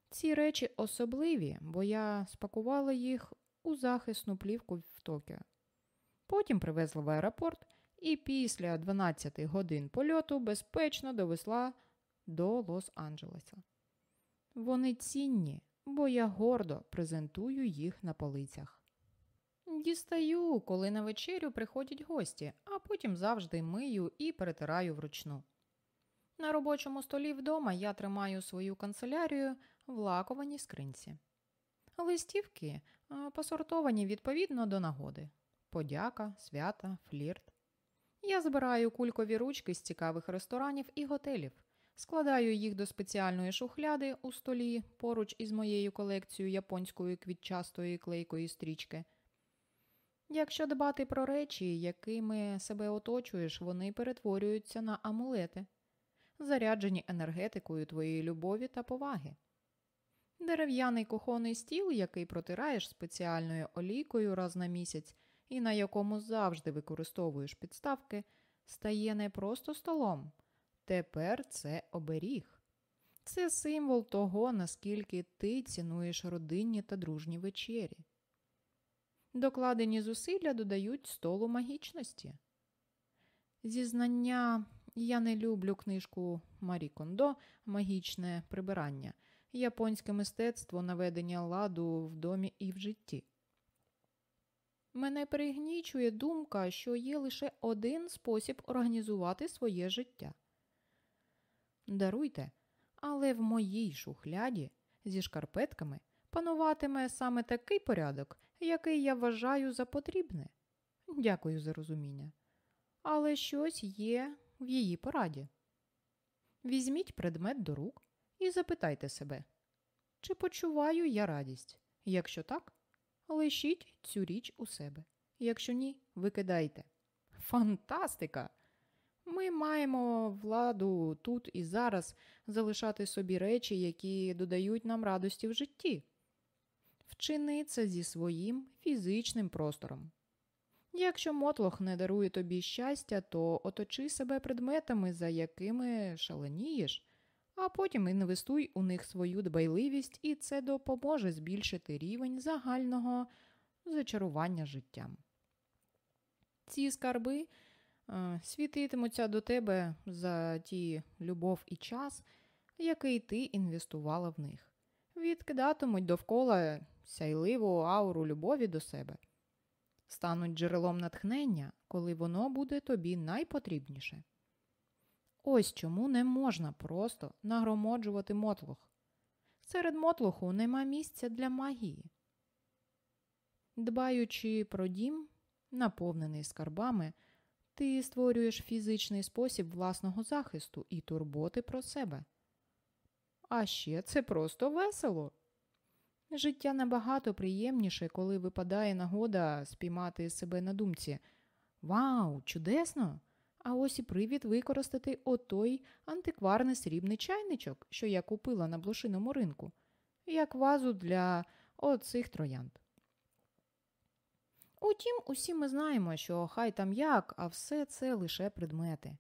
Ці речі особливі, бо я спакувала їх у захисну плівку в Токіо. Потім привезла в аеропорт і після 12 годин польоту безпечно довезла до Лос-Анджелеса. Вони цінні, бо я гордо презентую їх на полицях. Дістаю, коли на вечерю приходять гості, а потім завжди мию і перетираю вручну. На робочому столі вдома я тримаю свою канцелярію в лакованій скринці. Листівки посортовані відповідно до нагоди подяка, свята, флірт. Я збираю кулькові ручки з цікавих ресторанів і готелів, складаю їх до спеціальної шухляди у столі поруч із моєю колекцією японської квітчастої клейкої стрічки. Якщо дбати про речі, якими себе оточуєш, вони перетворюються на амулети, заряджені енергетикою твоєї любові та поваги. Дерев'яний кухонний стіл, який протираєш спеціальною олійкою раз на місяць і на якому завжди використовуєш підставки, стає не просто столом. Тепер це оберіг. Це символ того, наскільки ти цінуєш родинні та дружні вечері. Докладені зусилля додають столу магічності. Зізнання я не люблю книжку Марі Кондо Магічне прибирання, японське мистецтво наведення ладу в домі і в житті. Мене пригнічує думка, що є лише один спосіб організувати своє життя. Даруйте, але в моїй шухляді зі шкарпетками пануватиме саме такий порядок, який я вважаю за потрібне. Дякую за розуміння. Але щось є в її пораді. Візьміть предмет до рук і запитайте себе, чи почуваю я радість? Якщо так, лишіть цю річ у себе. Якщо ні, викидайте. Фантастика! Ми маємо владу тут і зараз залишати собі речі, які додають нам радості в житті. Вчини це зі своїм фізичним простором. Якщо мотлох не дарує тобі щастя, то оточи себе предметами, за якими шаленієш, а потім інвестуй у них свою дбайливість, і це допоможе збільшити рівень загального зачарування життям. Ці скарби е, світитимуться до тебе за ті любов і час, який ти інвестувала в них, відкидатимуть довкола сяйливу ауру любові до себе стануть джерелом натхнення, коли воно буде тобі найпотрібніше. Ось чому не можна просто нагромоджувати мотлох. Серед мотлоху нема місця для магії. Дбаючи про дім, наповнений скарбами, ти створюєш фізичний спосіб власного захисту і турботи про себе. А ще це просто весело. Життя набагато приємніше, коли випадає нагода спіймати себе на думці. Вау, чудесно! А ось і привід використати отой антикварний срібний чайничок, що я купила на блошиному ринку, як вазу для оцих троянд. Утім, усі ми знаємо, що хай там як, а все це лише предмети.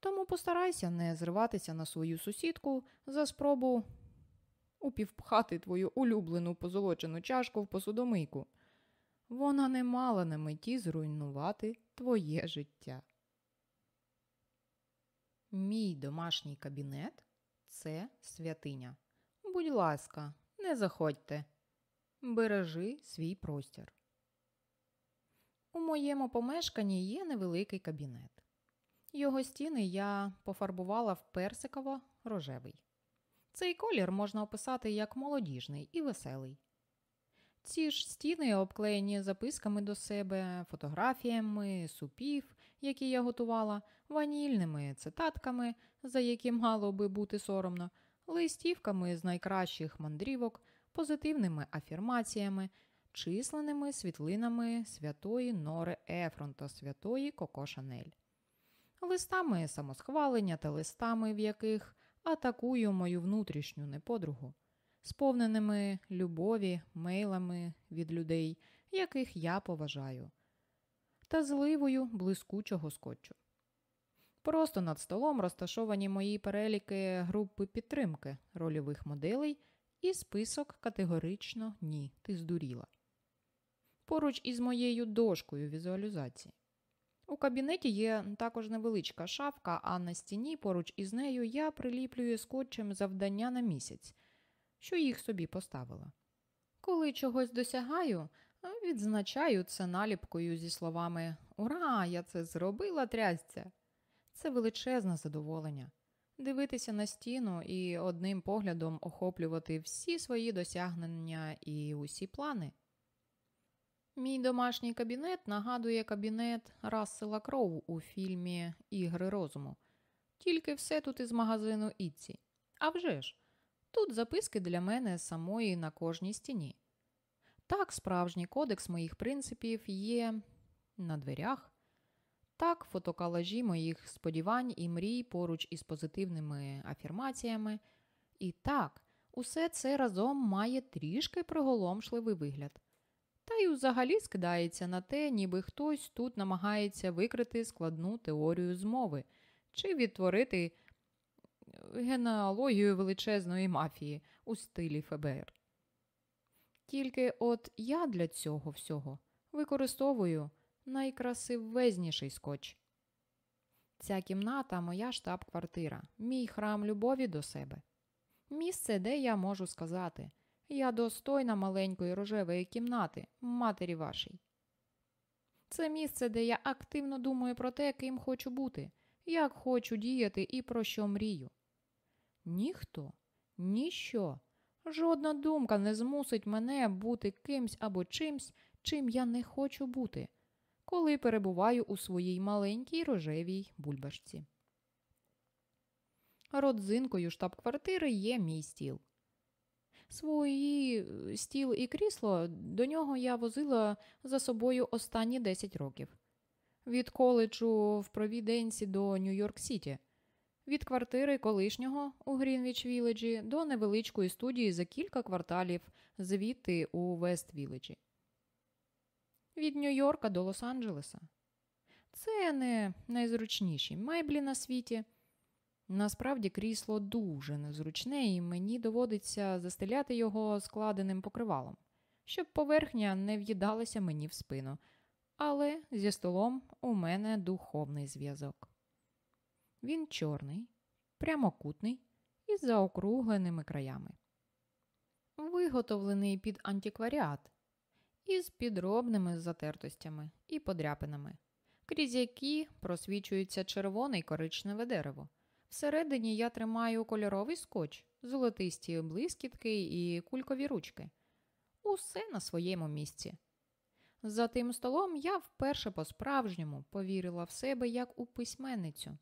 Тому постарайся не зриватися на свою сусідку за спробу упівпхати твою улюблену позолочену чашку в посудомийку. Вона не мала на меті зруйнувати твоє життя. Мій домашній кабінет це святиня. Будь ласка, не заходьте. Бережи свій простір. У моєму помешканні є невеликий кабінет. Його стіни я пофарбувала в персиково рожевий. Цей колір можна описати як молодіжний і веселий. Ці ж стіни обклеєні записками до себе, фотографіями, супів, які я готувала, ванільними цитатками, за які мало би бути соромно, листівками з найкращих мандрівок, позитивними афірмаціями, численними світлинами святої Нори Ефрон та святої Коко Шанель, листами самосхвалення та листами, в яких атакую мою внутрішню неподругу, сповненими любові, мейлами від людей, яких я поважаю, та зливою блискучого скотчу. Просто над столом розташовані мої переліки групи підтримки рольових моделей і список категорично ні, ти здуріла. Поруч із моєю дошкою візуалізації. У кабінеті є також невеличка шафка, а на стіні поруч із нею я приліплюю скотчем завдання на місяць, що їх собі поставила. Коли чогось досягаю, відзначаю це наліпкою зі словами Ура! Я це зробила трясця! Це величезне задоволення. Дивитися на стіну і одним поглядом охоплювати всі свої досягнення і усі плани. Мій домашній кабінет нагадує кабінет Рассела Кроу у фільмі Ігри розуму. Тільки все тут із магазину Іці. А вже ж, тут записки для мене самої на кожній стіні. Так, справжній кодекс моїх принципів є на дверях. Так, фотокалажі моїх сподівань і мрій поруч із позитивними афірмаціями. І так, Усе це разом має трішки приголомшливий вигляд. Та й взагалі скидається на те, ніби хтось тут намагається викрити складну теорію змови чи відтворити генеалогію величезної мафії у стилі ФБР. Тільки от я для цього всього використовую найкрасивезніший скотч. Ця кімната моя штаб-квартира, мій храм любові до себе. Місце, де я можу сказати, я достойна маленької рожевої кімнати, матері вашій. Це місце, де я активно думаю про те, ким хочу бути, як хочу діяти і про що мрію. Ніхто, ніщо, жодна думка не змусить мене бути кимсь або чимсь, чим я не хочу бути, коли перебуваю у своїй маленькій рожевій бульбашці. Родзинкою штаб-квартири є мій стіл. Свої е, стіл і крісло до нього я возила за собою останні 10 років. Від коледжу в Провіденсі до Нью-Йорк Сіті, від квартири колишнього у Грінвіч Віледжі до невеличкої студії за кілька кварталів звідти у Вест Віледжі. Від Нью-Йорка до Лос-Анджелеса. Це не найзручніші меблі на світі. Насправді крісло дуже незручне, і мені доводиться застеляти його складеним покривалом, щоб поверхня не в'їдалася мені в спину. Але зі столом у мене духовний зв'язок. Він чорний, прямокутний і з заокругленими краями. Виготовлений під антикваріат із підробними затертостями і подряпинами, крізь які просвічується червоне й коричневе дерево. Всередині я тримаю кольоровий скотч, золотисті блискітки і кулькові ручки. Усе на своєму місці. За тим столом я вперше по-справжньому повірила в себе як у письменницю.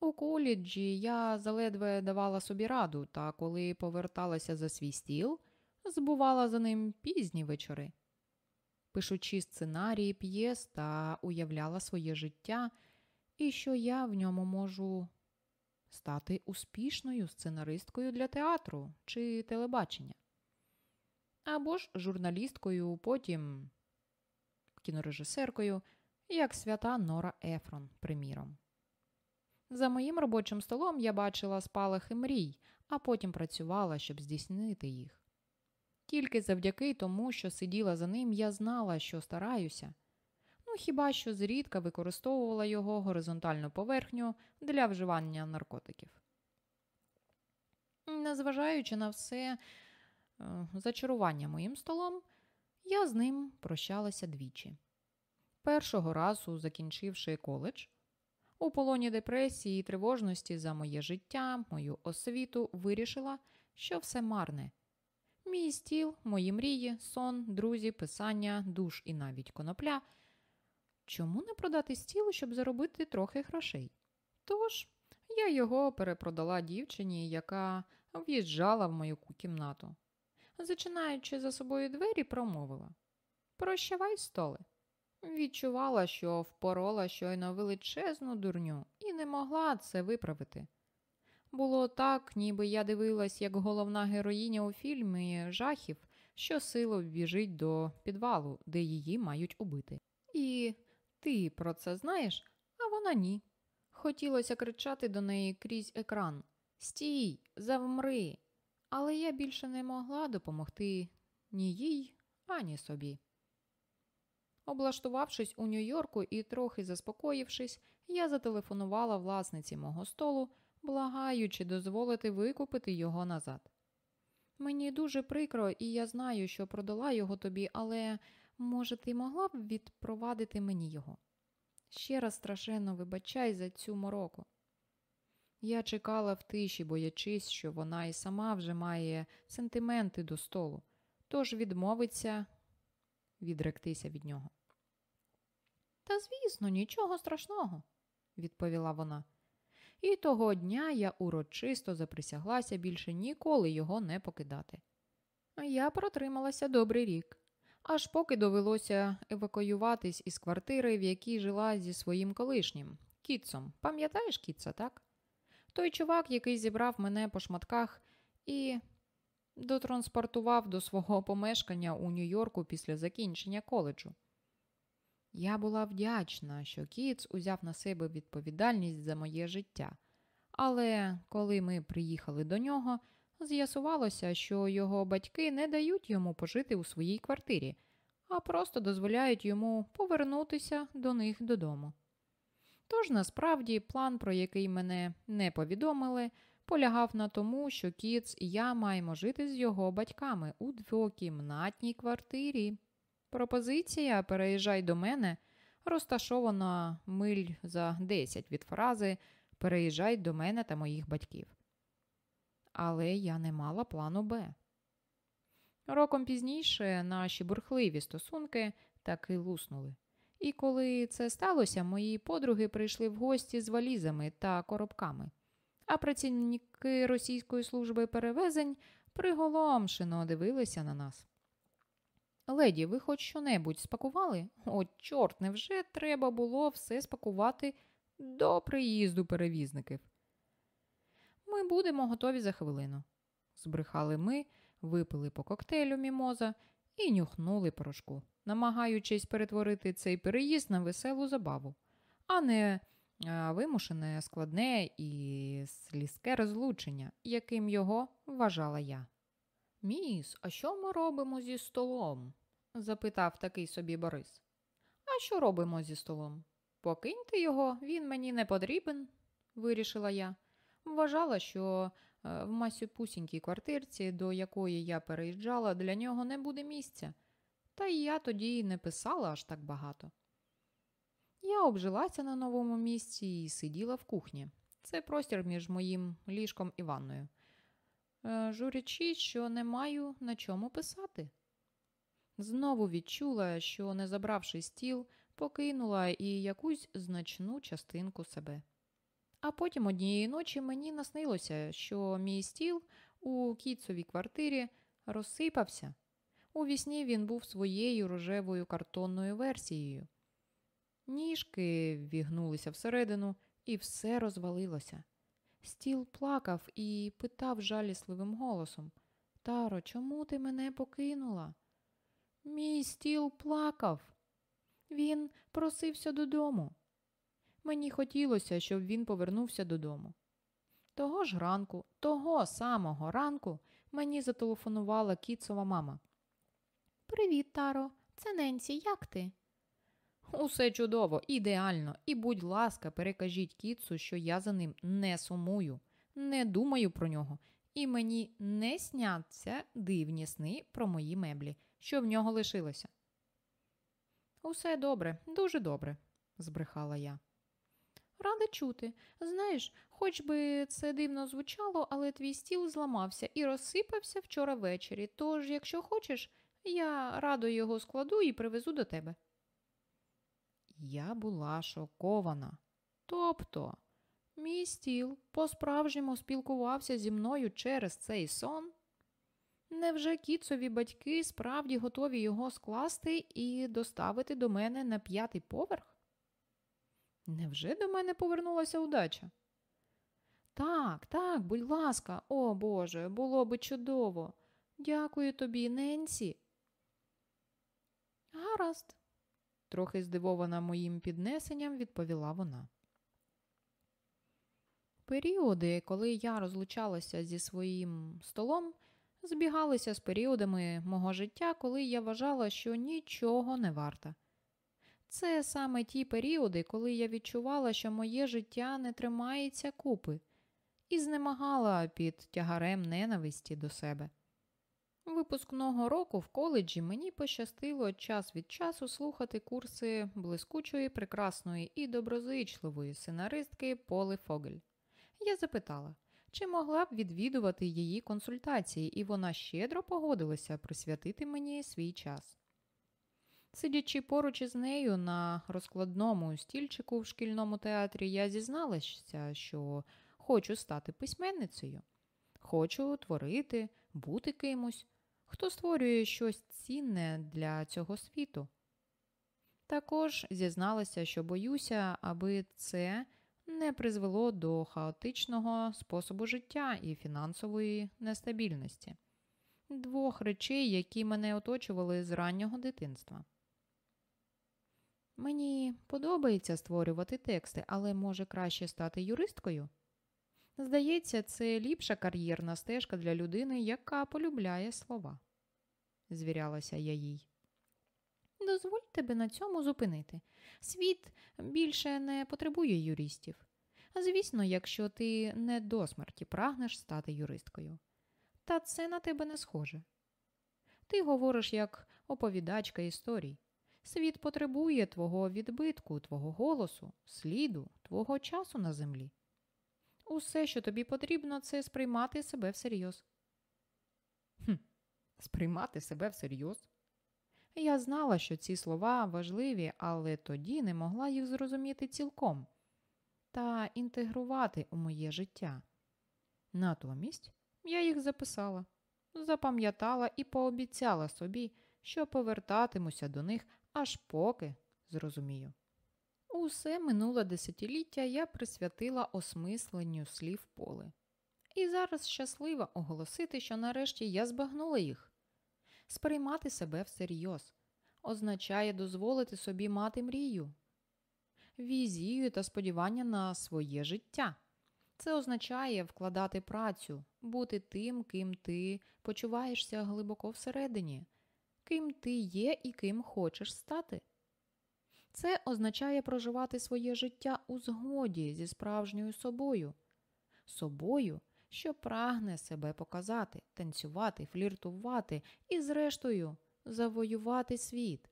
У коледжі я заледве давала собі раду, та коли поверталася за свій стіл, збувала за ним пізні вечори. Пишучи сценарії п'єс та уявляла своє життя і що я в ньому можу стати успішною сценаристкою для театру чи телебачення. Або ж журналісткою, потім кінорежисеркою, як свята Нора Ефрон, приміром. За моїм робочим столом я бачила спалахи мрій, а потім працювала, щоб здійснити їх. Тільки завдяки тому, що сиділа за ним, я знала, що стараюся, ну хіба що зрідка використовувала його горизонтальну поверхню для вживання наркотиків. Незважаючи на все е, зачарування моїм столом, я з ним прощалася двічі. Першого разу, закінчивши коледж, у полоні депресії і тривожності за моє життя, мою освіту, вирішила, що все марне. Мій стіл, мої мрії, сон, друзі, писання, душ і навіть конопля Чому не продати стіл, щоб заробити трохи грошей? Тож я його перепродала дівчині, яка в'їжджала в мою кімнату. Зачинаючи за собою двері, промовила Прощавай, столе. Відчувала, що впорола щойно величезну дурню і не могла це виправити. Було так, ніби я дивилась, як головна героїня у фільмі жахів, що сило біжить до підвалу, де її мають убити. І ти про це знаєш, а вона ні. Хотілося кричати до неї крізь екран Стій, завмри. Але я більше не могла допомогти ні їй, ані собі. Облаштувавшись у Нью-Йорку і трохи заспокоївшись, я зателефонувала власниці мого столу, благаючи дозволити викупити його назад. Мені дуже прикро, і я знаю, що продала його тобі, але Може, ти могла б відпровадити мені його? Ще раз страшенно вибачай за цю мороку. Я чекала в тиші, боячись, що вона і сама вже має сентименти до столу, тож відмовиться відректися від нього. Та, звісно, нічого страшного, відповіла вона. І того дня я урочисто заприсяглася більше ніколи його не покидати. Я протрималася добрий рік аж поки довелося евакуюватись із квартири, в якій жила зі своїм колишнім кітцом. Пам'ятаєш кітца, так? Той чувак, який зібрав мене по шматках і дотранспортував до свого помешкання у Нью-Йорку після закінчення коледжу. Я була вдячна, що Кіц узяв на себе відповідальність за моє життя, але коли ми приїхали до нього, з'ясувалося, що його батьки не дають йому пожити у своїй квартирі, а просто дозволяють йому повернутися до них додому. Тож насправді план, про який мене не повідомили, полягав на тому, що Кіц і я маємо жити з його батьками у двокімнатній квартирі. Пропозиція Переїжджай до мене розташована миль за 10 від фрази Переїжджай до мене та моїх батьків. Але я не мала плану Б. Роком пізніше наші бурхливі стосунки таки луснули. І коли це сталося, мої подруги прийшли в гості з валізами та коробками, а працівники російської служби перевезень приголомшено дивилися на нас. Леді, ви хоч що-небудь спакували? О, чорт, невже треба було все спакувати до приїзду перевізників? Будемо готові за хвилину. Збрехали ми, випили по коктейлю мімоза і нюхнули порошку, намагаючись перетворити цей переїзд на веселу забаву, а не вимушене складне і слізке розлучення, яким його вважала я. Міс, а що ми робимо зі столом? запитав такий собі Борис. А що робимо зі столом? Покиньте його, він мені не потрібен, вирішила я. Вважала, що е, в масюпусінькій квартирці, до якої я переїжджала, для нього не буде місця. Та й я тоді не писала аж так багато. Я обжилася на новому місці і сиділа в кухні. Це простір між моїм ліжком і ванною. Е, журячи, що не маю на чому писати. Знову відчула, що, не забравши стіл, покинула і якусь значну частинку себе. А потім однієї ночі мені наснилося, що мій стіл у кіцовій квартирі розсипався. У вісні він був своєю рожевою картонною версією. Ніжки вігнулися всередину, і все розвалилося. Стіл плакав і питав жалісливим голосом Таро, чому ти мене покинула? Мій стіл плакав. Він просився додому. Мені хотілося, щоб він повернувся додому. Того ж ранку, того самого ранку, мені зателефонувала кіцова мама. Привіт, Таро, це Ненсі, як ти? Усе чудово, ідеально, і, будь ласка, перекажіть кіцу, що я за ним не сумую, не думаю про нього, і мені не сняться дивні сни про мої меблі, що в нього лишилося. Усе добре, дуже добре, збрехала я. Рада чути. Знаєш, хоч би це дивно звучало, але твій стіл зламався і розсипався вчора ввечері. Тож, якщо хочеш, я радо його складу і привезу до тебе. Я була шокована. Тобто, мій стіл по-справжньому спілкувався зі мною через цей сон. Невже кіцові батьки справді готові його скласти і доставити до мене на п'ятий поверх? Невже до мене повернулася удача? Так, так, будь ласка, о Боже, було би чудово. Дякую тобі, Ненсі. Гаразд, трохи здивована моїм піднесенням, відповіла вона. Періоди, коли я розлучалася зі своїм столом, збігалися з періодами мого життя, коли я вважала, що нічого не варта. Це саме ті періоди, коли я відчувала, що моє життя не тримається купи, і знемагала під тягарем ненависті до себе. Випускного року в коледжі мені пощастило час від часу слухати курси блискучої, прекрасної і доброзичливої сценаристки Поли Фогель. Я запитала, чи могла б відвідувати її консультації, і вона щедро погодилася присвятити мені свій час. Сидячи поруч із нею на розкладному стільчику в шкільному театрі, я зізналася, що хочу стати письменницею, хочу творити, бути кимось, хто створює щось цінне для цього світу. Також зізналася, що боюся, аби це не призвело до хаотичного способу життя і фінансової нестабільності, двох речей, які мене оточували з раннього дитинства. Мені подобається створювати тексти, але може краще стати юристкою. Здається, це ліпша кар'єрна стежка для людини, яка полюбляє слова, звірялася я їй. Дозволь тебе на цьому зупинити. Світ більше не потребує юристів. Звісно, якщо ти не до смерті прагнеш стати юристкою. Та це на тебе не схоже. Ти говориш як оповідачка історій. Світ потребує твого відбитку, твого голосу, сліду, твого часу на землі. Усе, що тобі потрібно, це сприймати себе всерйоз. Хм, Сприймати себе всерйоз? Я знала, що ці слова важливі, але тоді не могла їх зрозуміти цілком та інтегрувати у моє життя. Натомість я їх записала, запам'ятала і пообіцяла собі, що повертатимуся до них аж поки зрозумію. Усе минуле десятиліття я присвятила осмисленню слів поли. І зараз щаслива оголосити, що нарешті я збагнула їх. Сприймати себе всерйоз означає дозволити собі мати мрію, візію та сподівання на своє життя. Це означає вкладати працю, бути тим, ким ти почуваєшся глибоко всередині, ким ти є і ким хочеш стати. Це означає проживати своє життя у згоді зі справжньою собою, собою, що прагне себе показати, танцювати, фліртувати і, зрештою, завоювати світ.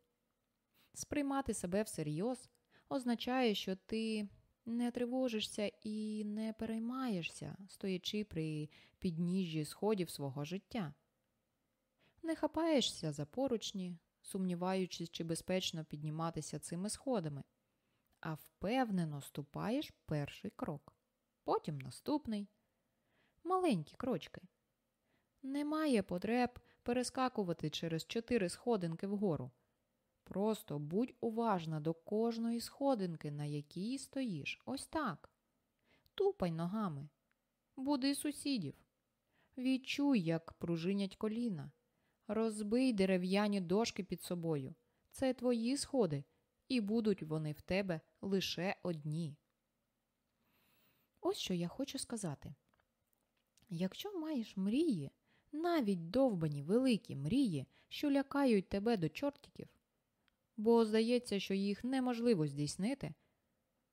Сприймати себе всерйоз означає, що ти не тривожишся і не переймаєшся, стоячи при підніжжі сходів свого життя. Не хапаєшся за поручні, сумніваючись, чи безпечно підніматися цими сходами, а впевнено ступаєш перший крок, потім наступний. Маленькі крочки. Немає потреб перескакувати через чотири сходинки вгору. Просто будь уважна до кожної сходинки, на якій стоїш. Ось так. Тупай ногами. Буди сусідів. Відчуй, як пружинять коліна. Розбий дерев'яні дошки під собою. Це твої сходи, і будуть вони в тебе лише одні. Ось що я хочу сказати. Якщо маєш мрії, навіть довбані великі мрії, що лякають тебе до чортиків, бо здається, що їх неможливо здійснити,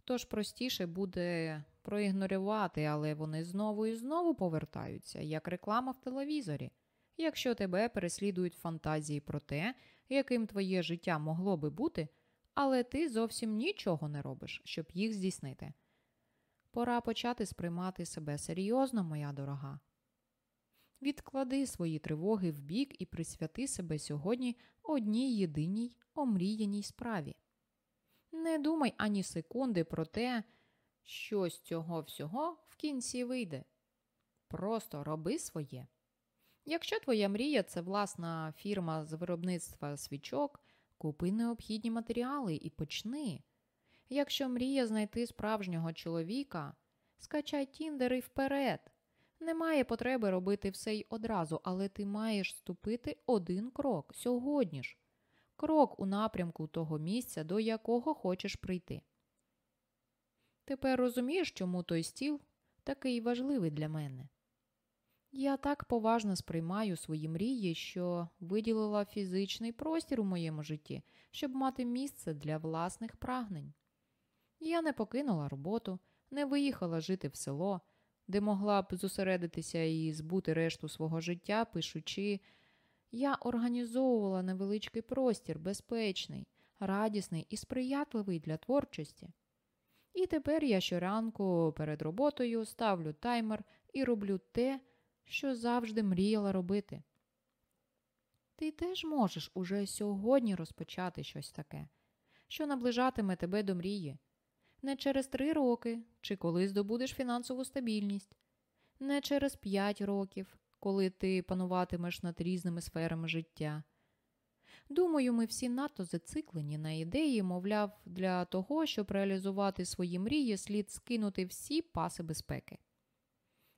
тож простіше буде проігнорувати, але вони знову і знову повертаються, як реклама в телевізорі якщо тебе переслідують фантазії про те, яким твоє життя могло би бути, але ти зовсім нічого не робиш, щоб їх здійснити. Пора почати сприймати себе серйозно, моя дорога. Відклади свої тривоги в бік і присвяти себе сьогодні одній єдиній омріяній справі. Не думай ані секунди про те, що з цього всього в кінці вийде. Просто роби своє. Якщо твоя мрія це власна фірма з виробництва свічок, купи необхідні матеріали і почни. Якщо мрія знайти справжнього чоловіка, скачай тіндер і вперед. Немає потреби робити все й одразу, але ти маєш ступити один крок сьогодні ж, крок у напрямку того місця, до якого хочеш прийти. Тепер розумієш, чому той стіл такий важливий для мене. Я так поважно сприймаю свої мрії, що виділила фізичний простір у моєму житті, щоб мати місце для власних прагнень. Я не покинула роботу, не виїхала жити в село, де могла б зосередитися і збути решту свого життя, пишучи, я організовувала невеличкий простір, безпечний, радісний і сприятливий для творчості. І тепер я щоранку перед роботою ставлю таймер і роблю те, що завжди мріяла робити. Ти теж можеш уже сьогодні розпочати щось таке, що наближатиме тебе до мрії, не через три роки, чи коли здобудеш фінансову стабільність, не через п'ять років, коли ти пануватимеш над різними сферами життя. Думаю, ми всі надто зациклені на ідеї, мовляв, для того, щоб реалізувати свої мрії, слід скинути всі паси безпеки.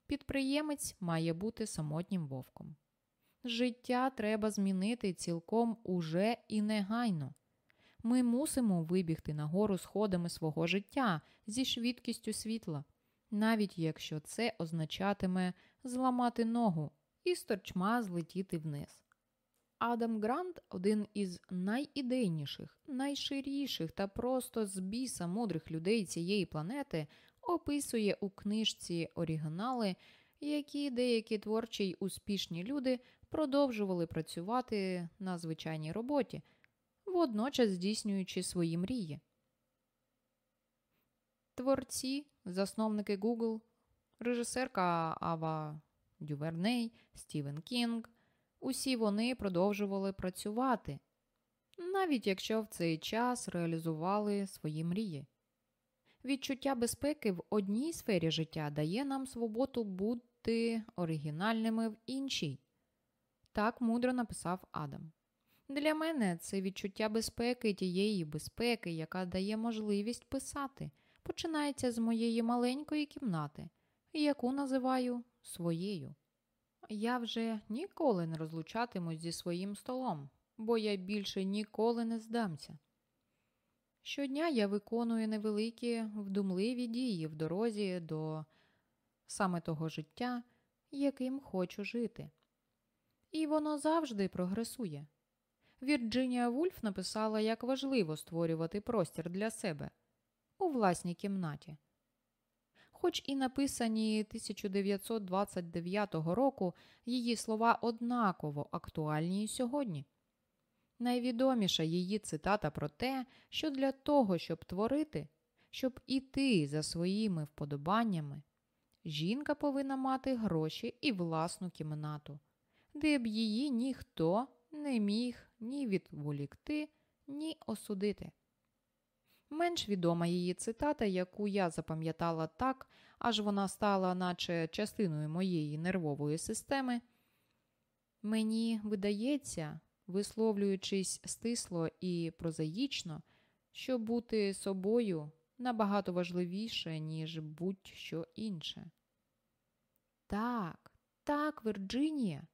Підприємець має бути самотнім вовком. Життя треба змінити цілком уже і негайно. Ми мусимо вибігти нагору сходами свого життя зі швидкістю світла, навіть якщо це означатиме зламати ногу і з торчма злетіти вниз. Адам Грант один із найідейніших, найширіших та просто з біса мудрих людей цієї планети описує у книжці оригінали, які деякі творчі й успішні люди продовжували працювати на звичайній роботі, водночас здійснюючи свої мрії. Творці, засновники Google, режисерка Ава Дюверней, Стівен Кінг. Усі вони продовжували працювати, навіть якщо в цей час реалізували свої мрії. Відчуття безпеки в одній сфері життя дає нам свободу бути оригінальними в іншій. Так мудро написав Адам. Для мене це відчуття безпеки тієї безпеки, яка дає можливість писати, починається з моєї маленької кімнати, яку називаю своєю. Я вже ніколи не розлучатимусь зі своїм столом, бо я більше ніколи не здамся. Щодня я виконую невеликі вдумливі дії в дорозі до саме того життя, яким хочу жити. І воно завжди прогресує. Вірджинія Вульф написала, як важливо створювати простір для себе у власній кімнаті. Хоч і написані 1929 року, її слова однаково актуальні сьогодні. Найвідоміша її цитата про те, що для того, щоб творити, щоб іти за своїми вподобаннями, жінка повинна мати гроші і власну кімнату, де б її ніхто не міг ні відволікти, ні осудити. Менш відома її цитата, яку я запам'ятала так, аж вона стала, наче частиною моєї нервової системи. Мені видається, висловлюючись стисло і прозаїчно, що бути собою набагато важливіше, ніж будь-що інше. Так, так, Вірджинія.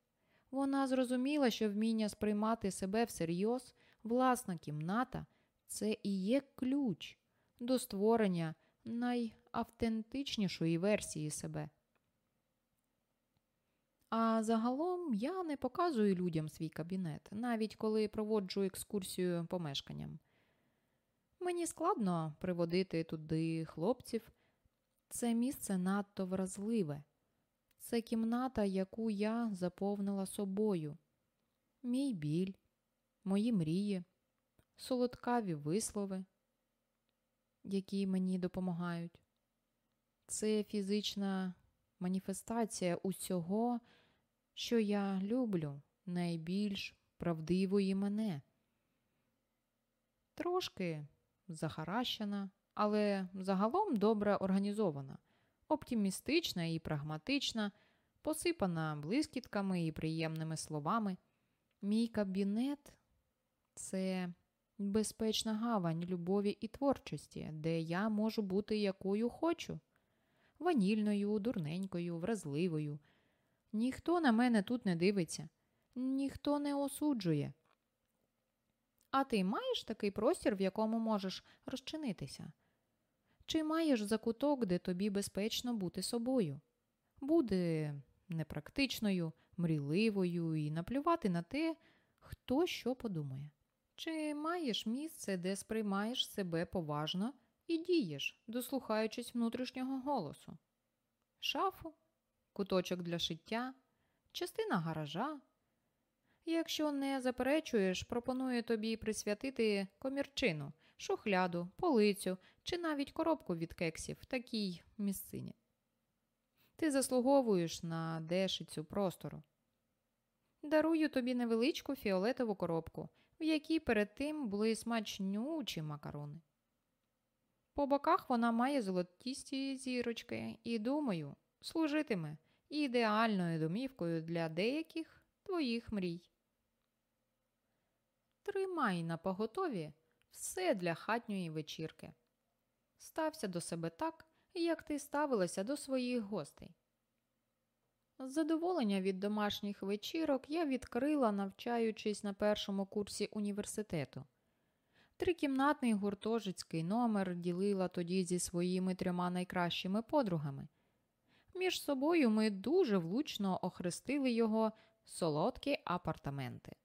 Вона зрозуміла, що вміння сприймати себе всерйоз, власна кімната це і є ключ до створення найавтентичнішої версії себе. А загалом я не показую людям свій кабінет, навіть коли проводжу екскурсію помешканням. Мені складно приводити туди хлопців. Це місце надто вразливе. Це кімната, яку я заповнила собою, мій біль, мої мрії, солодкаві вислови, які мені допомагають. Це фізична маніфестація усього, що я люблю, найбільш правдивої мене. Трошки захаращена, але загалом добре організована, оптимістична і прагматична, посипана блискітками і приємними словами. Мій кабінет це безпечна гавань любові і творчості, де я можу бути якою хочу ванільною, дурненькою, вразливою. Ніхто на мене тут не дивиться, ніхто не осуджує. А ти маєш такий простір, в якому можеш розчинитися? Чи маєш закуток, де тобі безпечно бути собою? Буде непрактичною, мрійливою і наплювати на те, хто що подумає. Чи маєш місце, де сприймаєш себе поважно і дієш, дослухаючись внутрішнього голосу? Шафу, куточок для шиття, частина гаража. Якщо не заперечуєш, пропоную тобі присвятити комірчину, шухляду, полицю чи навіть коробку від кексів в такій місцині. Ти заслуговуєш на дешицю простору. Дарую тобі невеличку фіолетову коробку, в якій перед тим були смачнючі макарони. По боках вона має золотісті зірочки і, думаю, служитиме ідеальною домівкою для деяких твоїх мрій. Тримай на поготові все для хатньої вечірки. Стався до себе так, як ти ставилася до своїх гостей. Задоволення від домашніх вечірок я відкрила, навчаючись на першому курсі університету. Трикімнатний гуртожицький номер ділила тоді зі своїми трьома найкращими подругами. Між собою ми дуже влучно охрестили його солодкі апартаменти.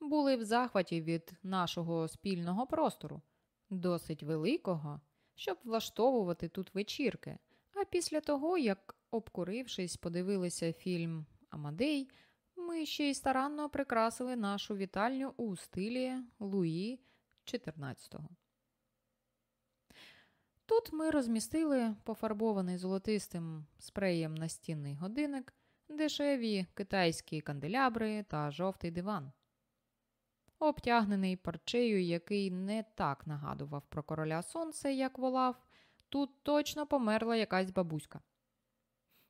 Були в захваті від нашого спільного простору, досить великого, щоб влаштовувати тут вечірки. А після того, як, обкурившись, подивилися фільм Амадей, ми ще й старанно прикрасили нашу вітальню у стилі Луї XIV. Тут ми розмістили пофарбований золотистим спреєм настінний годинник, дешеві китайські канделябри та жовтий диван. Обтягнений парчею, який не так нагадував про короля сонце, як волав, тут точно померла якась бабуська.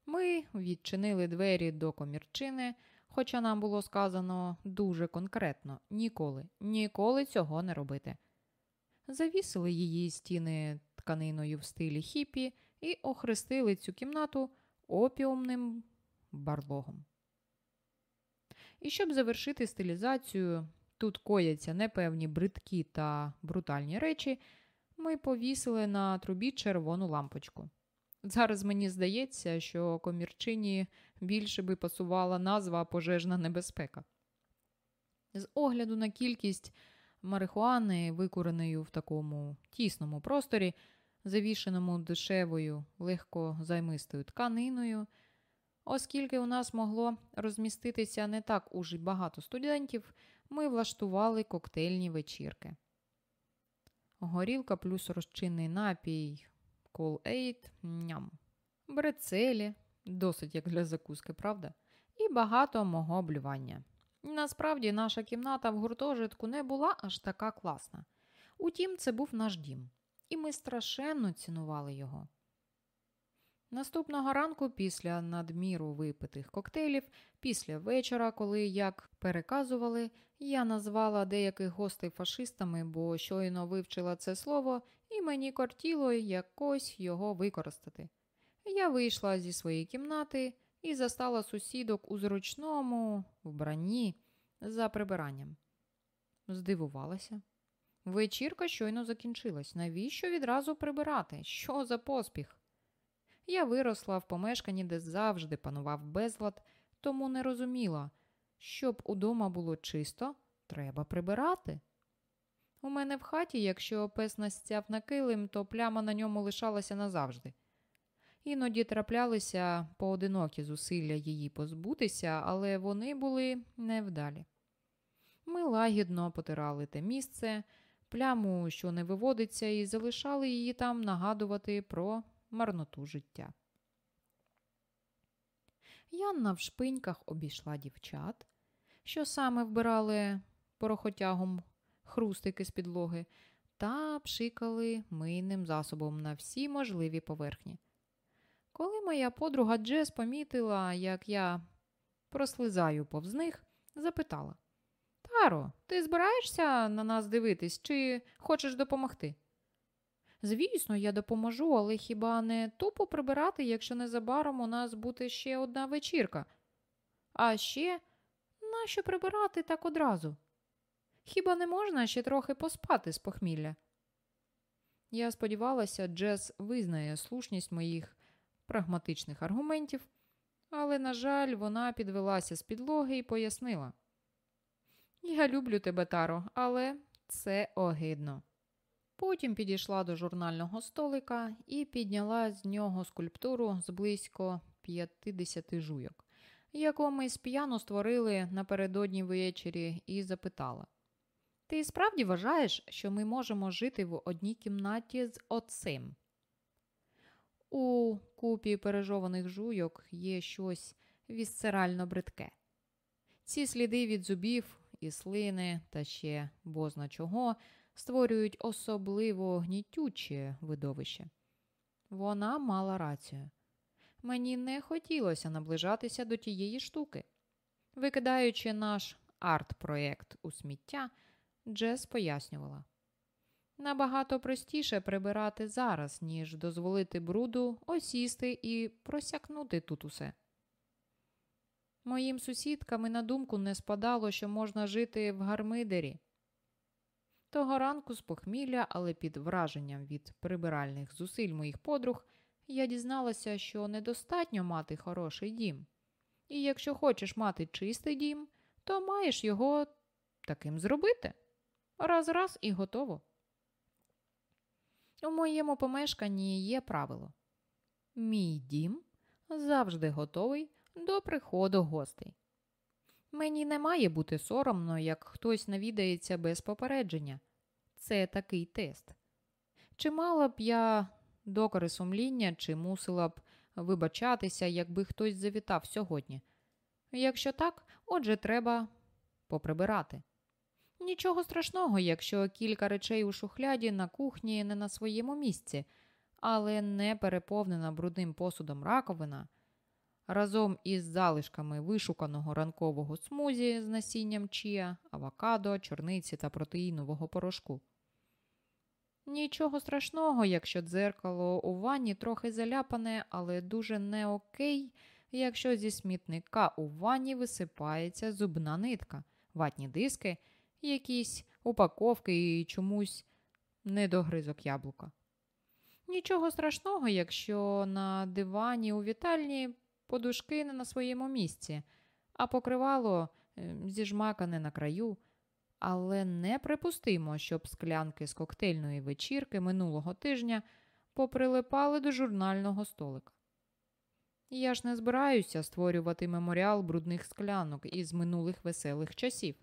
Ми відчинили двері до комірчини, хоча нам було сказано дуже конкретно ніколи, ніколи цього не робити. Завісили її стіни тканиною в стилі хіпі і охрестили цю кімнату опіумним барлогом. І щоб завершити стилізацію, тут кояться непевні бридкі та брутальні речі, ми повісили на трубі червону лампочку. Зараз мені здається, що комірчині більше би пасувала назва пожежна небезпека. З огляду на кількість марихуани, викуреною в такому тісному просторі, завішеному дешевою, легко займистою тканиною, оскільки у нас могло розміститися не так уж і багато студентів, ми влаштували коктейльні вечірки. Горілка плюс розчинний напій, кол ейт, ням, брецелі, досить як для закуски, правда? І багато мого блювання. Насправді, наша кімната в гуртожитку не була аж така класна. Утім, це був наш дім, і ми страшенно цінували його. Наступного ранку, після надміру випитих коктейлів, після вечора, коли, як переказували, я назвала деяких гостей фашистами, бо щойно вивчила це слово, і мені кортіло якось його використати. Я вийшла зі своєї кімнати і застала сусідок у зручному вбранні за прибиранням. Здивувалася. Вечірка щойно закінчилась. Навіщо відразу прибирати? Що за поспіх? Я виросла в помешканні, де завжди панував безлад, тому не розуміла, щоб удома було чисто, треба прибирати. У мене в хаті, якщо пес настяв на килим, то пляма на ньому лишалася назавжди. Іноді траплялися поодинокі зусилля її позбутися, але вони були невдалі. Ми лагідно потирали те місце, пляму, що не виводиться, і залишали її там нагадувати про марноту життя. Я навшпиньках обійшла дівчат, що саме вбирали порохотягом хрустики з підлоги, та пшикали мийним засобом на всі можливі поверхні. Коли моя подруга Джес помітила, як я прослизаю повз них, запитала Таро, ти збираєшся на нас дивитись, чи хочеш допомогти? Звісно, я допоможу, але хіба не тупо прибирати, якщо незабаром у нас буде ще одна вечірка? А ще нащо прибирати так одразу? Хіба не можна ще трохи поспати з похмілля? Я сподівалася, Джес визнає слушність моїх прагматичних аргументів, але, на жаль, вона підвелася з підлоги і пояснила: Я люблю тебе, Таро, але це огидно. Потім підійшла до журнального столика і підняла з нього скульптуру з близько 50 жуйок, яку ми сп'яно створили напередодні ввечері, і запитала: Ти справді вважаєш, що ми можемо жити в одній кімнаті з оцим? У купі пережованих жуйок є щось вісцерально бридке. Ці сліди від зубів і слини та ще бозна чого створюють особливо гнітюче видовище. Вона мала рацію. Мені не хотілося наближатися до тієї штуки. Викидаючи наш арт-проєкт у сміття, Джес пояснювала. Набагато простіше прибирати зараз, ніж дозволити бруду осісти і просякнути тут усе. Моїм сусідкам на думку не спадало, що можна жити в гармидері. Того ранку з похмілля, але під враженням від прибиральних зусиль моїх подруг, я дізналася, що недостатньо мати хороший дім. І якщо хочеш мати чистий дім, то маєш його таким зробити. Раз раз і готово. У моєму помешканні є правило. Мій дім завжди готовий до приходу гостей. Мені не має бути соромно, як хтось навідається без попередження. Це такий тест. Чи мала б я докори сумління, чи мусила б вибачатися, якби хтось завітав сьогодні? Якщо так, отже, треба поприбирати. Нічого страшного, якщо кілька речей у шухляді на кухні не на своєму місці, але не переповнена брудним посудом раковина разом із залишками вишуканого ранкового смузі з насінням чія, авокадо, чорниці та протеїнового порошку. Нічого страшного, якщо дзеркало у ванні трохи заляпане, але дуже не окей, якщо зі смітника у ванні висипається зубна нитка, ватні диски, якісь упаковки і чомусь недогризок яблука. Нічого страшного, якщо на дивані у вітальні подушки не на своєму місці, а покривало е, зіжмакане на краю. Але неприпустимо, щоб склянки з коктейльної вечірки минулого тижня поприлипали до журнального столика. Я ж не збираюся створювати меморіал брудних склянок із минулих веселих часів.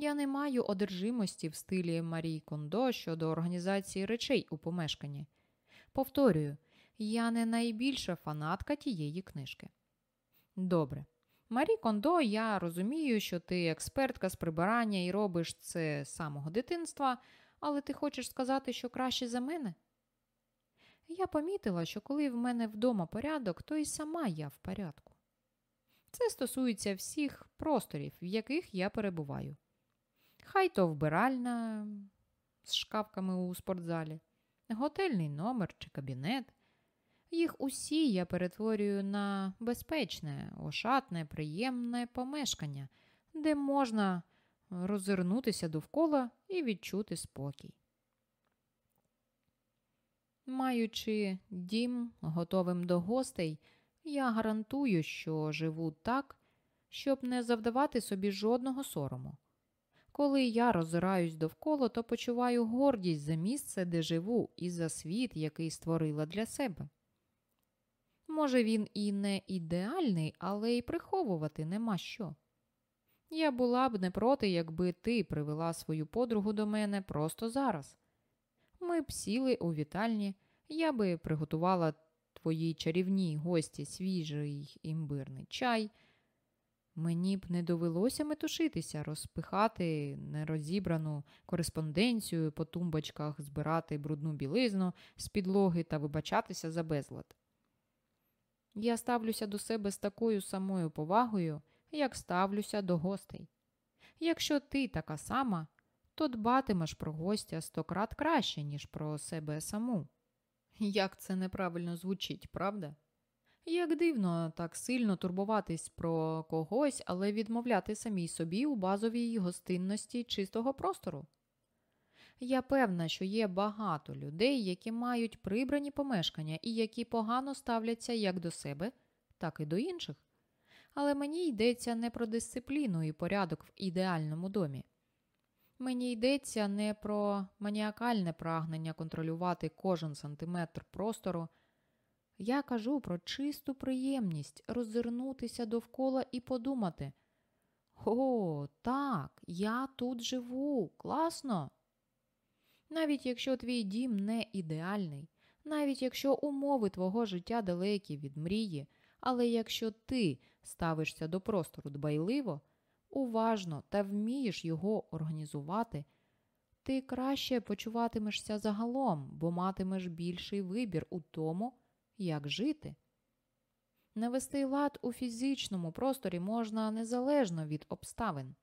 Я не маю одержимості в стилі Марії Кондо щодо організації речей у помешканні. Повторюю, я не найбільша фанатка тієї книжки. Добре. Марі Кондо, я розумію, що ти експертка з прибирання і робиш це з самого дитинства, але ти хочеш сказати, що краще за мене? Я помітила, що коли в мене вдома порядок, то і сама я в порядку. Це стосується всіх просторів, в яких я перебуваю. Хай то вбиральна з шкафками у спортзалі, готельний номер чи кабінет. Їх усі я перетворюю на безпечне, ошатне, приємне помешкання, де можна розвернутися довкола і відчути спокій. Маючи дім готовим до гостей, я гарантую, що живу так, щоб не завдавати собі жодного сорому. Коли я роззираюсь довкола, то почуваю гордість за місце, де живу, і за світ, який створила для себе. Може, він і не ідеальний, але й приховувати нема що. Я була б не проти, якби ти привела свою подругу до мене просто зараз. Ми б сіли у вітальні, я би приготувала твоїй чарівній гості свіжий імбирний чай. Мені б не довелося метушитися, розпихати нерозібрану кореспонденцію по тумбочках, збирати брудну білизну з підлоги та вибачатися за безлад. Я ставлюся до себе з такою самою повагою, як ставлюся до гостей. Якщо ти така сама, то дбатимеш про гостя сто крат краще, ніж про себе саму. Як це неправильно звучить, правда? Як дивно так сильно турбуватись про когось, але відмовляти самій собі у базовій гостинності чистого простору. Я певна, що є багато людей, які мають прибрані помешкання і які погано ставляться як до себе, так і до інших. Але мені йдеться не про дисципліну і порядок в ідеальному домі. Мені йдеться не про маніакальне прагнення контролювати кожен сантиметр простору. Я кажу про чисту приємність роззирнутися довкола і подумати: О, так, я тут живу, класно! Навіть якщо твій дім не ідеальний, навіть якщо умови твого життя далекі від мрії, але якщо ти ставишся до простору дбайливо, уважно та вмієш його організувати, ти краще почуватимешся загалом, бо матимеш більший вибір у тому, як жити. Навести лад у фізичному просторі можна незалежно від обставин.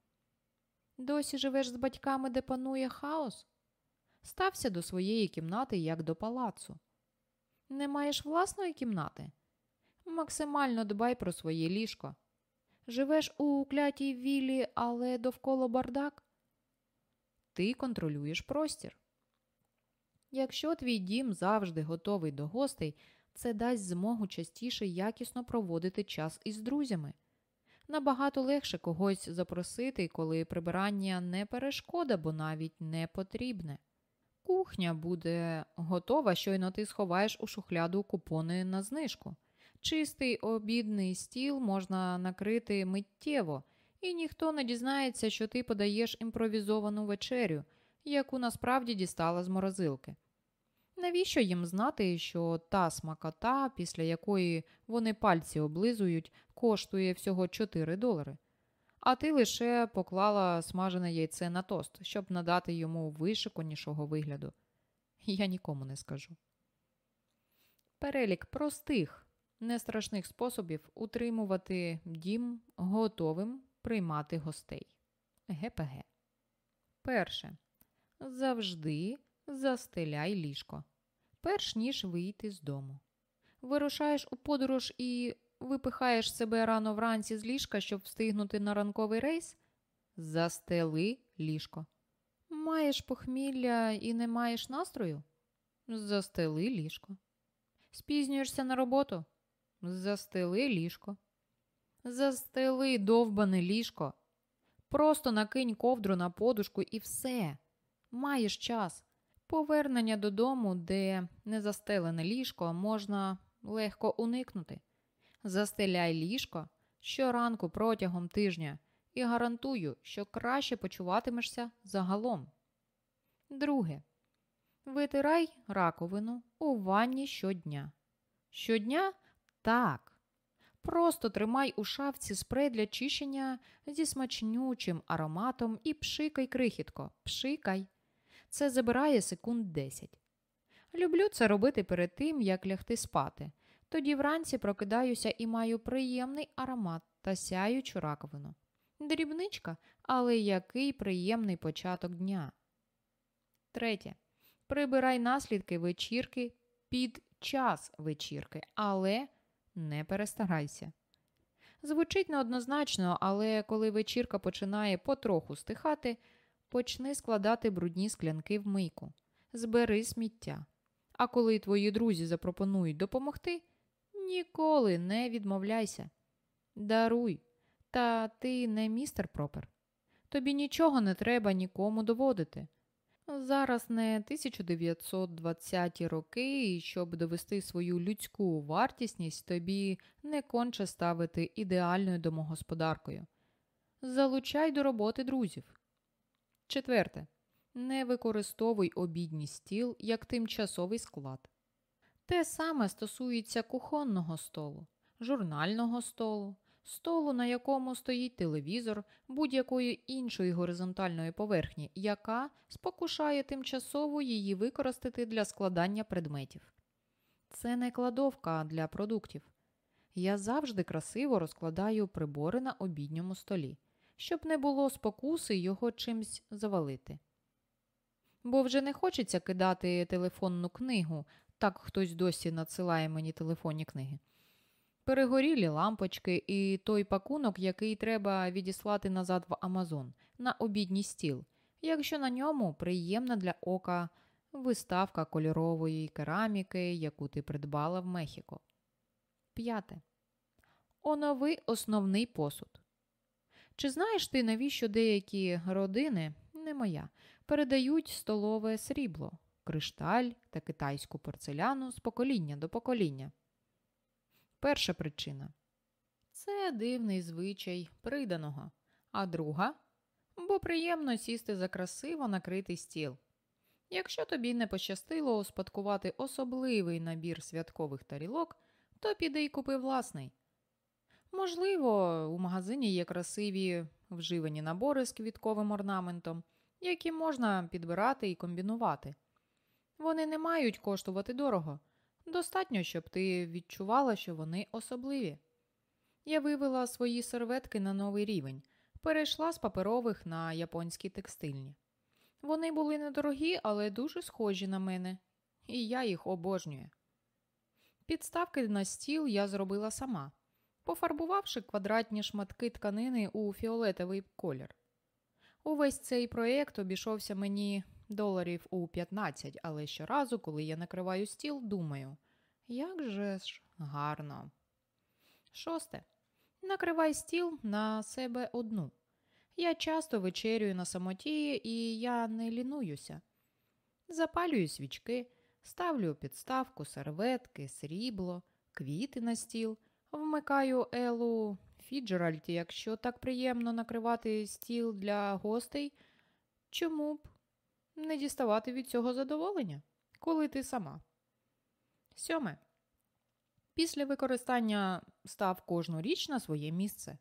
Досі живеш з батьками, де панує хаос? Стався до своєї кімнати як до палацу. Не маєш власної кімнати? Максимально дбай про своє ліжко. Живеш у клятій віллі, але довкола бардак. Ти контролюєш простір. Якщо твій дім завжди готовий до гостей, це дасть змогу частіше якісно проводити час із друзями. Набагато легше когось запросити, коли прибирання не перешкода, бо навіть не потрібне. Кухня буде готова, щойно ти сховаєш у шухляду купони на знижку. Чистий обідний стіл можна накрити миттєво, і ніхто не дізнається, що ти подаєш імпровізовану вечерю, яку насправді дістала з морозилки. Навіщо їм знати, що та смакота, після якої вони пальці облизують, коштує всього 4 долари? А ти лише поклала смажене яйце на тост, щоб надати йому вишиканішого вигляду. Я нікому не скажу. Перелік простих, нестрашних способів утримувати дім готовим приймати гостей. ГПГ. Перше. Завжди застеляй ліжко, перш ніж вийти з дому. Вирушаєш у подорож і випихаєш себе рано вранці з ліжка, щоб встигнути на ранковий рейс? Застели ліжко. Маєш похмілля і не маєш настрою? Застели ліжко. Спізнюєшся на роботу? Застели ліжко. Застели довбане ліжко. Просто накинь ковдру на подушку і все. Маєш час. Повернення додому, де не застелене ліжко, можна легко уникнути. Застеляй ліжко щоранку протягом тижня і гарантую, що краще почуватимешся загалом. Друге. Витирай раковину у ванні щодня. Щодня так. Просто тримай у шафці спрей для чищення зі смачнючим ароматом і пшикай крихітко, пшикай. Це забирає секунд 10. Люблю це робити перед тим, як лягти спати. Тоді вранці прокидаюся і маю приємний аромат та сяючу раковину. Дрібничка, але який приємний початок дня. Третє. Прибирай наслідки вечірки під час вечірки, але не перестарайся. Звучить неоднозначно, але коли вечірка починає потроху стихати, почни складати брудні склянки в мийку, збери сміття. А коли твої друзі запропонують допомогти, ніколи не відмовляйся. Даруй, та ти не містер Пропер. Тобі нічого не треба нікому доводити. Зараз не 1920-ті роки, і щоб довести свою людську вартісність, тобі не конче ставити ідеальною домогосподаркою. Залучай до роботи друзів. Четверте. Не використовуй обідній стіл як тимчасовий склад. Те саме стосується кухонного столу, журнального столу, столу, на якому стоїть телевізор, будь-якої іншої горизонтальної поверхні, яка спокушає тимчасово її використати для складання предметів. Це не кладовка для продуктів. Я завжди красиво розкладаю прибори на обідньому столі, щоб не було спокуси його чимсь завалити. Бо вже не хочеться кидати телефонну книгу, так хтось досі надсилає мені телефонні книги перегорілі лампочки і той пакунок, який треба відіслати назад в Амазон на обідній стіл, якщо на ньому приємна для ока виставка кольорової кераміки, яку ти придбала в Мехіко. П'яте. Онови основний посуд. Чи знаєш ти, навіщо деякі родини, не моя, передають столове срібло, кришталь та китайську порцеляну з покоління до покоління? Перша причина це дивний звичай приданого. А друга бо приємно сісти за красиво накритий стіл. Якщо тобі не пощастило успадкувати особливий набір святкових тарілок, то піди й купи власний. Можливо, у магазині є красиві вживані набори з квітковим орнаментом, які можна підбирати і комбінувати. Вони не мають коштувати дорого. Достатньо, щоб ти відчувала, що вони особливі. Я вивела свої серветки на новий рівень. Перейшла з паперових на японські текстильні. Вони були недорогі, але дуже схожі на мене, і я їх обожнюю. Підставки на стіл я зробила сама, пофарбувавши квадратні шматки тканини у фіолетовий колір. Увесь цей проєкт обійшовся мені доларів у 15, але щоразу, коли я накриваю стіл, думаю, як же ж гарно. Шосте. Накривай стіл на себе одну. Я часто вечерюю на самоті, і я не лінуюся. Запалюю свічки, ставлю підставку, серветки, срібло, квіти на стіл, вмикаю Елу Фіджеральд, якщо так приємно накривати стіл для гостей, чому б не діставати від цього задоволення, коли ти сама. Сьоме. Після використання став кожну річ на своє місце.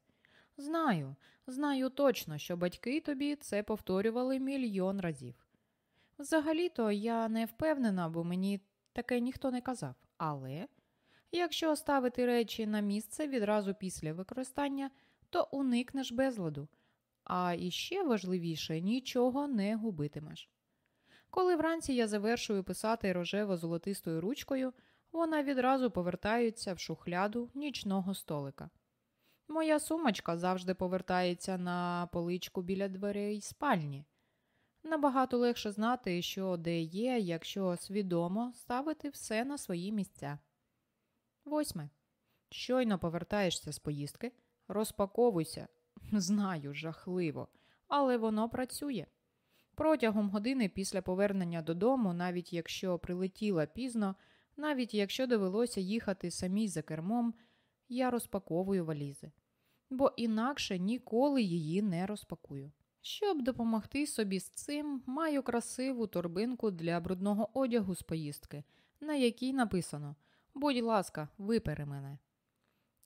Знаю, знаю точно, що батьки тобі це повторювали мільйон разів. Взагалі-то я не впевнена, бо мені таке ніхто не казав. Але якщо ставити речі на місце відразу після використання, то уникнеш безладу, а іще важливіше нічого не губитимеш. Коли вранці я завершую писати рожево-золотистою ручкою, вона відразу повертається в шухляду нічного столика. Моя сумочка завжди повертається на поличку біля дверей спальні. Набагато легше знати, що де є, якщо свідомо ставити все на свої місця. Восьме. Щойно повертаєшся з поїздки, розпаковуйся. Знаю, жахливо, але воно працює. Протягом години після повернення додому, навіть якщо прилетіла пізно, навіть якщо довелося їхати самій за кермом, я розпаковую валізи, бо інакше ніколи її не розпакую. Щоб допомогти собі з цим, маю красиву торбинку для брудного одягу з поїздки, на якій написано Будь ласка, випери мене,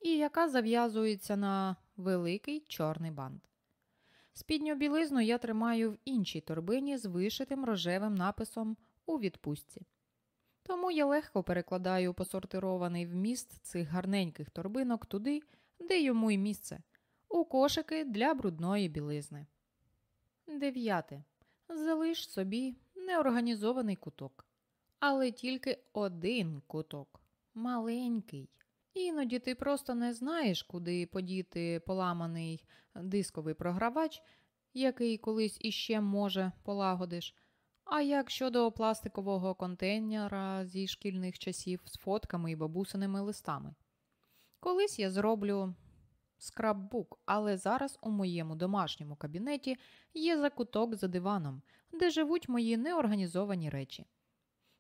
і яка зав'язується на великий чорний бант. Спідню білизну я тримаю в іншій торбині з вишитим рожевим написом у відпустці. Тому я легко перекладаю посортирований вміст цих гарненьких торбинок туди, де йому й місце, у кошики для брудної білизни. Дев'яте. Залиш собі неорганізований куток. Але тільки один куток маленький. Іноді ти просто не знаєш, куди подіти поламаний дисковий програвач, який колись іще може полагодиш. А як щодо пластикового контейнера зі шкільних часів з фотками і бабусиними листами? Колись я зроблю скраббук, але зараз у моєму домашньому кабінеті є закуток за диваном, де живуть мої неорганізовані речі.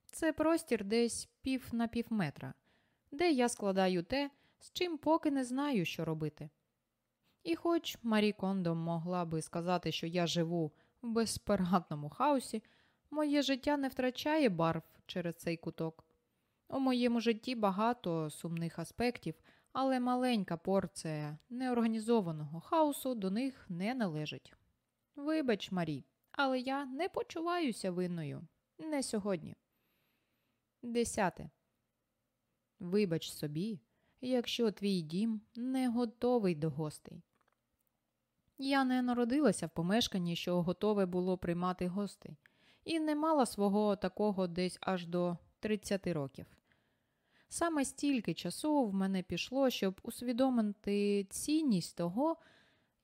Це простір десь пів на пів метра, де я складаю те, з чим поки не знаю, що робити. І хоч Марі Кондо могла би сказати, що я живу в безпередному хаосі, моє життя не втрачає барв через цей куток. У моєму житті багато сумних аспектів, але маленька порція неорганізованого хаосу до них не належить. Вибач, Марі, але я не почуваюся винною. Не сьогодні. Десяте. Вибач собі, якщо твій дім не готовий до гостей. Я не народилася в помешканні, що готове було приймати гостей, і не мала свого такого десь аж до 30 років. Саме стільки часу в мене пішло, щоб усвідомити цінність того,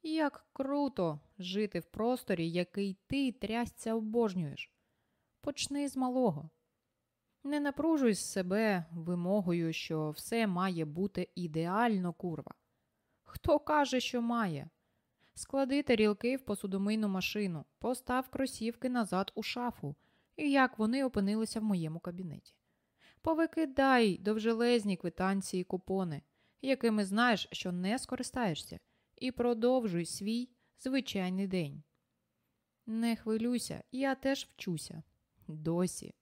як круто жити в просторі, який ти трясця обожнюєш. Почни з малого. Не напружуй себе вимогою, що все має бути ідеально курва. Хто каже, що має? Склади тарілки в посудомийну машину, постав кросівки назад у шафу, і як вони опинилися в моєму кабінеті. Повикидай довжелезні квитанції купони, якими знаєш, що не скористаєшся, і продовжуй свій звичайний день. Не хвилюйся, я теж вчуся. Досі.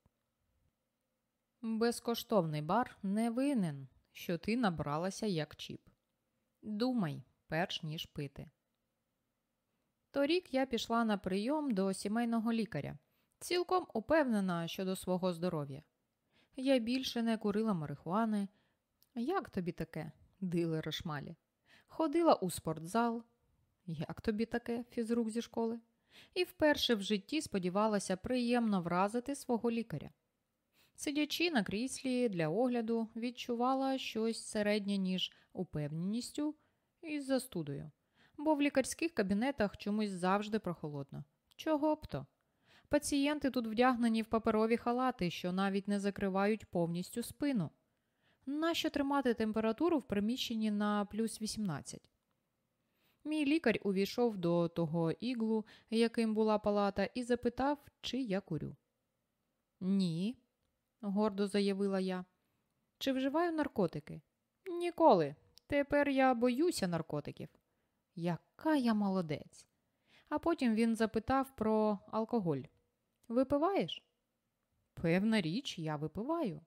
Безкоштовний бар не винен, що ти набралася як чіп. Думай, перш ніж пити. Торік я пішла на прийом до сімейного лікаря, цілком упевнена щодо свого здоров'я. Я більше не курила марихуани. Як тобі таке, дилере шмалі? Ходила у спортзал. Як тобі таке, фізрук зі школи? І вперше в житті сподівалася приємно вразити свого лікаря. Сидячи на кріслі для огляду, відчувала щось середнє, ніж упевненістю і застудою, бо в лікарських кабінетах чомусь завжди прохолодно. Чого б то? Пацієнти тут вдягнені в паперові халати, що навіть не закривають повністю спину. Нащо тримати температуру в приміщенні на плюс 18? Мій лікар увійшов до того іглу, яким була палата, і запитав, чи я курю. Ні, гордо заявила я. Чи вживаю наркотики? Ніколи. Тепер я боюся наркотиків. Яка я молодець. А потім він запитав про алкоголь. Випиваєш? Певна річ, я випиваю.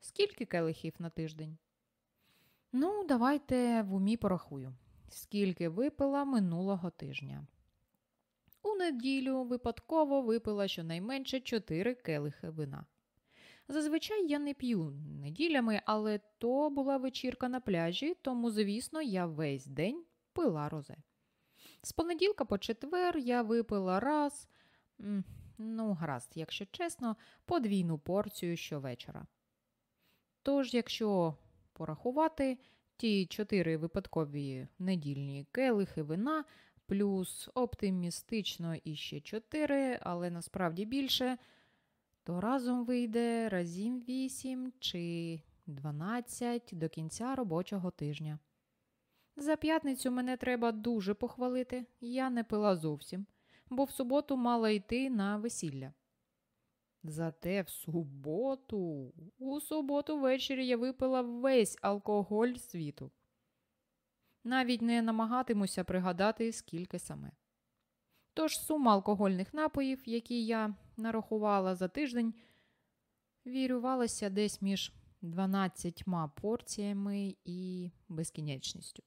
Скільки келихів на тиждень? Ну, давайте в умі порахую. Скільки випила минулого тижня. У неділю випадково випила щонайменше чотири келихи вина. Зазвичай я не п'ю неділями, але то була вечірка на пляжі, тому, звісно, я весь день пила розе. З понеділка по четвер я випила раз, ну, гаразд, якщо чесно, подвійну порцію щовечора. Тож, якщо порахувати ті чотири випадкові недільні келихи вина, плюс оптимістично іще чотири, але насправді більше, то разом вийде разів вісім чи дванадцять до кінця робочого тижня. За п'ятницю мене треба дуже похвалити, я не пила зовсім, бо в суботу мала йти на весілля. Зате в суботу, у суботу ввечері я випила весь алкоголь світу. Навіть не намагатимуся пригадати, скільки саме. Тож сума алкогольних напоїв, які я нарахувала за тиждень, вірювалася десь між 12 порціями і безкінечністю.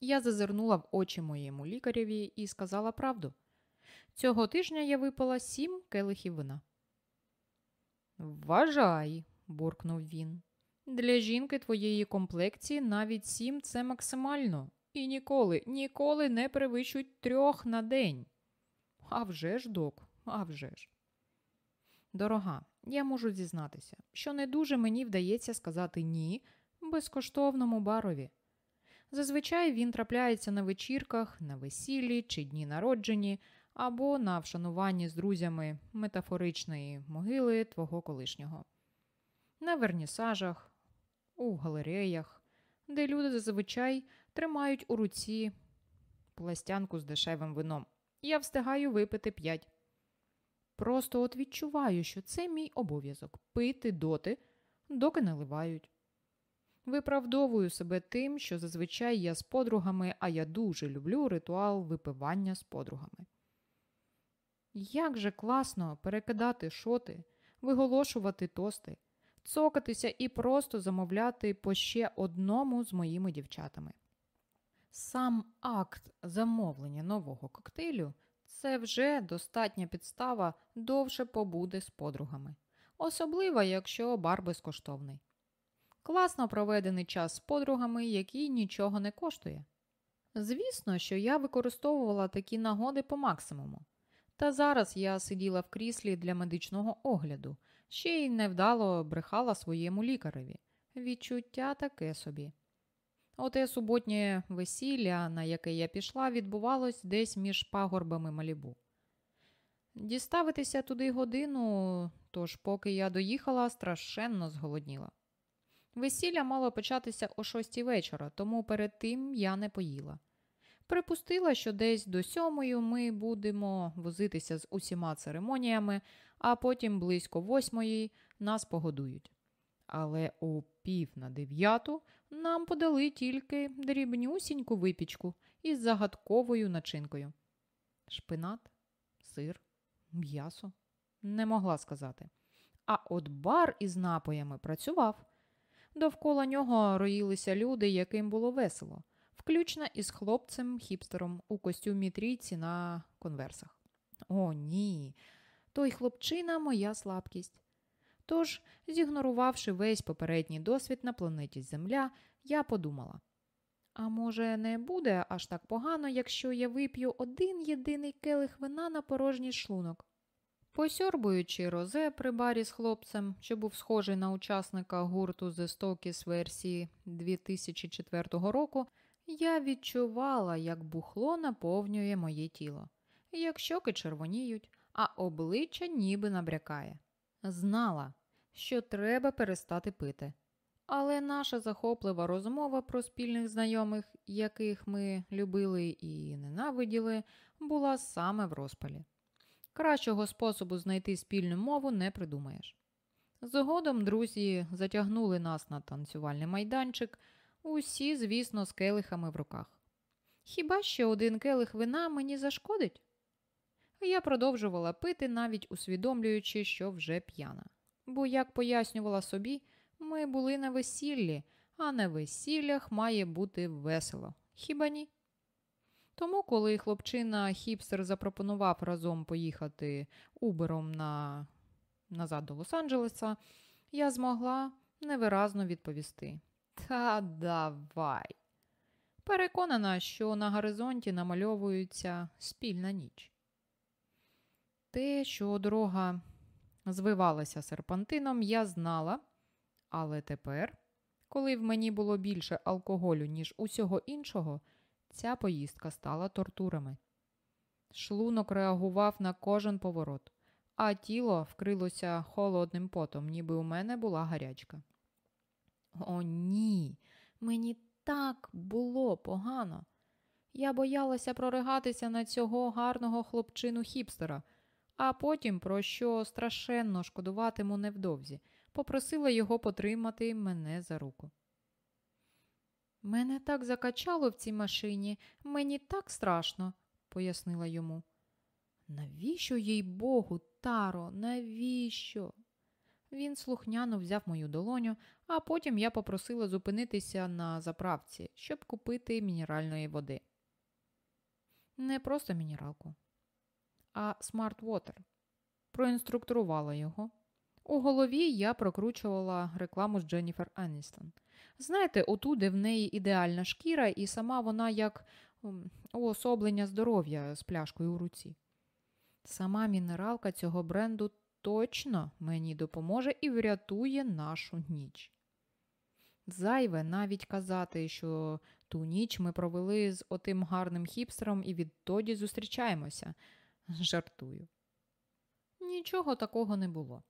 Я зазирнула в очі моєму лікареві і сказала правду. Цього тижня я випила сім келихів вина. Вважай, буркнув він. Для жінки твоєї комплекції навіть сім це максимально. І ніколи, ніколи не перевищують трьох на день. А вже ж, док, а вже ж. Дорога, я можу зізнатися, що не дуже мені вдається сказати ні безкоштовному барові. Зазвичай він трапляється на вечірках, на весіллі чи дні народжені, або на вшануванні з друзями метафоричної могили твого колишнього, на вернісажах, у галереях, де люди зазвичай тримають у руці пластянку з дешевим вином. Я встигаю випити п'ять. Просто от відчуваю, що це мій обов'язок пити доти, доки наливають. Виправдовую себе тим, що зазвичай я з подругами, а я дуже люблю ритуал випивання з подругами. Як же класно перекидати шоти, виголошувати тости, цокатися і просто замовляти по ще одному з моїми дівчатами. Сам акт замовлення нового коктейлю це вже достатня підстава довше побуде з подругами, особливо, якщо бар безкоштовний. Класно проведений час з подругами, який нічого не коштує. Звісно, що я використовувала такі нагоди по максимуму. Та зараз я сиділа в кріслі для медичного огляду, ще й невдало брехала своєму лікареві. Відчуття таке собі. Оте суботнє весілля, на яке я пішла, відбувалось десь між пагорбами малібу. Діставитися туди годину, тож, поки я доїхала, страшенно зголодніла. Весілля мало початися о шостій вечора, тому перед тим я не поїла. Припустила, що десь до сьомої ми будемо возитися з усіма церемоніями, а потім близько восьмої нас погодують. Але о пів на дев'яту нам подали тільки дрібнюсіньку випічку із загадковою начинкою. Шпинат, сир, м'ясо не могла сказати. А от бар із напоями працював. Довкола нього роїлися люди, яким було весело включно із хлопцем-хіпстером у костюмі трійці на конверсах. О, ні, той хлопчина моя слабкість. Тож, зігнорувавши весь попередній досвід на планеті Земля, я подумала: А може, не буде аж так погано, якщо я вип'ю один єдиний келих вина на порожній шлунок. Посьорбуючи розе при барі з хлопцем, що був схожий на учасника гурту The Stokes версії 2004 року, я відчувала, як бухло наповнює моє тіло, як щоки червоніють, а обличчя ніби набрякає. Знала, що треба перестати пити. Але наша захоплива розмова про спільних знайомих, яких ми любили і ненавиділи, була саме в розпалі. Кращого способу знайти спільну мову не придумаєш. Згодом друзі затягнули нас на танцювальний майданчик, усі, звісно, з келихами в руках. Хіба ще один келих вина мені зашкодить? Я продовжувала пити, навіть усвідомлюючи, що вже п'яна. Бо, як пояснювала собі, ми були на весіллі, а на весіллях має бути весело. Хіба ні? Тому, коли хлопчина хіпстер запропонував разом поїхати Убером на... назад до Лос-Анджелеса, я змогла невиразно відповісти. Та давай. Переконана, що на горизонті намальовується спільна ніч. Те, що дорога звивалася серпантином, я знала, але тепер, коли в мені було більше алкоголю, ніж усього іншого, ця поїздка стала тортурами. Шлунок реагував на кожен поворот, а тіло вкрилося холодним потом, ніби у мене була гарячка. О, ні, мені так було погано. Я боялася проригатися на цього гарного хлопчину хіпстера, а потім, про що страшенно шкодуватиму невдовзі, попросила його потримати мене за руку. Мене так закачало в цій машині, мені так страшно, пояснила йому. Навіщо, їй Богу, Таро, навіщо? Він слухняно взяв мою долоню, а потім я попросила зупинитися на заправці, щоб купити мінеральної води. Не просто мінералку, а смарт Water. Проінструктурувала його. У голові я прокручувала рекламу з Дженніфер Анністон. Знаєте, оту, де в неї ідеальна шкіра, і сама вона як уособлення здоров'я з пляшкою у руці. Сама мінералка цього бренду точно мені допоможе і врятує нашу ніч. Зайве навіть казати, що ту ніч ми провели з отим гарним хіпстером і відтоді зустрічаємося. Жартую. Нічого такого не було.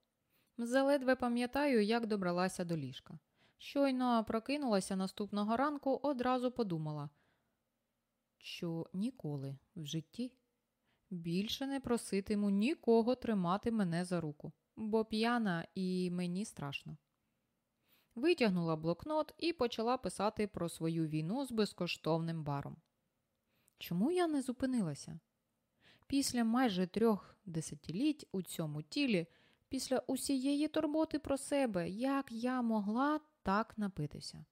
Заледве пам'ятаю, як добралася до ліжка. Щойно прокинулася наступного ранку, одразу подумала, що ніколи в житті більше не проситиму нікого тримати мене за руку, бо п'яна і мені страшно. Витягнула блокнот і почала писати про свою війну з безкоштовним баром. Чому я не зупинилася? Після майже трьох десятиліть у цьому тілі, після усієї турботи про себе, як я могла так напитися?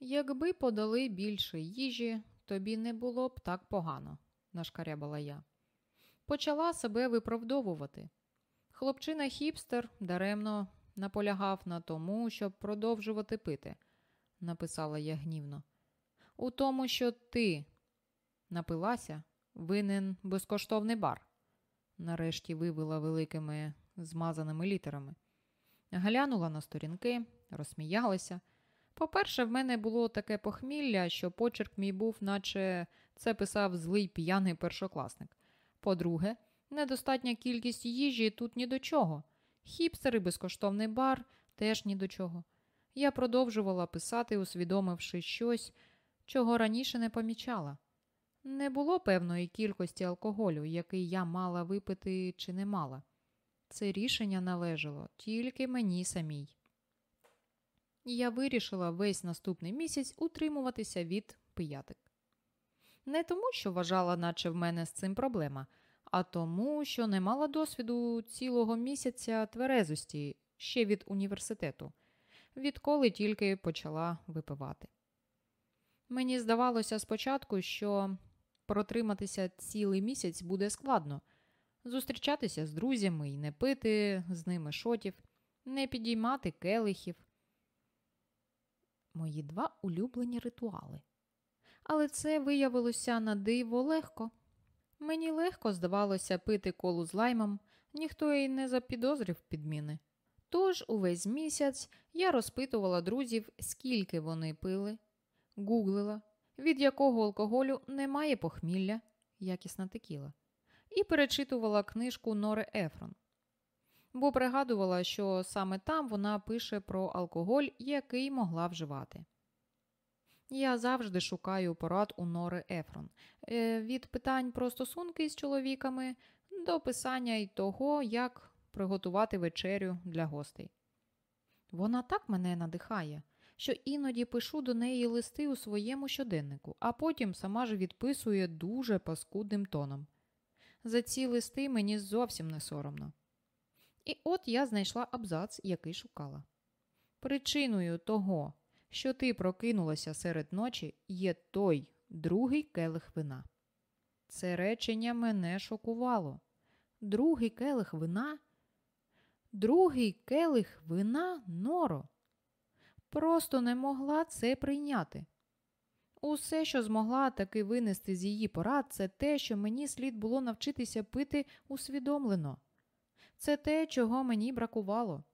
Якби подали більше їжі, тобі не було б так погано, нашкарябала я. Почала себе виправдовувати. Хлопчина хіпстер даремно наполягав на тому, щоб продовжувати пити, написала я гнівно. У тому, що ти напилася, винен безкоштовний бар, нарешті вивела великими змазаними літерами. Глянула на сторінки, розсміялася. По-перше, в мене було таке похмілля, що почерк мій був, наче це писав злий п'яний першокласник. По-друге, недостатня кількість їжі тут ні до чого. Хіпстер і безкоштовний бар теж ні до чого. Я продовжувала писати, усвідомивши щось, чого раніше не помічала. Не було певної кількості алкоголю, який я мала випити чи не мала. Це рішення належало тільки мені самій. Я вирішила весь наступний місяць утримуватися від пиятик. Не тому, що вважала, наче в мене з цим проблема, а тому, що не мала досвіду цілого місяця тверезості ще від університету, відколи тільки почала випивати. Мені здавалося спочатку, що протриматися цілий місяць буде складно, зустрічатися з друзями і не пити з ними шотів, не підіймати келихів. Мої два улюблені ритуали. Але це виявилося на диво легко. Мені легко здавалося пити колу з лаймом, ніхто й не запідозрив підміни. Тож увесь місяць я розпитувала друзів, скільки вони пили, гуглила, від якого алкоголю немає похмілля, якісна текіла, і перечитувала книжку Нори Ефрон. Бо пригадувала, що саме там вона пише про алкоголь, який могла вживати. Я завжди шукаю порад у Нори Ефрон е, від питань про стосунки з чоловіками до писання й того, як приготувати вечерю для гостей. Вона так мене надихає, що іноді пишу до неї листи у своєму щоденнику, а потім сама ж відписує дуже паскудним тоном. За ці листи мені зовсім не соромно. І от я знайшла абзац, який шукала. Причиною того, що ти прокинулася серед ночі, є той другий келих вина. Це речення мене шокувало. Другий келих вина? Другий келих вина норо. Просто не могла це прийняти. Усе, що змогла таки винести з її порад, це те, що мені слід було навчитися пити усвідомлено. Це те, чого мені бракувало.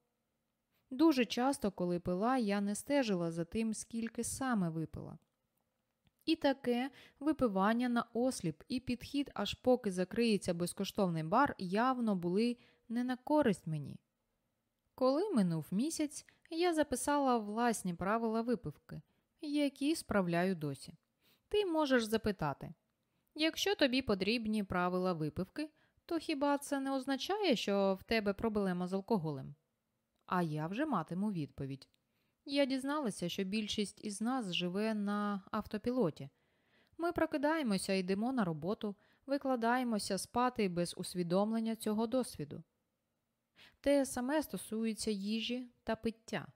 Дуже часто, коли пила, я не стежила за тим, скільки саме випила. І таке випивання на осліп і підхід, аж поки закриється безкоштовний бар, явно були не на користь мені. Коли минув місяць, я записала власні правила випивки, які справляю досі. Ти можеш запитати якщо тобі потрібні правила випивки, то хіба це не означає, що в тебе проблема з алкоголем? А я вже матиму відповідь. Я дізналася, що більшість із нас живе на автопілоті. Ми прокидаємося йдемо на роботу, викладаємося спати без усвідомлення цього досвіду. Те саме стосується їжі та пиття.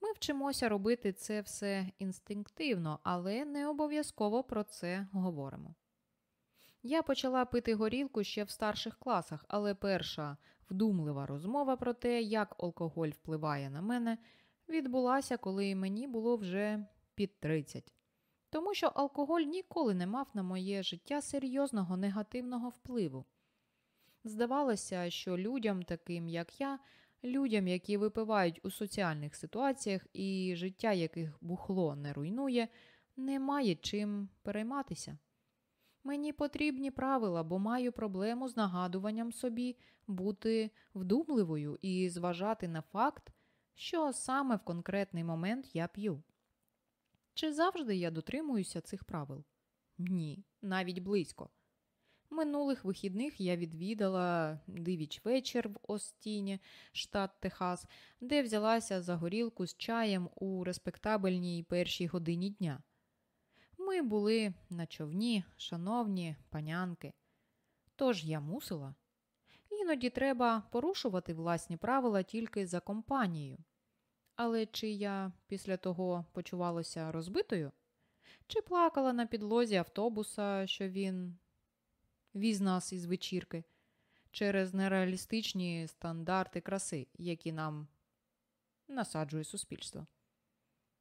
Ми вчимося робити це все інстинктивно, але не обов'язково про це говоримо. Я почала пити горілку ще в старших класах, але перша вдумлива розмова про те, як алкоголь впливає на мене, відбулася, коли мені було вже під 30. Тому що алкоголь ніколи не мав на моє життя серйозного негативного впливу. Здавалося, що людям, таким як я, людям, які випивають у соціальних ситуаціях і життя яких бухло не руйнує, немає чим перейматися. Мені потрібні правила, бо маю проблему з нагадуванням собі бути вдумливою і зважати на факт, що саме в конкретний момент я п'ю. Чи завжди я дотримуюся цих правил? Ні, навіть близько. Минулих вихідних я відвідала дивіч вечір в Остіні, штат Техас, де взялася за горілку з чаєм у респектабельній першій годині дня. Ми були на човні, шановні панянки. Тож я мусила. Іноді треба порушувати власні правила тільки за компанією. Але чи я після того почувалася розбитою? Чи плакала на підлозі автобуса, що він віз нас із вечірки через нереалістичні стандарти краси, які нам насаджує суспільство?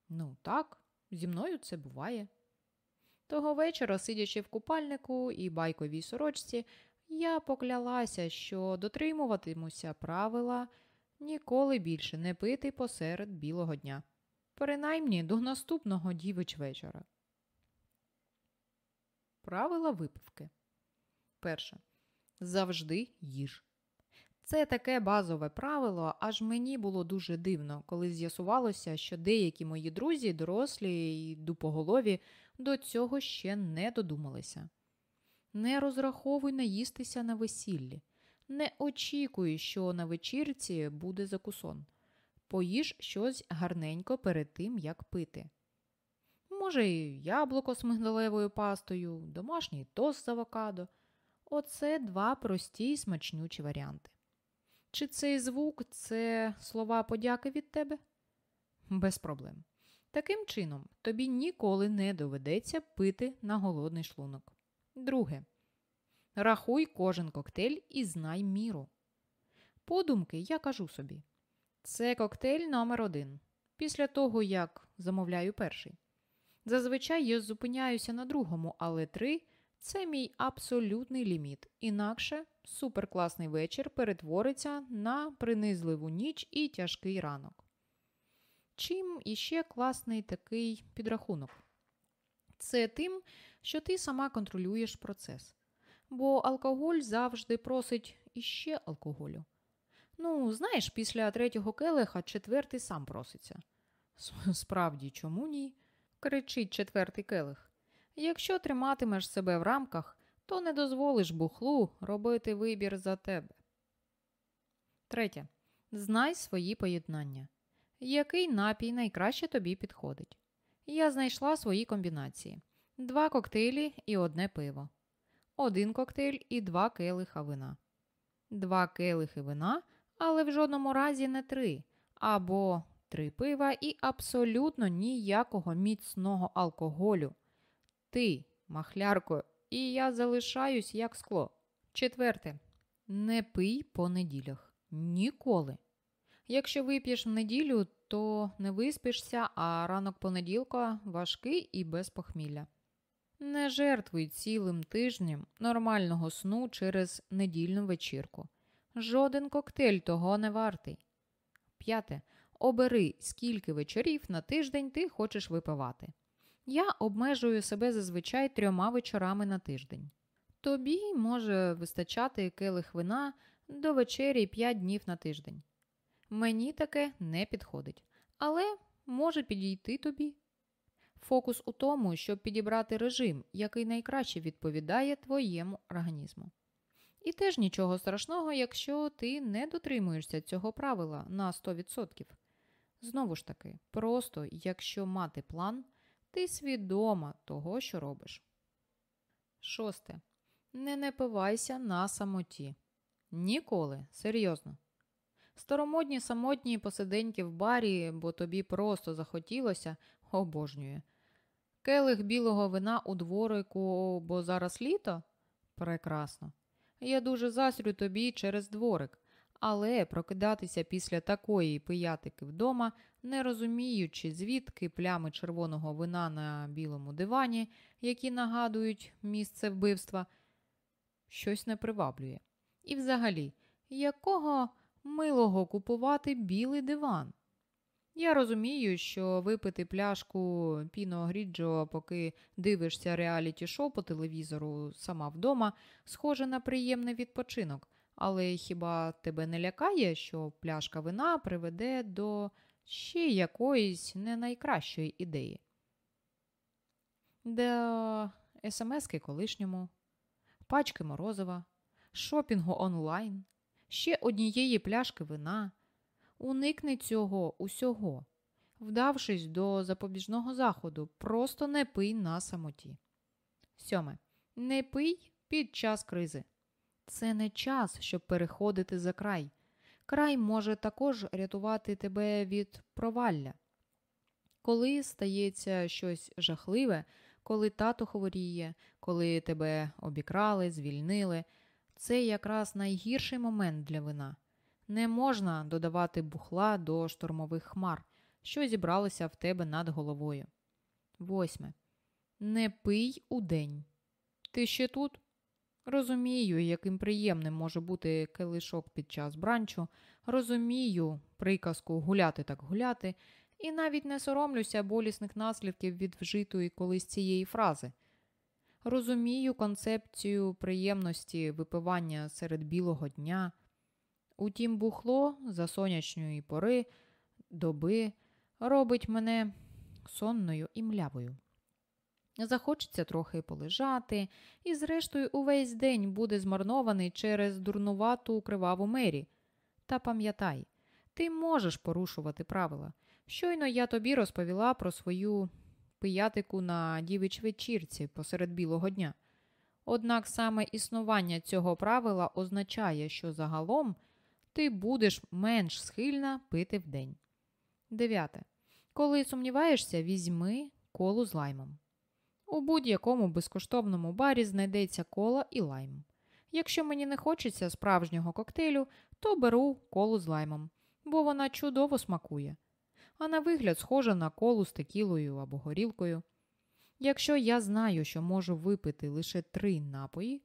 Ну, так, зі мною це буває. Того вечора, сидячи в купальнику і байковій сорочці, я поклялася, що дотримуватимуся правила ніколи більше не пити посеред білого дня, принаймні до наступного дівич вечора. Правила випивки. Перше. Завжди їж. Це таке базове правило, аж мені було дуже дивно, коли з'ясувалося, що деякі мої друзі, дорослі і дупоголові, до цього ще не додумалися. Не розраховуй наїстися на весіллі, не очікуй, що на вечірці буде закусон. Поїж щось гарненько перед тим, як пити. Може, і яблуко з мигдалевою пастою, домашній тост з авокадо. Оце два прості й смачнючі варіанти. Чи цей звук це слова подяки від тебе? Без проблем. Таким чином, тобі ніколи не доведеться пити на голодний шлунок. Друге. Рахуй кожен коктейль і знай міру. Подумки я кажу собі. Це коктейль номер один. Після того, як замовляю перший. Зазвичай я зупиняюся на другому, але три це мій абсолютний ліміт. Інакше суперкласний вечір перетвориться на принизливу ніч і тяжкий ранок. Чим іще класний такий підрахунок? Це тим, що ти сама контролюєш процес. Бо алкоголь завжди просить іще алкоголю. Ну, знаєш, після третього келиха четвертий сам проситься. Справді, чому ні? кричить четвертий келих. Якщо триматимеш себе в рамках, то не дозволиш бухлу робити вибір за тебе. Третє. Знай свої поєднання. Який напій найкраще тобі підходить? Я знайшла свої комбінації: два коктейлі і одне пиво, один коктейль і два келиха вина, два келихи вина, але в жодному разі не три, або три пива і абсолютно ніякого міцного алкоголю. Ти, махлярко, і я залишаюсь як скло. Четверте. Не пий по неділях. Ніколи. Якщо вип'єш в неділю, то не виспишся, а ранок понеділка важкий і без похмілля. Не жертвуй цілим тижнем нормального сну через недільну вечірку. Жоден коктейль того не вартий. П'яте. Обери, скільки вечорів на тиждень ти хочеш випивати. Я обмежую себе зазвичай трьома вечорами на тиждень. Тобі може вистачати келих вина до вечері 5 днів на тиждень. Мені таке не підходить, але може підійти тобі. Фокус у тому, щоб підібрати режим, який найкраще відповідає твоєму організму. І теж нічого страшного, якщо ти не дотримуєшся цього правила на 100%. Знову ж таки, просто якщо мати план, ти свідома того, що робиш. Шосте. Не напивайся на самоті. Ніколи, серйозно. Старомодні самотні посиденьки в барі, бо тобі просто захотілося, обожнює. Келих білого вина у дворику, бо зараз літо? Прекрасно. Я дуже засрю тобі через дворик, але прокидатися після такої пиятики вдома, не розуміючи, звідки плями червоного вина на білому дивані, які нагадують місце вбивства, щось не приваблює. І взагалі, якого милого купувати білий диван? Я розумію, що випити пляшку Піно Гріджо, поки дивишся реаліті шоу по телевізору сама вдома, схоже на приємний відпочинок. Але хіба тебе не лякає, що пляшка вина приведе до ще якоїсь не найкращої ідеї? До смски колишньому, пачки морозива, шопінгу онлайн, ще однієї пляшки вина. Уникни цього усього, вдавшись до запобіжного заходу, просто не пий на самоті. Сьоме. Не пий під час кризи. Це не час, щоб переходити за край. Край може також рятувати тебе від провалля. Коли стається щось жахливе, коли тато хворіє, коли тебе обікрали, звільнили, це якраз найгірший момент для вина. Не можна додавати бухла до штормових хмар, що зібралися в тебе над головою. Восьме. Не пий у день. Ти ще тут? Розумію, яким приємним може бути келишок під час бранчу, розумію приказку гуляти так гуляти, і навіть не соромлюся болісних наслідків від вжитої колись цієї фрази. Розумію концепцію приємності випивання серед білого дня. Утім, бухло за сонячної пори, доби робить мене сонною і млявою. Захочеться трохи полежати, і, зрештою, увесь день буде змарнований через дурнувату криваву мері. Та пам'ятай, ти можеш порушувати правила. Щойно я тобі розповіла про свою пиятику на дівич вечірці посеред білого дня. Однак саме існування цього правила означає, що загалом ти будеш менш схильна пити вдень. Дев'яте. Коли сумніваєшся, візьми колу з лаймом. У будь-якому безкоштовному барі знайдеться кола і лайм. Якщо мені не хочеться справжнього коктейлю, то беру колу з лаймом, бо вона чудово смакує. А на вигляд схожа на колу з текілою або горілкою. Якщо я знаю, що можу випити лише три напої,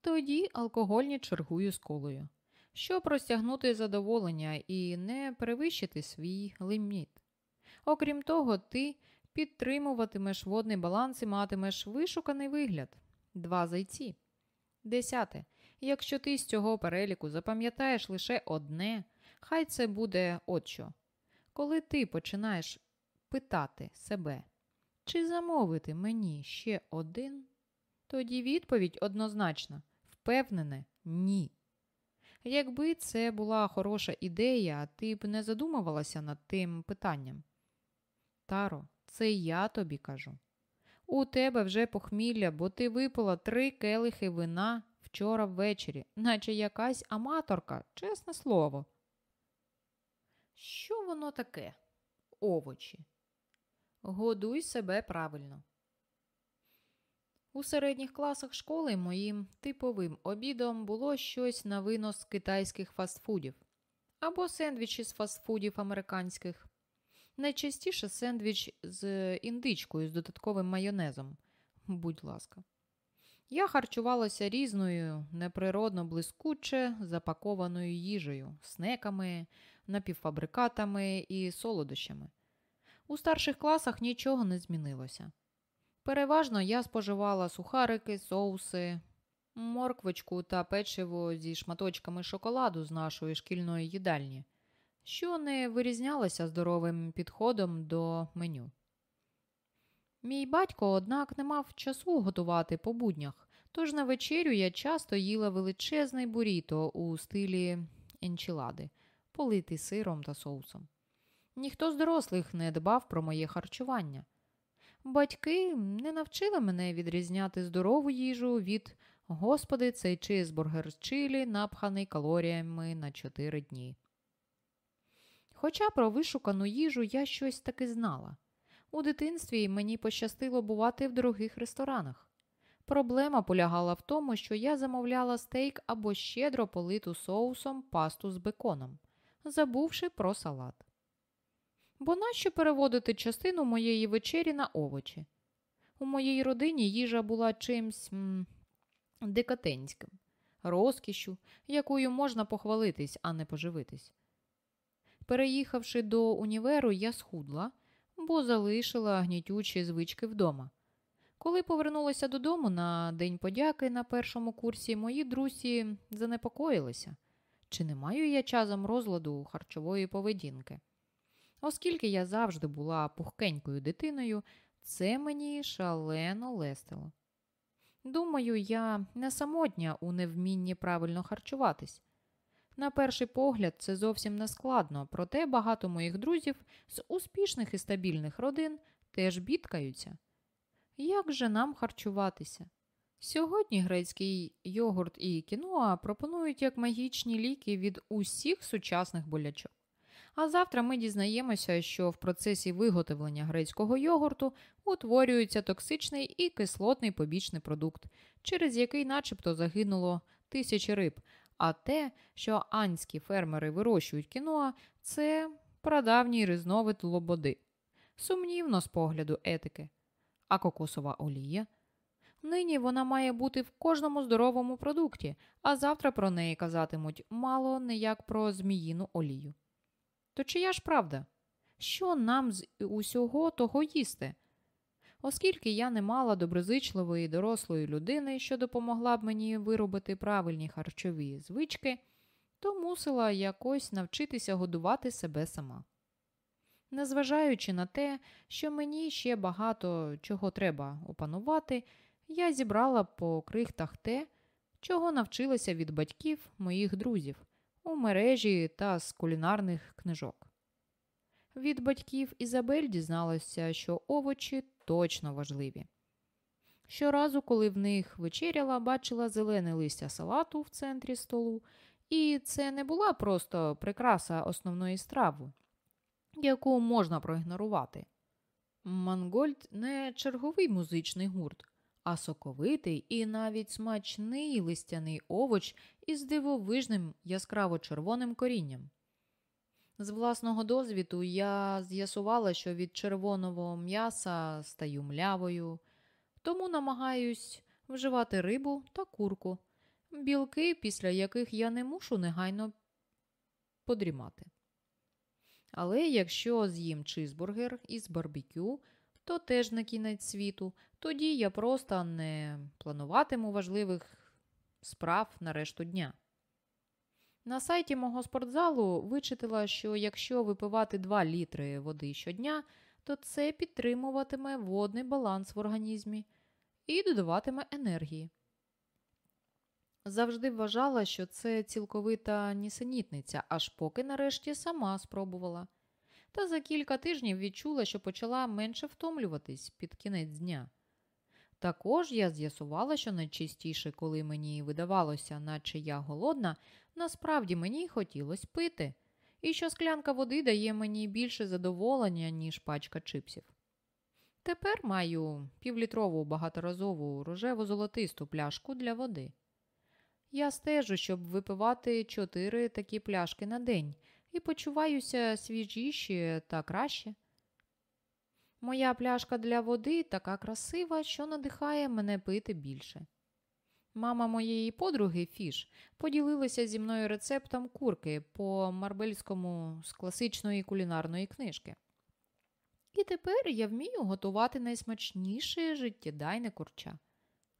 тоді алкогольні чергую з колою, щоб розтягнути задоволення і не перевищити свій ліміт. Окрім того, ти підтримуватимеш водний баланс і матимеш вишуканий вигляд два зайці. Десяте. Якщо ти з цього переліку запам'ятаєш лише одне, хай це буде от що. Коли ти починаєш питати себе, чи замовити мені ще один, тоді відповідь однозначна, впевнене, ні. Якби це була хороша ідея, ти б не задумувалася над тим питанням. Таро, це я тобі кажу. У тебе вже похмілля, бо ти випила три келихи вина вчора ввечері, наче якась аматорка, чесне слово. Що воно таке? Овочі. Годуй себе правильно. У середніх класах школи моїм типовим обідом було щось на винос китайських фастфудів або сендвічі з фастфудів американських. Найчастіше сендвіч з індичкою з додатковим майонезом. Будь ласка. Я харчувалася різною, неприродно блискуче запакованою їжею, снеками, напівфабрикатами і солодощами. У старших класах нічого не змінилося. Переважно я споживала сухарики, соуси, морквочку та печиво зі шматочками шоколаду з нашої шкільної їдальні, що не вирізнялося здоровим підходом до меню. Мій батько, однак, не мав часу готувати по буднях, тож на вечерю я часто їла величезний буріто у стилі енчілади, политий сиром та соусом. Ніхто з дорослих не дбав про моє харчування. Батьки не навчили мене відрізняти здорову їжу від Господи, цей чизбургер з чилі, напханий калоріями на 4 дні. Хоча про вишукану їжу я щось таки знала. У дитинстві мені пощастило бувати в дорогих ресторанах. Проблема полягала в тому, що я замовляла стейк або щедро политу соусом пасту з беконом, забувши про салат. Бо нащо переводити частину моєї вечері на овочі? У моїй родині їжа була чимсь м декатенським, розкішю, якою можна похвалитись, а не поживитись. Переїхавши до універу, я схудла, бо залишила гнітючі звички вдома. Коли повернулася додому на День подяки на першому курсі, мої друзі занепокоїлися, чи не маю я часом розладу харчової поведінки. Оскільки я завжди була пухкенькою дитиною, це мені шалено лестило. Думаю, я не самотня у невмінні правильно харчуватись. На перший погляд, це зовсім не складно, проте багато моїх друзів з успішних і стабільних родин теж бідкаються. Як же нам харчуватися? Сьогодні грецький йогурт і кіноа пропонують як магічні ліки від усіх сучасних болячок. А завтра ми дізнаємося, що в процесі виготовлення грецького йогурту утворюється токсичний і кислотний побічний продукт, через який начебто загинуло тисячі риб. А те, що анські фермери вирощують кіноа, це прадавній різновид лободи. Сумнівно з погляду етики. А кокосова олія? Нині вона має бути в кожному здоровому продукті, а завтра про неї казатимуть мало не як про зміїну олію. То чия ж правда? Що нам з усього того їсти? Оскільки я не мала доброзичливої дорослої людини, що допомогла б мені виробити правильні харчові звички, то мусила якось навчитися годувати себе сама. Незважаючи на те, що мені ще багато чого треба опанувати, я зібрала по крихтах те, чого навчилася від батьків моїх друзів у мережі та з кулінарних книжок. Від батьків Ізабель дізналася, що овочі точно важливі. Щоразу, коли в них вечеряла, бачила зелене листя салату в центрі столу, і це не була просто прикраса основної страви, яку можна проігнорувати. Мангольд не черговий музичний гурт, а соковитий і навіть смачний листяний овоч із дивовижним яскраво червоним корінням. З власного досвіду я з'ясувала, що від червоного м'яса стаю млявою, тому намагаюсь вживати рибу та курку, білки, після яких я не мушу негайно подрімати. Але якщо з'їм чизбургер із барбекю, то теж на кінець світу, тоді я просто не плануватиму важливих справ на решту дня. На сайті мого спортзалу вичитала, що якщо випивати 2 літри води щодня, то це підтримуватиме водний баланс в організмі і додаватиме енергії. Завжди вважала, що це цілковита нісенітниця, аж поки нарешті сама спробувала. Та за кілька тижнів відчула, що почала менше втомлюватись під кінець дня. Також я з'ясувала, що найчастіше, коли мені видавалося, наче я голодна, насправді мені хотілося пити, і що склянка води дає мені більше задоволення, ніж пачка чипсів. Тепер маю півлітрову багаторазову рожево золотисту пляшку для води. Я стежу, щоб випивати чотири такі пляшки на день і почуваюся свіжіше та краще. Моя пляшка для води така красива, що надихає мене пити більше. Мама моєї подруги Фіш поділилася зі мною рецептом курки по марбельському з класичної кулінарної книжки. І тепер я вмію готувати найсмачніше життєдайне курча.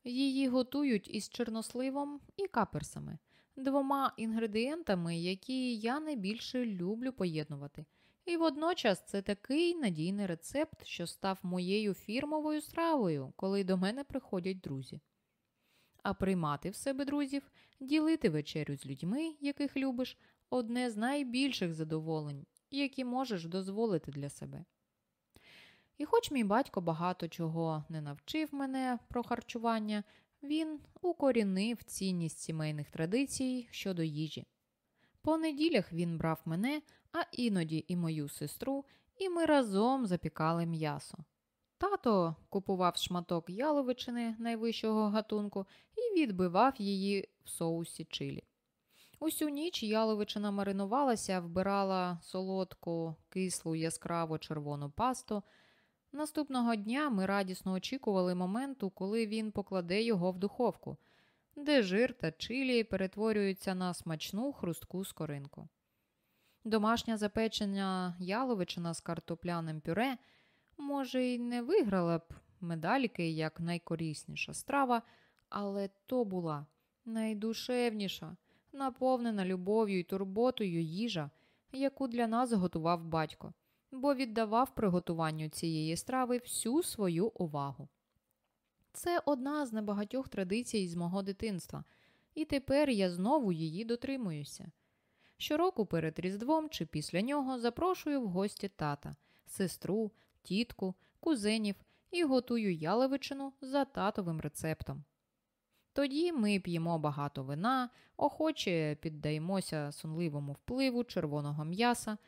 Її готують із чорносливом і каперсами, двома інгредієнтами, які я найбільше люблю поєднувати. І водночас це такий надійний рецепт, що став моєю фірмовою стравою, коли до мене приходять друзі. А приймати в себе друзів, ділити вечерю з людьми, яких любиш, одне з найбільших задоволень, які можеш дозволити для себе. І хоч мій батько багато чого не навчив мене про харчування, він укорінив цінність сімейних традицій щодо їжі. По неділях він брав мене, а іноді і мою сестру, і ми разом запікали м'ясо. Тато купував шматок яловичини найвищого гатунку і відбивав її в соусі чилі. Усю ніч яловичина маринувалася, вбирала солодку, кислу яскраво червону пасту. Наступного дня ми радісно очікували моменту, коли він покладе його в духовку, де жир та чилі перетворюються на смачну хрустку скоринку. Домашня запечення яловичина з картопляним пюре, може, й не виграла б медальки як найкорисніша страва, але то була найдушевніша, наповнена любов'ю і турботою їжа, яку для нас готував батько бо віддавав приготуванню цієї страви всю свою увагу. Це одна з небагатьох традицій з мого дитинства, і тепер я знову її дотримуюся. Щороку перед Різдвом чи після нього запрошую в гості тата, сестру, тітку, кузенів і готую яловичину за татовим рецептом. Тоді ми п'ємо багато вина, охоче піддаємося сонливому впливу червоного м'яса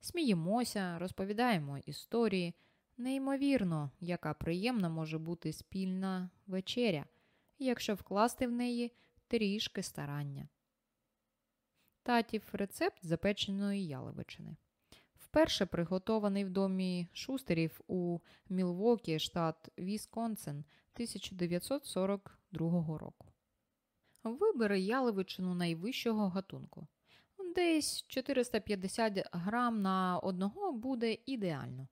Сміємося, розповідаємо історії. Неймовірно, яка приємна може бути спільна вечеря, якщо вкласти в неї трішки старання. Татів рецепт запеченої яловичини. Вперше приготований в домі шустерів у Мілвокі, штат Вісконсин 1942 року. Вибери яловичину найвищого гатунку. Десь 450 грам на одного буде ідеально.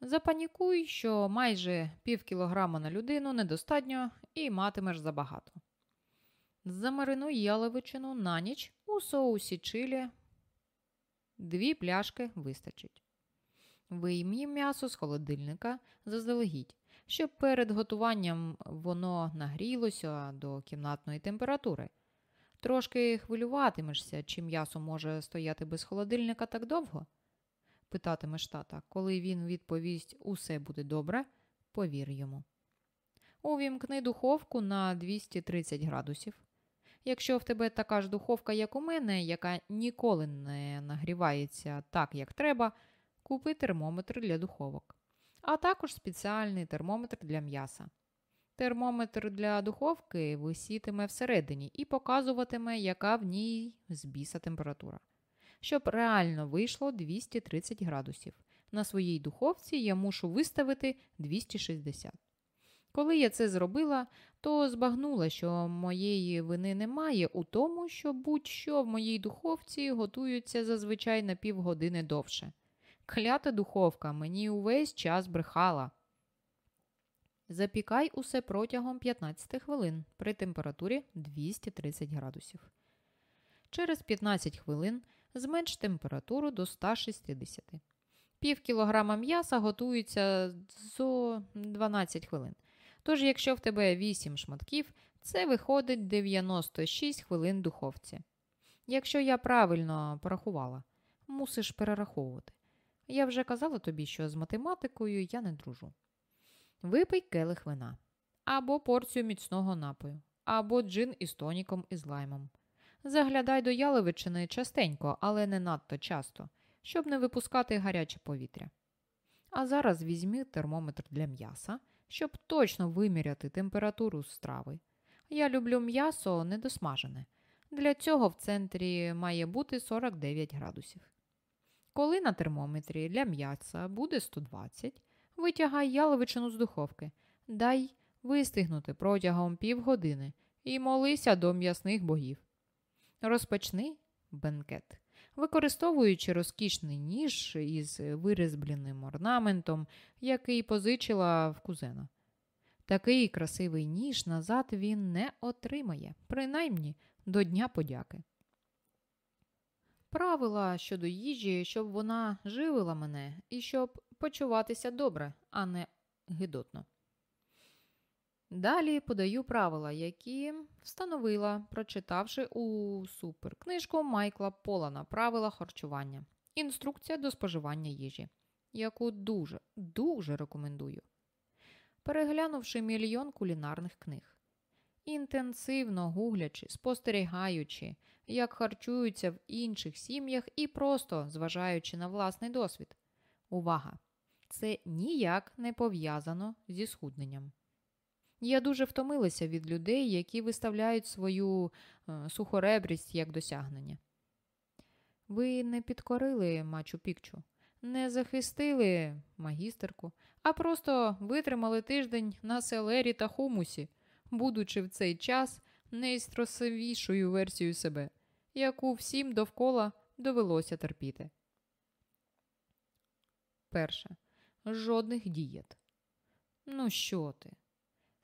Запанікуй, що майже пів кілограма на людину недостатньо і матимеш забагато. Замаринуй яловичину на ніч у соусі чилі. Дві пляшки вистачить. Виймі м'ясо з холодильника заздалегідь, щоб перед готуванням воно нагрілося до кімнатної температури. Трошки хвилюватимешся, чи м'ясо може стояти без холодильника так довго? Питатимеш тата, коли він відповість усе буде добре, повір йому. Увімкни духовку на 230 градусів. Якщо в тебе така ж духовка, як у мене, яка ніколи не нагрівається так, як треба, купи термометр для духовок, а також спеціальний термометр для м'яса. Термометр для духовки висітиме всередині і показуватиме, яка в ній збіса температура. Щоб реально вийшло 230 градусів. На своїй духовці я мушу виставити 260. Коли я це зробила, то збагнула, що моєї вини немає у тому, що будь-що в моїй духовці готується зазвичай на півгодини довше. Клята духовка мені увесь час брехала. Запікай усе протягом 15 хвилин при температурі 230 градусів. Через 15 хвилин зменш температуру до 160. Пів кілограма м'яса готується зо 12 хвилин. Тож, якщо в тебе 8 шматків, це виходить 96 хвилин духовці. Якщо я правильно порахувала, мусиш перераховувати. Я вже казала тобі, що з математикою я не дружу. Випий келих вина, або порцію міцного напою, або джин із тоніком і з лаймом. Заглядай до яловичини частенько, але не надто часто, щоб не випускати гаряче повітря. А зараз візьми термометр для м'яса, щоб точно виміряти температуру страви. Я люблю м'ясо недосмажене. Для цього в центрі має бути 49 градусів. Коли на термометрі для м'яса буде 120, витягай яловичину з духовки, дай вистигнути протягом півгодини і молися до м'ясних богів. Розпочни бенкет, використовуючи розкішний ніж із вирізбленим орнаментом, який позичила в кузена. Такий красивий ніж назад він не отримає, принаймні до Дня подяки. Правила щодо їжі, щоб вона живила мене і щоб почуватися добре, а не гидотно. Далі подаю правила, які встановила, прочитавши у суперкнижку Майкла Полана Правила харчування. Інструкція до споживання їжі, яку дуже, дуже рекомендую. Переглянувши мільйон кулінарних книг, інтенсивно гуглячи, спостерігаючи, як харчуються в інших сім'ях і просто зважаючи на власний досвід. Увага! Це ніяк не пов'язано зі схудненням. Я дуже втомилася від людей, які виставляють свою е, сухоребрість як досягнення. Ви не підкорили Мачу Пікчу, не захистили магістерку, а просто витримали тиждень на селері та хумусі, будучи в цей час найстросовішою версією себе, яку всім довкола довелося терпіти. Перше. Жодних дієт. Ну, що ти?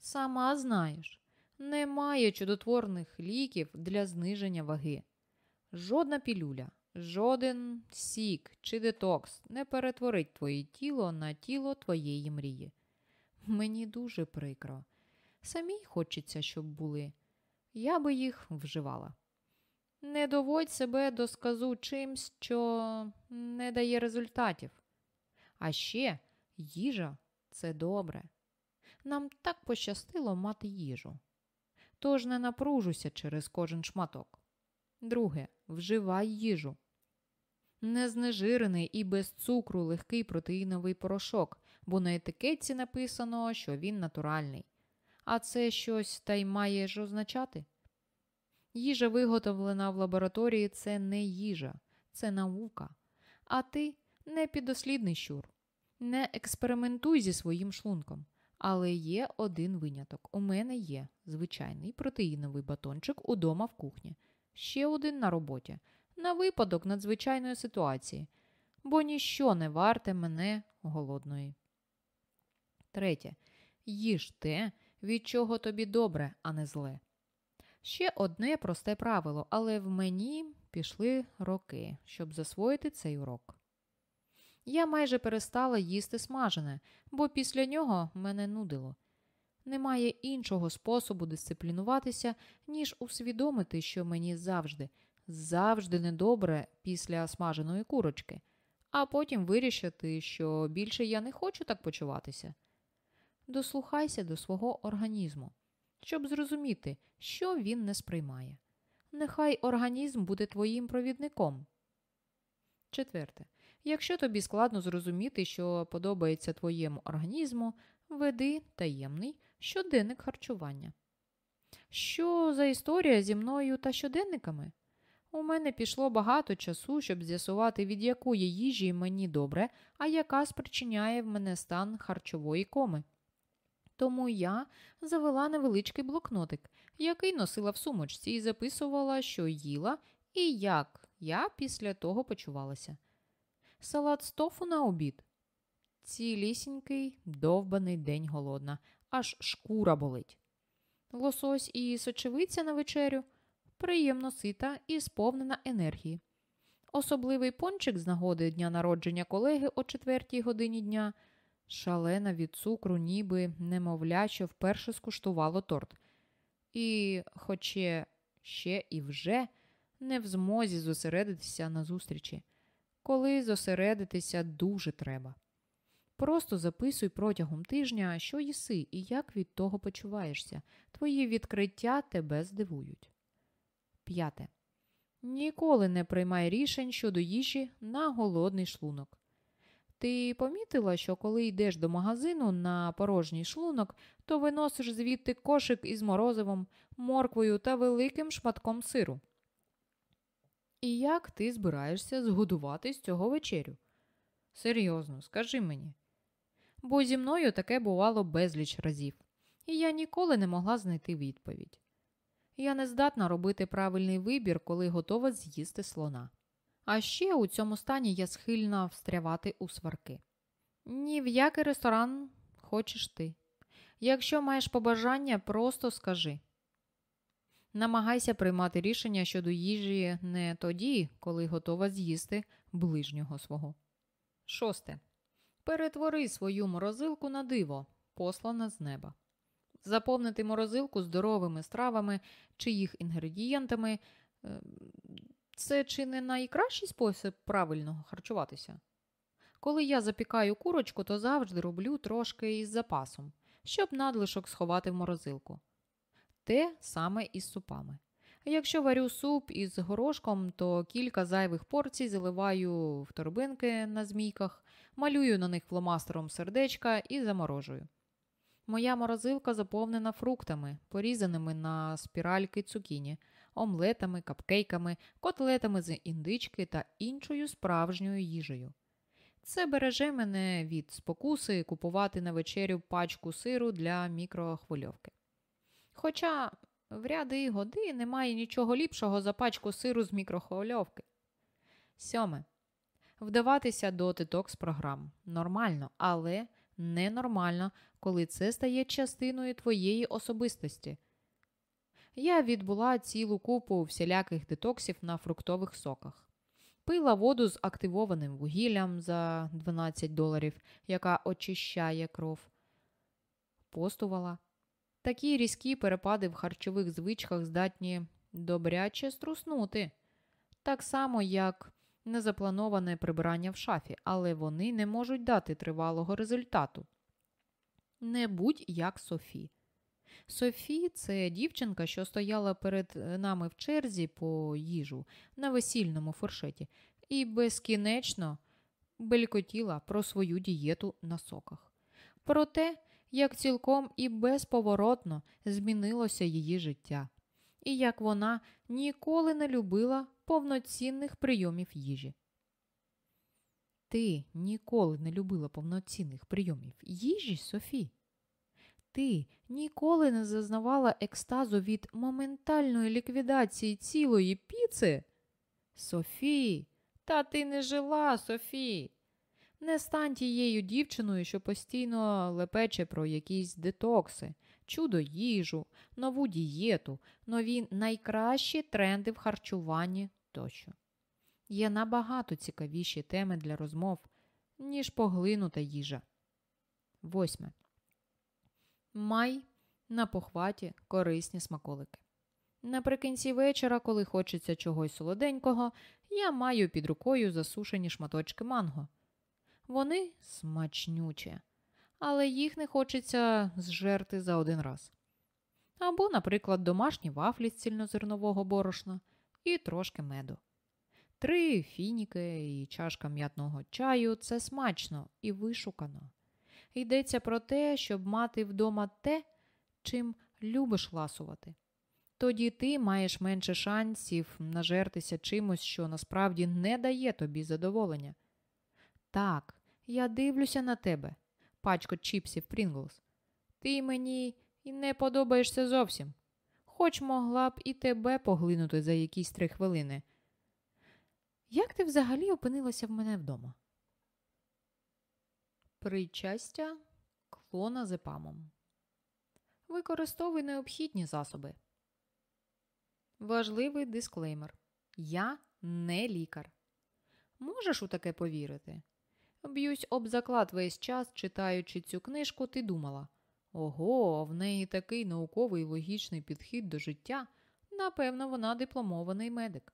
Сама знаєш, немає чудотворних ліків для зниження ваги. Жодна пілюля, жоден сік чи детокс не перетворить твоє тіло на тіло твоєї мрії. Мені дуже прикро. Самій хочеться, щоб були. Я би їх вживала. Не доводь себе до сказу чимсь, що не дає результатів. А ще їжа це добре. Нам так пощастило мати їжу. Тож не напружуся через кожен шматок. Друге, вживай їжу. Незнежирений і без цукру легкий протеїновий порошок, бо на етикетці написано, що він натуральний. А це щось та й має ж означати? Їжа, виготовлена в лабораторії, це не їжа, це наука. А ти не підослідний щур. Не експериментуй зі своїм шлунком. Але є один виняток. У мене є звичайний протеїновий батончик удома в кухні. Ще один на роботі. На випадок надзвичайної ситуації. Бо ніщо не варте мене голодної. Третє. Їж те, від чого тобі добре, а не зле. Ще одне просте правило, але в мені пішли роки, щоб засвоїти цей урок. Я майже перестала їсти смажене, бо після нього мене нудило. Немає іншого способу дисциплінуватися, ніж усвідомити, що мені завжди, завжди недобре після смаженої курочки, а потім вирішити, що більше я не хочу так почуватися. Дослухайся до свого організму, щоб зрозуміти, що він не сприймає. Нехай організм буде твоїм провідником. Четверте. Якщо тобі складно зрозуміти, що подобається твоєму організму, веди таємний щоденник харчування. Що за історія зі мною та щоденниками? У мене пішло багато часу, щоб з'ясувати, від якої їжі мені добре, а яка спричиняє в мене стан харчової коми. Тому я завела невеличкий блокнотик, який носила в сумочці і записувала, що їла і як я після того почувалася. Салат з тофу на обід. Цілісінький довбаний день голодна, аж шкура болить. Лосось і сочевиця на вечерю приємно сита і сповнена енергії. Особливий пончик з нагоди дня народження колеги о четвертій годині дня, шалена від цукру, ніби немовля, що вперше скуштувало торт. І, хоче ще і вже не в змозі зосередитися на зустрічі, коли зосередитися дуже треба. Просто записуй протягом тижня, що їси і як від того почуваєшся. Твої відкриття тебе здивують. П'яте. Ніколи не приймай рішень щодо їжі на голодний шлунок. Ти помітила, що коли йдеш до магазину на порожній шлунок, то виносиш звідти кошик із морозивом, морквою та великим шматком сиру. І як ти збираєшся згодувати з цього вечерю? Серйозно, скажи мені. Бо зі мною таке бувало безліч разів, і я ніколи не могла знайти відповідь. Я не здатна робити правильний вибір, коли готова з'їсти слона. А ще у цьому стані я схильна встрявати у сварки. Ні в який ресторан хочеш ти. Якщо маєш побажання, просто скажи. Намагайся приймати рішення щодо їжі не тоді, коли готова з'їсти ближнього свого. Шосте. Перетвори свою морозилку на диво, послане з неба. Заповнити морозилку здоровими стравами чи їх інгредієнтами е, це чи не найкращий спосіб правильно харчуватися? Коли я запікаю курочку, то завжди роблю трошки із запасом, щоб надлишок сховати в морозилку. Те саме із супами. Якщо варю суп із горошком, то кілька зайвих порцій заливаю в торбинки на змійках, малюю на них фломастером сердечка і заморожую. Моя морозилка заповнена фруктами, порізаними на спіральки цукіні, омлетами, капкейками, котлетами з індички та іншою справжньою їжею. Це береже мене від спокуси купувати на вечерю пачку сиру для мікрохвильовки. Хоча в ряди годи немає нічого ліпшого за пачку сиру з мікрохвильовки. Сьоме. Вдаватися до детокс програм. Нормально, але ненормально, коли це стає частиною твоєї особистості. Я відбула цілу купу всіляких детоксів на фруктових соках. Пила воду з активованим вугіллям за 12 доларів, яка очищає кров. Постувала. Такі різкі перепади в харчових звичках здатні добряче струснути. Так само, як незаплановане прибирання в шафі, але вони не можуть дати тривалого результату. Не будь як Софі. Софі це дівчинка, що стояла перед нами в черзі по їжу на весільному фуршеті, і безкінечно белькотіла про свою дієту на соках. Про те, як цілком і безповоротно змінилося її життя, і як вона ніколи не любила повноцінних прийомів їжі. Ти ніколи не любила повноцінних прийомів їжі, Софі. Ти ніколи не зазнавала екстазу від моментальної ліквідації цілої піци? Софі, та ти не жила, Софі. Не стань тією дівчиною, що постійно лепече про якісь детокси, чудо їжу, нову дієту, нові найкращі тренди в харчуванні тощо. Є набагато цікавіші теми для розмов, ніж поглинута їжа. Восьме. Май на похваті корисні смаколики. Наприкінці вечора, коли хочеться чогось солоденького, я маю під рукою засушені шматочки манго. Вони смачнючі, але їх не хочеться зжерти за один раз. Або, наприклад, домашні вафлі з цільнозернового борошна і трошки меду. Три фініки і чашка м'ятного чаю це смачно і вишукано. Йдеться про те, щоб мати вдома те, чим любиш ласувати. Тоді ти маєш менше шансів нажертися чимось, що насправді не дає тобі задоволення. Так, я дивлюся на тебе, пачко чіпсів Прінглс. Ти мені і не подобаєшся зовсім. Хоч могла б і тебе поглинути за якісь три хвилини. Як ти взагалі опинилася в мене вдома? Причастя клона з епамом. Використовуй необхідні засоби. Важливий дисклеймер. Я не лікар. Можеш у таке повірити? Б'юсь об заклад весь час, читаючи цю книжку, ти думала ого, в неї такий науковий логічний підхід до життя. Напевно, вона дипломований медик.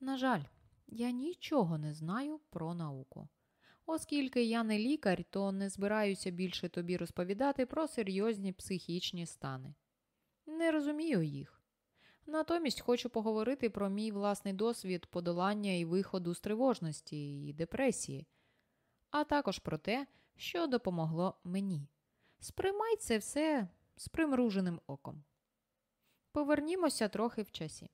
На жаль, я нічого не знаю про науку. Оскільки я не лікар, то не збираюся більше тобі розповідати про серйозні психічні стани. Не розумію їх. Натомість хочу поговорити про мій власний досвід подолання і виходу з тривожності і депресії, а також про те, що допомогло мені. Сприймай це все з примруженим оком. Повернімося трохи в часі.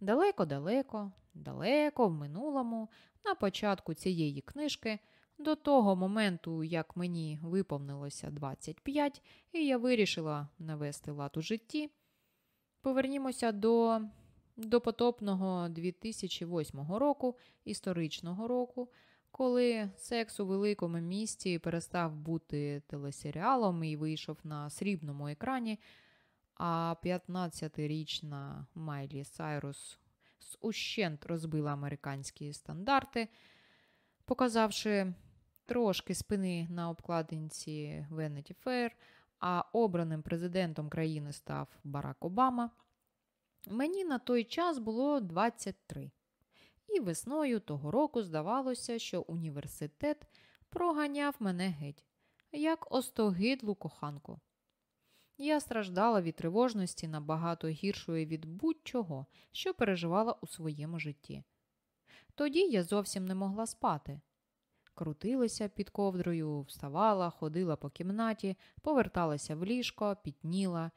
Далеко-далеко, далеко в минулому, на початку цієї книжки, до того моменту, як мені виповнилося 25, і я вирішила навести лад у житті. Повернімося до допотопного 2008 року, історичного року, коли секс у великому місті перестав бути телесеріалом і вийшов на срібному екрані, а 15-річна Майлі Сайрус з ущент розбила американські стандарти, показавши трошки спини на обкладинці Vanity Fair, а обраним президентом країни став Барак Обама. Мені на той час було 23. І весною того року здавалося, що університет проганяв мене геть, як остогидлу коханку. Я страждала від тривожності набагато гіршої від будь-чого, що переживала у своєму житті. Тоді я зовсім не могла спати. Крутилася під ковдрою, вставала, ходила по кімнаті, поверталася в ліжко, пітніла,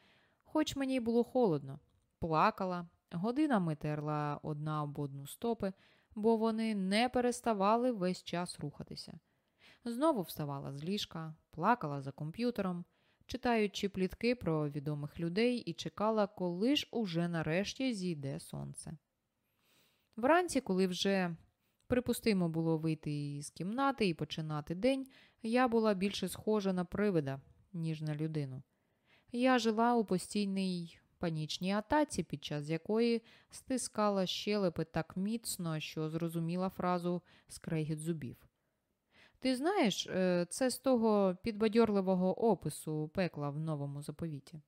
хоч мені було холодно, плакала, годинами терла одна об одну стопи, бо вони не переставали весь час рухатися. Знову вставала з ліжка, плакала за комп'ютером, читаючи плітки про відомих людей і чекала, коли ж уже нарешті зійде сонце. Вранці, коли вже припустимо було вийти із кімнати і починати день, я була більше схожа на привида, ніж на людину. Я жила у постійній панічній атаці, під час якої стискала щелепи так міцно, що зрозуміла фразу скрегіт зубів. Ти знаєш, е, це з того підбадьорливого опису пекла в новому заповіті.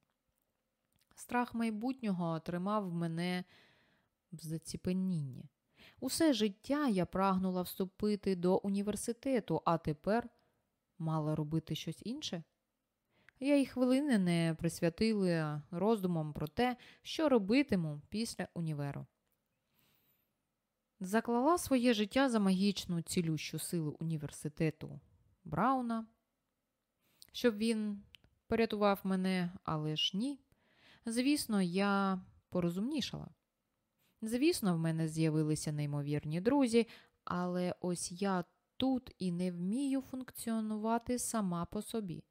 Страх майбутнього тримав мене в заціпенінні. Усе життя я прагнула вступити до університету, а тепер мала робити щось інше. Я й хвилини не присвятила роздумам про те, що робитиму після універу. Заклала своє життя за магічну цілющу силу університету Брауна, щоб він порятував мене, але ж ні. Звісно, я порозумнішала. Звісно, в мене з'явилися неймовірні друзі, але ось я тут і не вмію функціонувати сама по собі.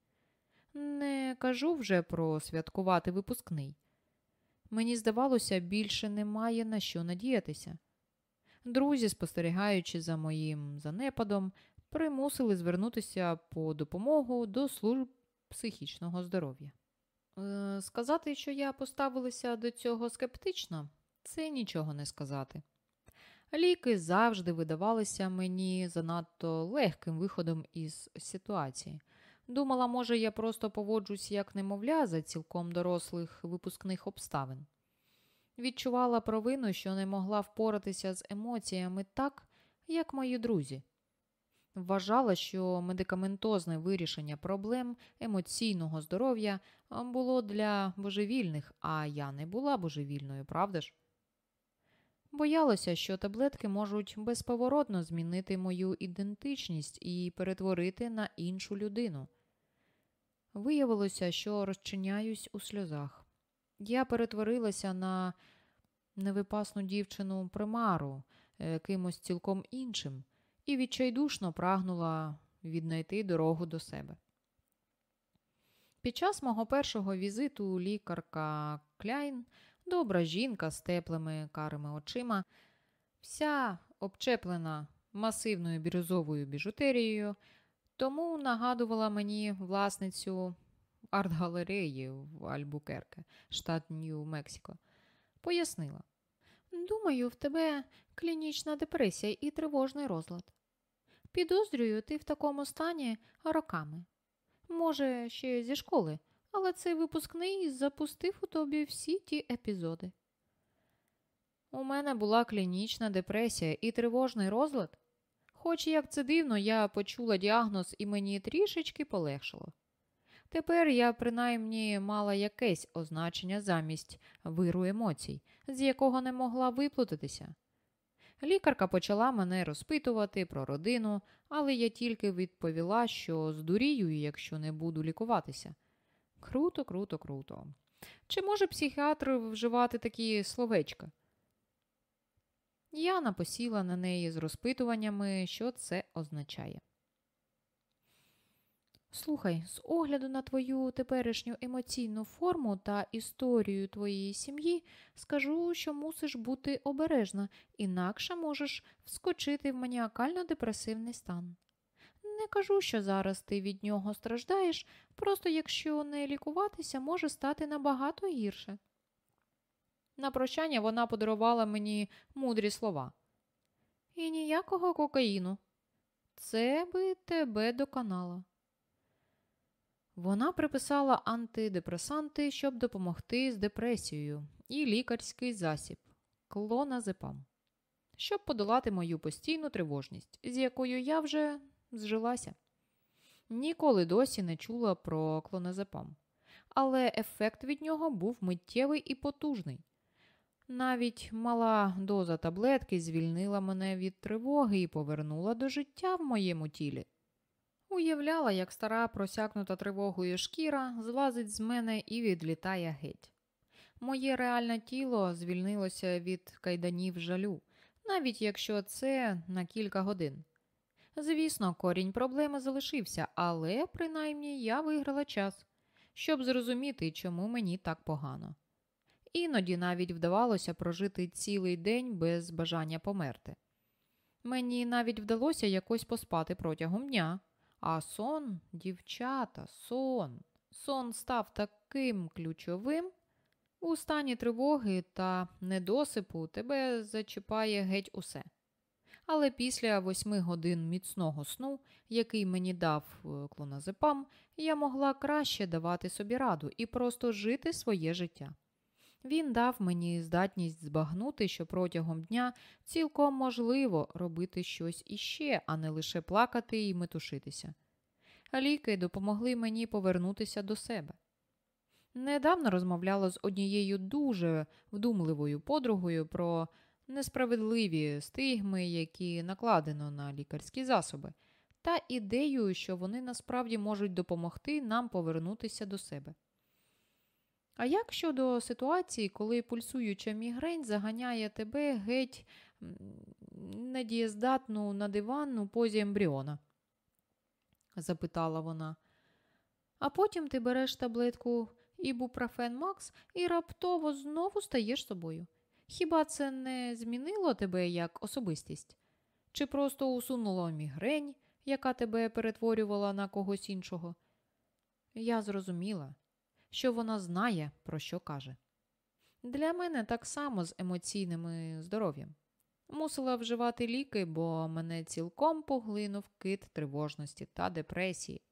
Не кажу вже про святкувати випускний. Мені здавалося, більше немає на що надіятися. Друзі, спостерігаючи за моїм занепадом, примусили звернутися по допомогу до служб психічного здоров'я. Е, сказати, що я поставилася до цього скептично, це нічого не сказати. Ліки завжди видавалися мені занадто легким виходом із ситуації. Думала, може, я просто поводжусь як немовля за цілком дорослих випускних обставин. Відчувала провину, що не могла впоратися з емоціями так, як мої друзі. Вважала, що медикаментозне вирішення проблем емоційного здоров'я було для божевільних, а я не була божевільною, правда ж? Боялася, що таблетки можуть безповоротно змінити мою ідентичність і перетворити на іншу людину. Виявилося, що розчиняюсь у сльозах. Я перетворилася на невипасну дівчину примару, е, кимось цілком іншим, і відчайдушно прагнула віднайти дорогу до себе. Під час мого першого візиту лікарка Кляйн, добра жінка з теплими карими очима, вся обчеплена масивною бірюзовою біжутерією, тому нагадувала мені власницю арт-галереї в Альбукерке, штат Нью-Мексико. Пояснила. Думаю, в тебе клінічна депресія і тривожний розлад. Підозрюю, ти в такому стані роками. Може, ще зі школи, але цей випускний запустив у тобі всі ті епізоди. У мене була клінічна депресія і тривожний розлад. Хоч як це дивно, я почула діагноз і мені трішечки полегшало. Тепер я принаймні мала якесь означення замість виру емоцій, з якого не могла виплутатися. Лікарка почала мене розпитувати про родину, але я тільки відповіла, що здурію, якщо не буду лікуватися. Круто, круто, круто. Чи може психіатр вживати такі словечка? Я напосіла на неї з розпитуваннями, що це означає. Слухай, з огляду на твою теперішню емоційну форму та історію твоєї сім'ї, скажу, що мусиш бути обережна, інакше можеш вскочити в маніакально-депресивний стан. Не кажу, що зараз ти від нього страждаєш, просто якщо не лікуватися, може стати набагато гірше. На прощання вона подарувала мені мудрі слова. І ніякого кокаїну. Це би тебе доконало. Вона приписала антидепресанти, щоб допомогти з депресією, і лікарський засіб клоназепам, щоб подолати мою постійну тривожність, з якою я вже зжилася. Ніколи досі не чула про клоназепам, але ефект від нього був миттєвий і потужний. Навіть мала доза таблетки звільнила мене від тривоги і повернула до життя в моєму тілі. Уявляла, як стара просякнута тривогою шкіра злазить з мене і відлітає геть. Моє реальне тіло звільнилося від кайданів жалю, навіть якщо це на кілька годин. Звісно, корінь проблеми залишився, але принаймні я виграла час, щоб зрозуміти, чому мені так погано. Іноді навіть вдавалося прожити цілий день без бажання померти. Мені навіть вдалося якось поспати протягом дня. А сон, дівчата, сон. Сон став таким ключовим. У стані тривоги та недосипу тебе зачіпає геть усе. Але після восьми годин міцного сну, який мені дав е, клоназепам, я могла краще давати собі раду і просто жити своє життя. Він дав мені здатність збагнути, що протягом дня цілком можливо робити щось іще, а не лише плакати і метушитися. Ліки допомогли мені повернутися до себе. Недавно розмовляла з однією дуже вдумливою подругою про несправедливі стигми, які накладено на лікарські засоби, та ідею, що вони насправді можуть допомогти нам повернутися до себе. А як щодо ситуації, коли пульсуюча мігрень заганяє тебе геть недієздатну на диванну позі ембріона? запитала вона. А потім ти береш таблетку ібупрофен Макс і раптово знову стаєш собою. Хіба це не змінило тебе як особистість? Чи просто усунуло мігрень, яка тебе перетворювала на когось іншого? Я зрозуміла що вона знає, про що каже. Для мене так само з емоційним здоров'ям. Мусила вживати ліки, бо мене цілком поглинув кит тривожності та депресії.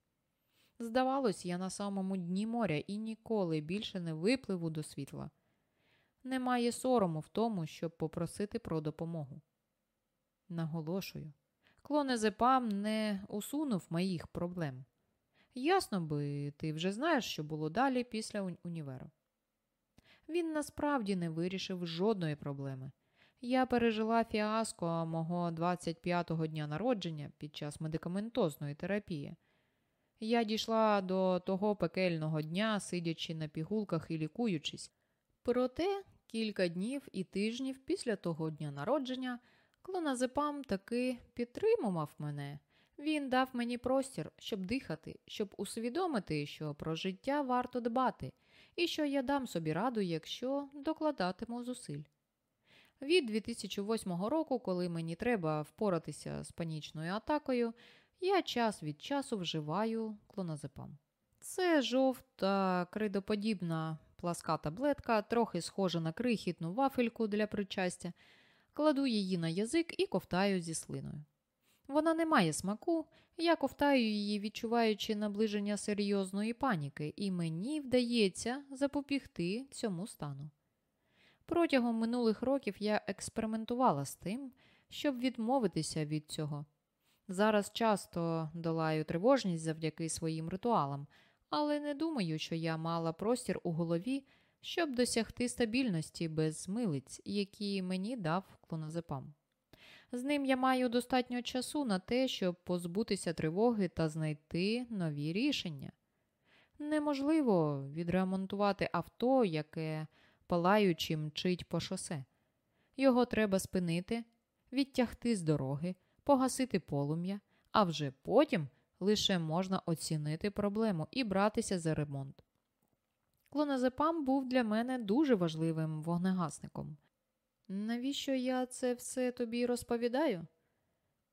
Здавалось, я на самому дні моря і ніколи більше не випливу до світла. Немає сорому в тому, щоб попросити про допомогу. Наголошую, клонезепам не усунув моїх проблем. Ясно би, ти вже знаєш, що було далі після універу. Він насправді не вирішив жодної проблеми. Я пережила фіаско мого 25-го дня народження під час медикаментозної терапії. Я дійшла до того пекельного дня, сидячи на пігулках і лікуючись. Проте кілька днів і тижнів після того дня народження клоназепам таки підтримував мене. Він дав мені простір, щоб дихати, щоб усвідомити, що про життя варто дбати, і що я дам собі раду, якщо докладатиму зусиль. Від 2008 року, коли мені треба впоратися з панічною атакою, я час від часу вживаю клоназепам. Це жовта кридоподібна пласка таблетка, трохи схожа на крихітну вафельку для причастя, кладу її на язик і ковтаю зі слиною. Вона не має смаку, я ковтаю її, відчуваючи наближення серйозної паніки, і мені вдається запобігти цьому стану. Протягом минулих років я експериментувала з тим, щоб відмовитися від цього. Зараз часто долаю тривожність завдяки своїм ритуалам, але не думаю, що я мала простір у голові, щоб досягти стабільності без милиць, які мені дав клоназепам. З ним я маю достатньо часу на те, щоб позбутися тривоги та знайти нові рішення. Неможливо відремонтувати авто, яке палаючи мчить по шосе. Його треба спинити, відтягти з дороги, погасити полум'я, а вже потім лише можна оцінити проблему і братися за ремонт. Клоназепам був для мене дуже важливим вогнегасником. Навіщо я це все тобі розповідаю?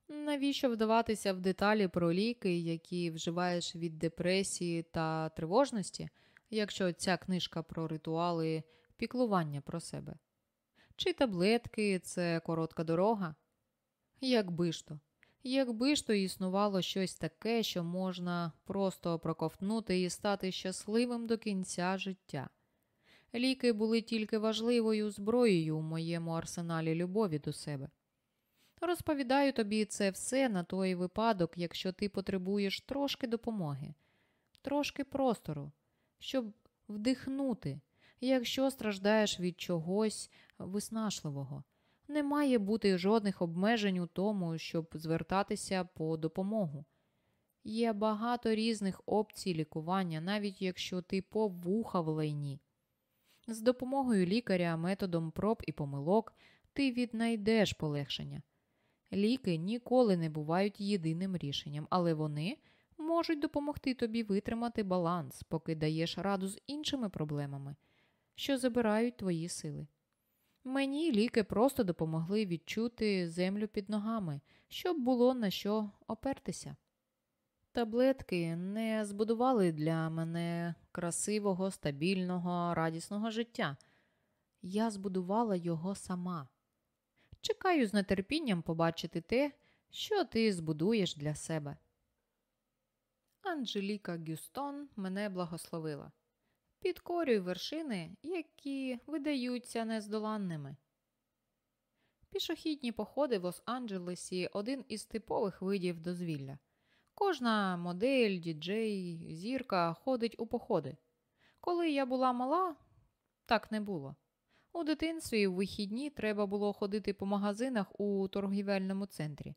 Навіщо вдаватися в деталі про ліки, які вживаєш від депресії та тривожності, якщо ця книжка про ритуали піклування про себе? Чи таблетки це коротка дорога? Якби ж то, якби ж то існувало щось таке, що можна просто проковтнути і стати щасливим до кінця життя. Ліки були тільки важливою зброєю у моєму арсеналі любові до себе. Розповідаю тобі це все на той випадок, якщо ти потребуєш трошки допомоги, трошки простору, щоб вдихнути, якщо страждаєш від чогось виснажливого. Не має бути жодних обмежень у тому, щоб звертатися по допомогу. Є багато різних опцій лікування, навіть якщо ти по вуха в лайні. З допомогою лікаря, методом проб і помилок ти віднайдеш полегшення. Ліки ніколи не бувають єдиним рішенням, але вони можуть допомогти тобі витримати баланс, поки даєш раду з іншими проблемами, що забирають твої сили. Мені ліки просто допомогли відчути землю під ногами, щоб було на що опертися. Таблетки не збудували для мене красивого, стабільного, радісного життя. Я збудувала його сама. Чекаю з нетерпінням побачити те, що ти збудуєш для себе. Анжеліка Гюстон мене благословила. Підкорюй вершини, які видаються нездоланними. Пішохідні походи в Лос-Анджелесі один із типових видів дозвілля. Кожна модель, діджей, зірка ходить у походи. Коли я була мала, так не було. У дитинстві в вихідні треба було ходити по магазинах у торгівельному центрі.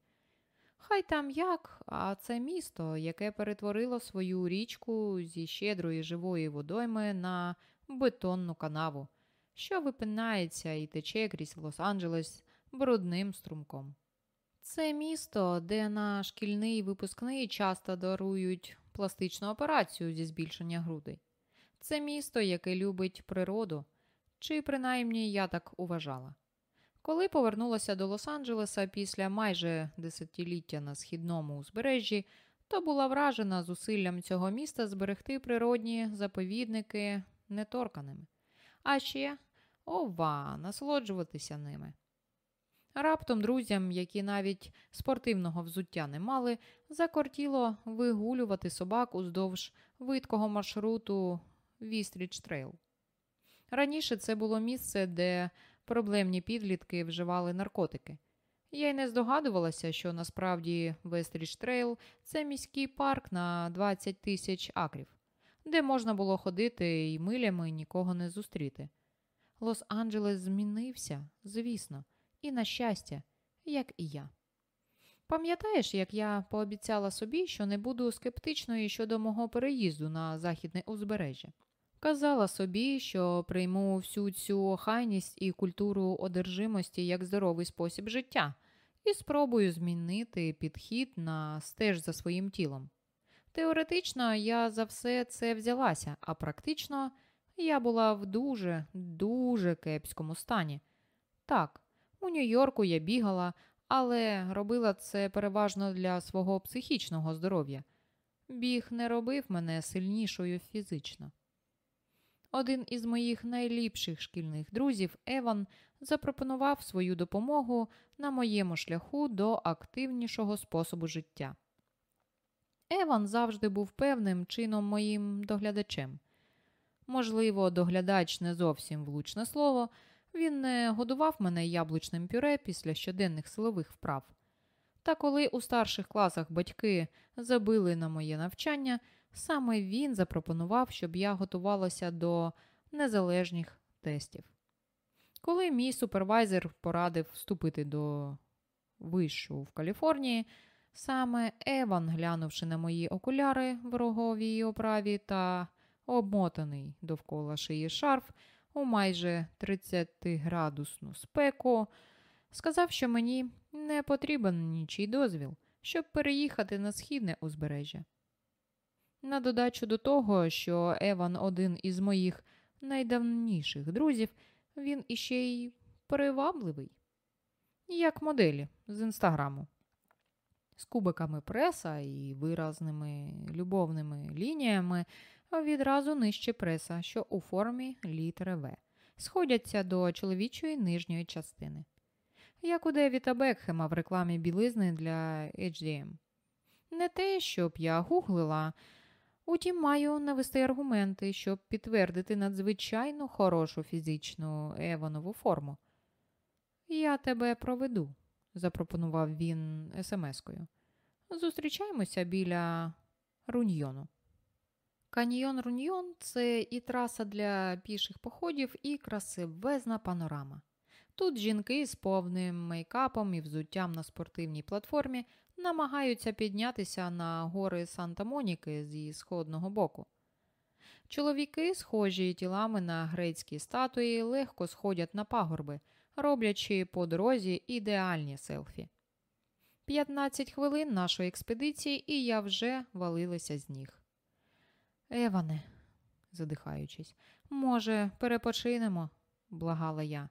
Хай там як, а це місто, яке перетворило свою річку зі щедрої живої водойми на бетонну канаву, що випинається і тече крізь Лос-Анджелес брудним струмком. Це місто, де на шкільний випускний часто дарують пластичну операцію зі збільшення грудей. Це місто, яке любить природу, чи принаймні я так уважала. Коли повернулася до Лос-Анджелеса після майже десятиліття на східному узбережжі, то була вражена зусиллям цього міста зберегти природні заповідники неторканими, а ще ова, насолоджуватися ними. Раптом друзям, які навіть спортивного взуття не мали, закортіло вигулювати собак уздовж видкого маршруту Вестрідж Трейл. Раніше це було місце, де проблемні підлітки вживали наркотики. Я й не здогадувалася, що насправді Вестрідж Трейл це міський парк на 20 тисяч акрів, де можна було ходити і милями нікого не зустріти. Лос-Анджелес змінився, звісно і на щастя, як і я. Пам'ятаєш, як я пообіцяла собі, що не буду скептичною щодо мого переїзду на західне узбережжя? Казала собі, що прийму всю цю охайність і культуру одержимості як здоровий спосіб життя, і спробую змінити підхід на стеж за своїм тілом. Теоретично я за все це взялася, а практично я була в дуже, дуже кепському стані. Так, у Нью-Йорку я бігала, але робила це переважно для свого психічного здоров'я. Біг не робив мене сильнішою фізично. Один із моїх найліпших шкільних друзів, Еван, запропонував свою допомогу на моєму шляху до активнішого способу життя. Еван завжди був певним чином моїм доглядачем. Можливо, доглядач не зовсім влучне слово, він не годував мене яблучним пюре після щоденних силових вправ. Та коли у старших класах батьки забили на моє навчання, саме він запропонував, щоб я готувалася до незалежних тестів. Коли мій супервайзер порадив вступити до вишу в Каліфорнії, саме Еван, глянувши на мої окуляри в роговій оправі та обмотаний довкола шиї шарф у майже 30-градусну спеку, сказав, що мені не потрібен нічий дозвіл, щоб переїхати на східне узбережжя. На додачу до того, що Еван один із моїх найдавніших друзів, він іще й привабливий, як моделі з інстаграму, з кубиками преса і виразними любовними лініями відразу нижче преса, що у формі літери В, сходяться до чоловічої нижньої частини. Як у Девіта Бекхема в рекламі білизни для HDM. Не те, щоб я гуглила. Утім, маю навести аргументи, щоб підтвердити надзвичайно хорошу фізичну Еванову форму. Я тебе проведу, запропонував він смс-кою. Зустрічаємося біля руньйону. Каньйон Руньйон це і траса для піших походів, і красивезна панорама. Тут жінки з повним мейкапом і взуттям на спортивній платформі намагаються піднятися на гори Санта-Моніки зі сходного боку. Чоловіки, схожі тілами на грецькі статуї, легко сходять на пагорби, роблячи по дорозі ідеальні селфі. 15 хвилин нашої експедиції, і я вже валилася з ніг. Еване, задихаючись, може, перепочинемо, благала я.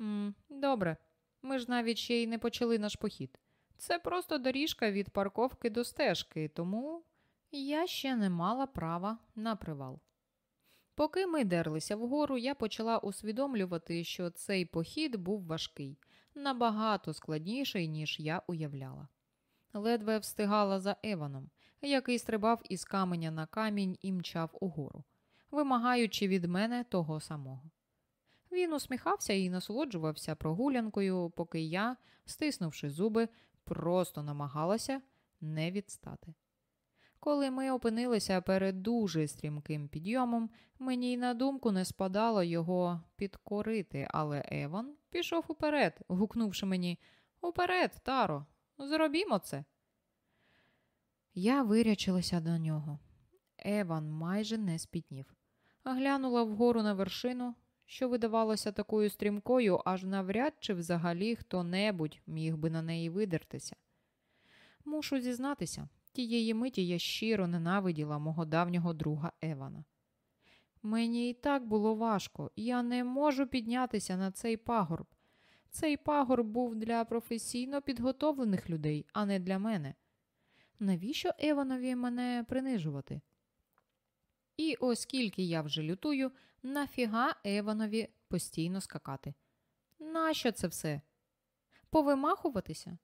«М, Добре, ми ж навіть ще й не почали наш похід. Це просто доріжка від парковки до стежки, тому я ще не мала права на привал. Поки ми дерлися вгору, я почала усвідомлювати, що цей похід був важкий, набагато складніший, ніж я уявляла. Ледве встигала за Еваном, який стрибав із каменя на камінь і мчав угору, вимагаючи від мене того самого. Він усміхався і насолоджувався прогулянкою, поки я, стиснувши зуби, просто намагалася не відстати. Коли ми опинилися перед дуже стрімким підйомом, мені й на думку не спадало його підкорити, але Еван пішов уперед, гукнувши мені Уперед, Таро, зробімо це. Я вирячилася до нього. Еван майже не спітнів. Глянула вгору на вершину, що видавалося такою стрімкою, аж навряд чи взагалі хто-небудь міг би на неї видертися. Мушу зізнатися, тієї миті я щиро ненавиділа мого давнього друга Евана. Мені і так було важко, я не можу піднятися на цей пагорб. Цей пагорб був для професійно підготовлених людей, а не для мене. Навіщо Еванові мене принижувати? І оскільки я вже лютую, нафіга Еванові постійно скакати? Нащо це все? Повимахуватися?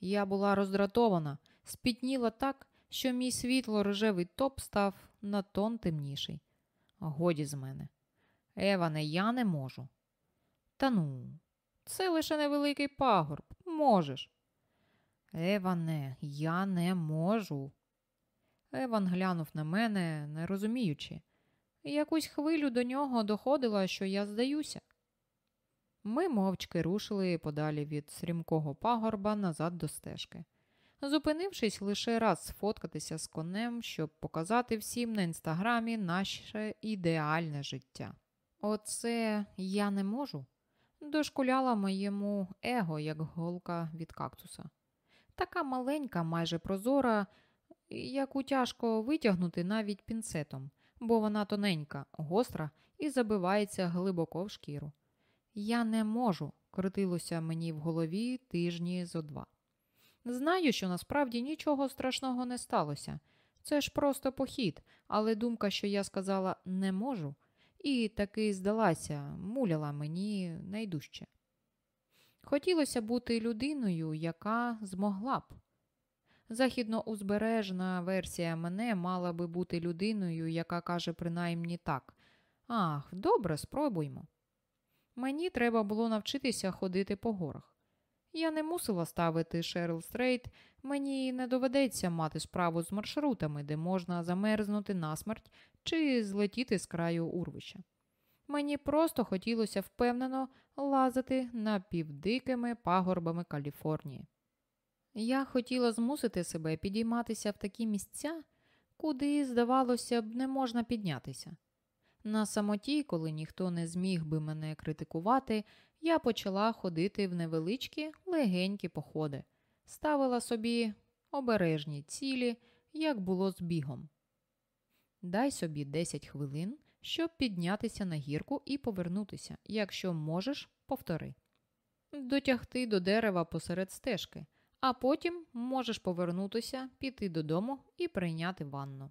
Я була роздратована, спітніла так, що мій світло рожевий топ став на тон темніший. Годі з мене. Еване, я не можу. Та ну, це лише невеликий пагорб. Можеш. Еване, я не можу. Еван глянув на мене, не розуміючи. Якусь хвилю до нього доходила, що я здаюся. Ми мовчки рушили подалі від срімкого пагорба назад до стежки, зупинившись лише раз сфоткатися з конем, щоб показати всім на інстаграмі наше ідеальне життя. Оце я не можу. дошкуляла моєму его, як голка від кактуса. Така маленька, майже прозора, яку тяжко витягнути навіть пінцетом, бо вона тоненька, гостра і забивається глибоко в шкіру. Я не можу, крутилося мені в голові тижні зо два. Знаю, що насправді нічого страшного не сталося. Це ж просто похід, але думка, що я сказала не можу, і таки здалася, муляла мені найдужче. Хотілося бути людиною, яка змогла б. Західноузбережна версія мене мала би бути людиною, яка каже принаймні так. Ах, добре, спробуймо. Мені треба було навчитися ходити по горах. Я не мусила ставити Шеріл Стрейд, мені не доведеться мати справу з маршрутами, де можна замерзнути насмерть чи злетіти з краю урвища. Мені просто хотілося впевнено лазити напівдикими пагорбами Каліфорнії. Я хотіла змусити себе підійматися в такі місця, куди, здавалося б, не можна піднятися. На самоті, коли ніхто не зміг би мене критикувати, я почала ходити в невеличкі легенькі походи, ставила собі обережні цілі, як було з бігом. Дай собі 10 хвилин, щоб піднятися на гірку і повернутися, якщо можеш, повтори. Дотягти до дерева посеред стежки, а потім можеш повернутися, піти додому і прийняти ванну.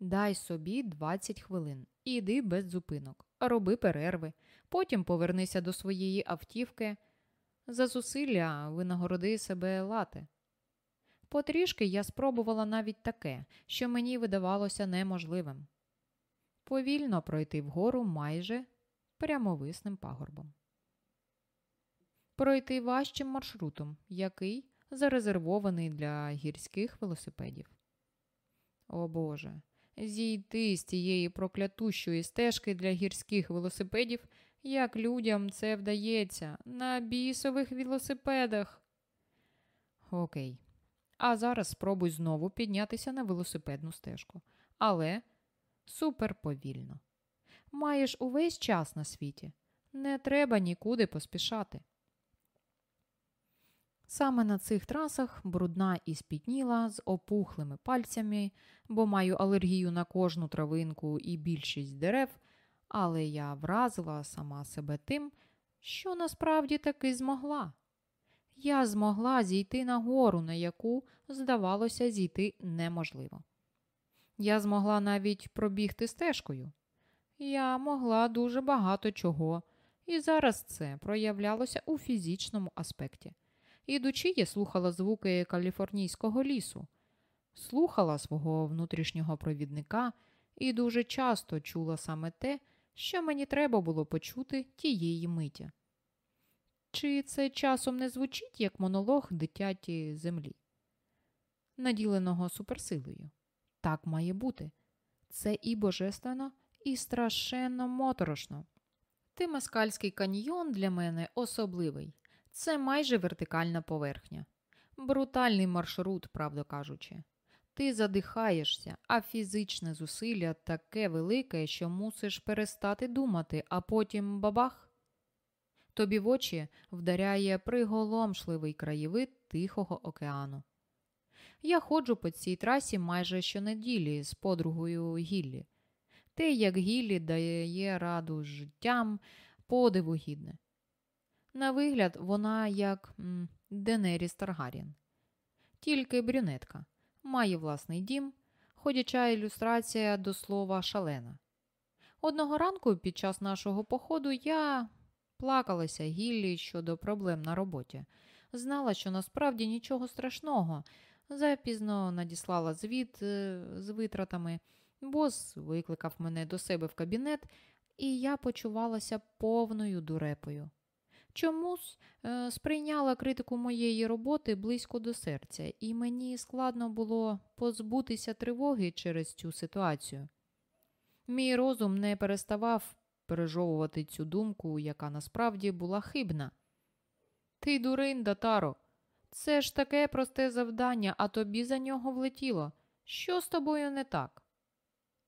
Дай собі 20 хвилин і йди без зупинок, роби перерви, потім повернися до своєї автівки. За зусилля винагороди себе лати. Потрішки я спробувала навіть таке, що мені видавалося неможливим повільно пройти вгору майже прямовисним пагорбом. Пройти важчим маршрутом, який зарезервований для гірських велосипедів. О Боже, зійти з тієї проклятущої стежки для гірських велосипедів, як людям це вдається на бісових велосипедах. Окей. А зараз спробуй знову піднятися на велосипедну стежку. Але суперповільно. Маєш увесь час на світі. Не треба нікуди поспішати. Саме на цих трасах брудна і спітніла з опухлими пальцями, бо маю алергію на кожну травинку і більшість дерев, але я вразила сама себе тим, що насправді таки змогла. Я змогла зійти на гору, на яку, здавалося, зійти неможливо. Я змогла навіть пробігти стежкою. Я могла дуже багато чого, і зараз це проявлялося у фізичному аспекті. Ідучи, я слухала звуки каліфорнійського лісу, слухала свого внутрішнього провідника і дуже часто чула саме те, що мені треба було почути тієї миті. Чи це часом не звучить як монолог дитяті землі, наділеного суперсилою? Так має бути. Це і божественно, і страшенно моторошно. Тимаскальський каньйон для мене особливий. Це майже вертикальна поверхня. Брутальний маршрут, правда кажучи. Ти задихаєшся, а фізичне зусилля таке велике, що мусиш перестати думати, а потім бабах. Тобі в очі вдаряє приголомшливий краєвид Тихого океану. Я ходжу по цій трасі майже щонеділі з подругою Гіллі. Те, як Гіллі дає раду життям, подиву гідне. На вигляд, вона як м, Денеріс Таргарін. Тільки брюнетка, має власний дім, ходяча ілюстрація до слова шалена. Одного ранку під час нашого походу я плакалася Гіллі щодо проблем на роботі. Знала, що насправді нічого страшного, Запізно надіслала звіт е, з витратами. Бос викликав мене до себе в кабінет, і я почувалася повною дурепою. Чомусь е, сприйняла критику моєї роботи близько до серця, і мені складно було позбутися тривоги через цю ситуацію. Мій розум не переставав пережовувати цю думку, яка насправді була хибна. Ти дурин, Датаро, це ж таке просте завдання, а тобі за нього влетіло. Що з тобою не так?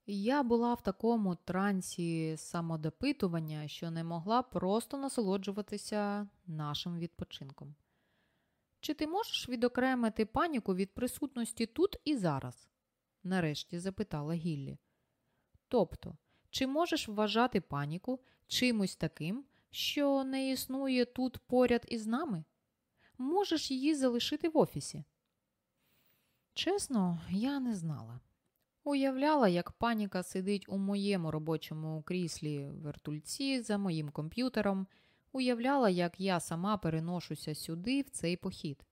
Я була в такому трансі самодопитування, що не могла просто насолоджуватися нашим відпочинком. Чи ти можеш відокремити паніку від присутності тут і зараз? нарешті запитала Гіллі. Тобто, чи можеш вважати паніку чимось таким, що не існує тут поряд із нами? Можеш її залишити в офісі? Чесно, я не знала. Уявляла, як паніка сидить у моєму робочому кріслі вертульці за моїм комп'ютером, уявляла, як я сама переношуся сюди, в цей похід.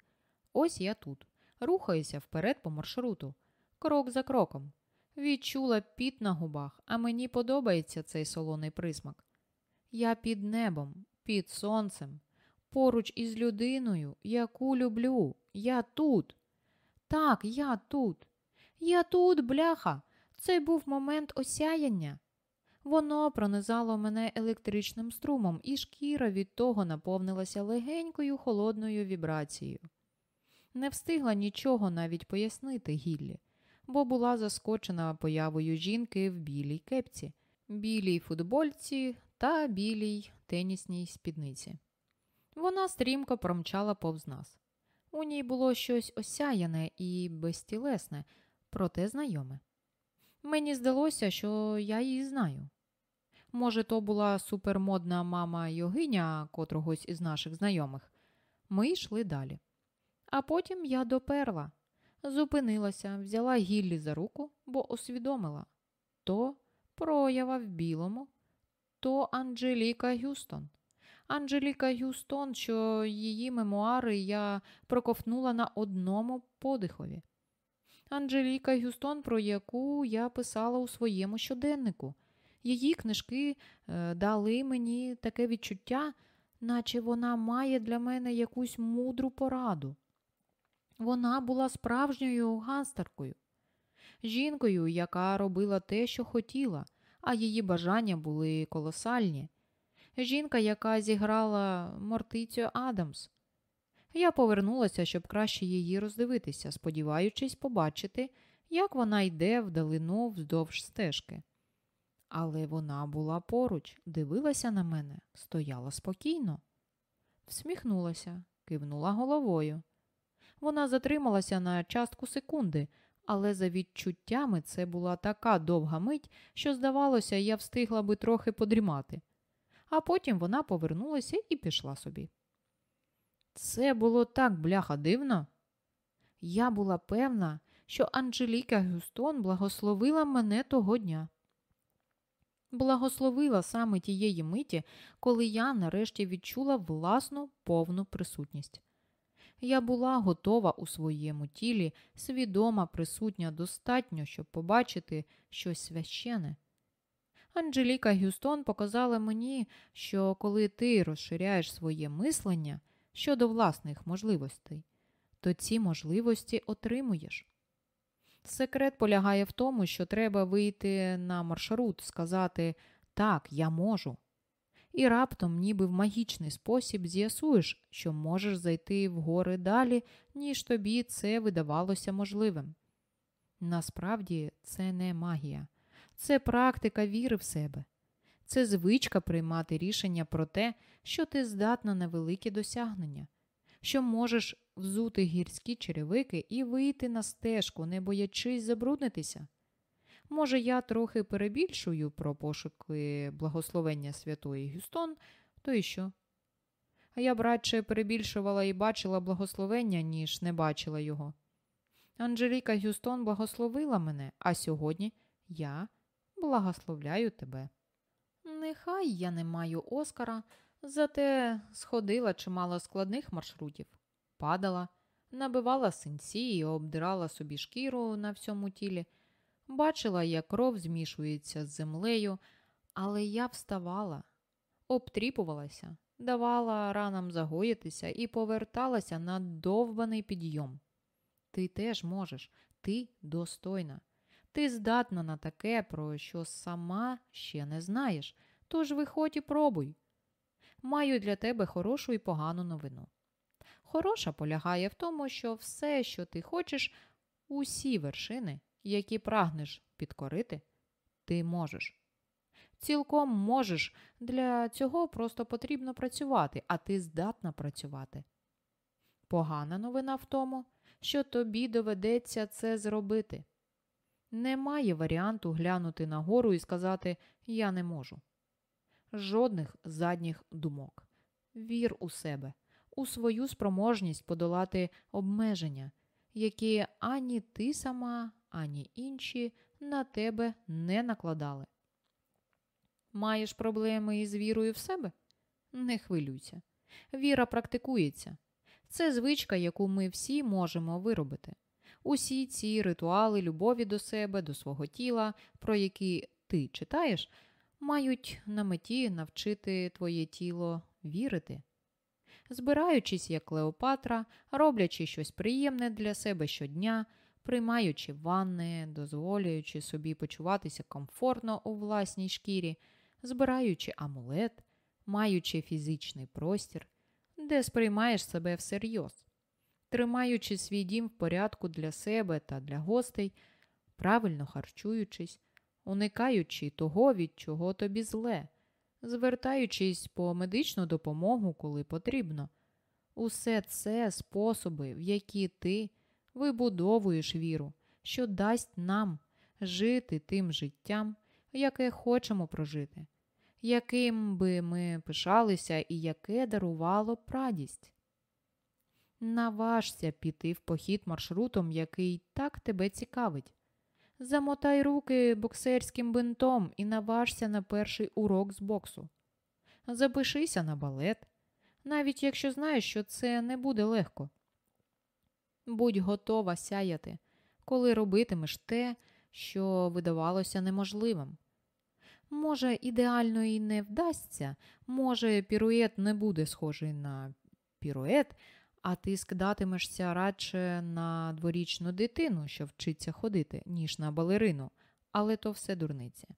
Ось я тут, рухаюся вперед по маршруту, крок за кроком. Відчула піт на губах, а мені подобається цей солоний присмак. Я під небом, під сонцем, поруч із людиною, яку люблю. Я тут. Так, я тут. Я тут, бляха. Це був момент осяяння. Воно пронизало мене електричним струмом, і шкіра від того наповнилася легенькою холодною вібрацією. Не встигла нічого навіть пояснити Гіллі, бо була заскочена появою жінки в білій кепці, білій футбольці та білій тенісній спідниці. Вона стрімко промчала повз нас. У ній було щось осяяне і безтілесне, проте знайоме. Мені здалося, що я її знаю. Може, то була супермодна мама йогиня котрогось із наших знайомих. Ми йшли далі. А потім я доперла, зупинилася, взяла Гіллі за руку, бо усвідомила то проява в білому, то Анджеліка Гюстон. Анджеліка Гюстон, що її мемуари я проковтнула на одному подихові. Анджеліка Гюстон, про яку я писала у своєму щоденнику. Її книжки е, дали мені таке відчуття, наче вона має для мене якусь мудру пораду. Вона була справжньою ганстеркою, жінкою, яка робила те, що хотіла, а її бажання були колосальні. Жінка, яка зіграла Мортицю Адамс. Я повернулася, щоб краще її роздивитися, сподіваючись побачити, як вона йде вдалину вздовж стежки. Але вона була поруч, дивилася на мене, стояла спокійно, всміхнулася, кивнула головою. Вона затрималася на частку секунди, але за відчуттями це була така довга мить, що, здавалося, я встигла би трохи подрімати. А потім вона повернулася і пішла собі. Це було так бляха дивно. Я була певна, що Анжеліка Гюстон благословила мене того дня. Благословила саме тієї миті, коли я нарешті відчула власну повну присутність. Я була готова у своєму тілі, свідома, присутня достатньо, щоб побачити щось священе. Анджеліка Гюстон показала мені, що коли ти розширяєш своє мислення щодо власних можливостей, то ці можливості отримуєш. Секрет полягає в тому, що треба вийти на маршрут, сказати так, я можу. І раптом, ніби в магічний спосіб, з'ясуєш, що можеш зайти в гори далі, ніж тобі це видавалося можливим. Насправді це не магія, це практика віри в себе, це звичка приймати рішення про те, що ти здатна на великі досягнення, що можеш взути гірські черевики і вийти на стежку, не боячись забруднитися. Може, я трохи перебільшую про пошуки благословення святої Гюстон, то і що? А я б радше перебільшувала і бачила благословення, ніж не бачила його. Анжеліка Гюстон благословила мене, а сьогодні я благословляю тебе. Нехай я не маю Оскара, зате сходила чимало складних маршрутів, падала, набивала синці і обдирала собі шкіру на всьому тілі. Бачила, як кров змішується з землею, але я вставала, обтріпувалася, давала ранам загоїтися і поверталася на довбаний підйом. Ти теж можеш, ти достойна. Ти здатна на таке, про що сама ще не знаєш, тож виходь і пробуй. Маю для тебе хорошу і погану новину. Хороша полягає в тому, що все, що ти хочеш, усі вершини які прагнеш підкорити, ти можеш. Цілком можеш, для цього просто потрібно працювати, а ти здатна працювати. Погана новина в тому, що тобі доведеться це зробити. Немає варіанту глянути нагору і сказати Я не можу. Жодних задніх думок. Вір у себе, у свою спроможність подолати обмеження, які ані ти сама, ані інші на тебе не накладали. Маєш проблеми із вірою в себе? Не хвилюйся. Віра практикується. Це звичка, яку ми всі можемо виробити. Усі ці ритуали любові до себе, до свого тіла, про які ти читаєш, мають на меті навчити твоє тіло вірити. Збираючись як Клеопатра, роблячи щось приємне для себе щодня, приймаючи ванни, дозволюючи собі почуватися комфортно у власній шкірі, збираючи амулет, маючи фізичний простір, де сприймаєш себе всерйоз, тримаючи свій дім в порядку для себе та для гостей, правильно харчуючись, уникаючи того, від чого тобі зле, звертаючись по медичну допомогу, коли потрібно. Усе це способи, в які ти вибудовуєш віру, що дасть нам жити тим життям, яке хочемо прожити, яким би ми пишалися і яке дарувало прадість. Наважся піти в похід маршрутом, який так тебе цікавить. Замотай руки боксерським бинтом і наважся на перший урок з боксу. Запишися на балет, навіть якщо знаєш, що це не буде легко. Будь готова сяяти, коли робитимеш те, що видавалося неможливим. Може, ідеально і не вдасться, може, пірует не буде схожий на пірует, а ти скидатимешся радше на дворічну дитину, що вчиться ходити, ніж на балерину, але то все дурниця.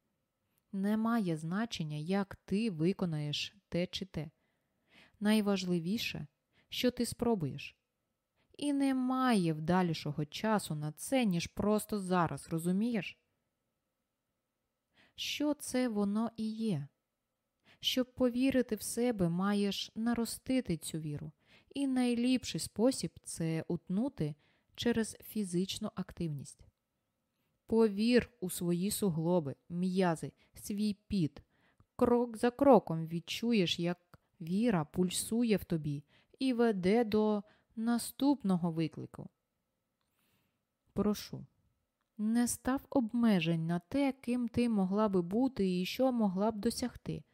Немає значення, як ти виконаєш те чи те. Найважливіше, що ти спробуєш. І немає вдалішого часу на це, ніж просто зараз, розумієш? Що це воно і є? Щоб повірити в себе, маєш наростити цю віру, і найліпший спосіб це утнути через фізичну активність. Повір у свої суглоби, м'язи, свій піт. Крок за кроком відчуєш, як віра пульсує в тобі і веде до наступного виклику. Прошу, не став обмежень на те, ким ти могла би бути і що могла б досягти.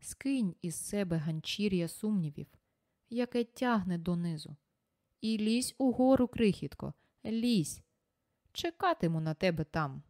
Скинь із себе ганчір'я сумнівів, яке тягне донизу, і лізь угору крихітко, лізь, чекатиму на тебе там.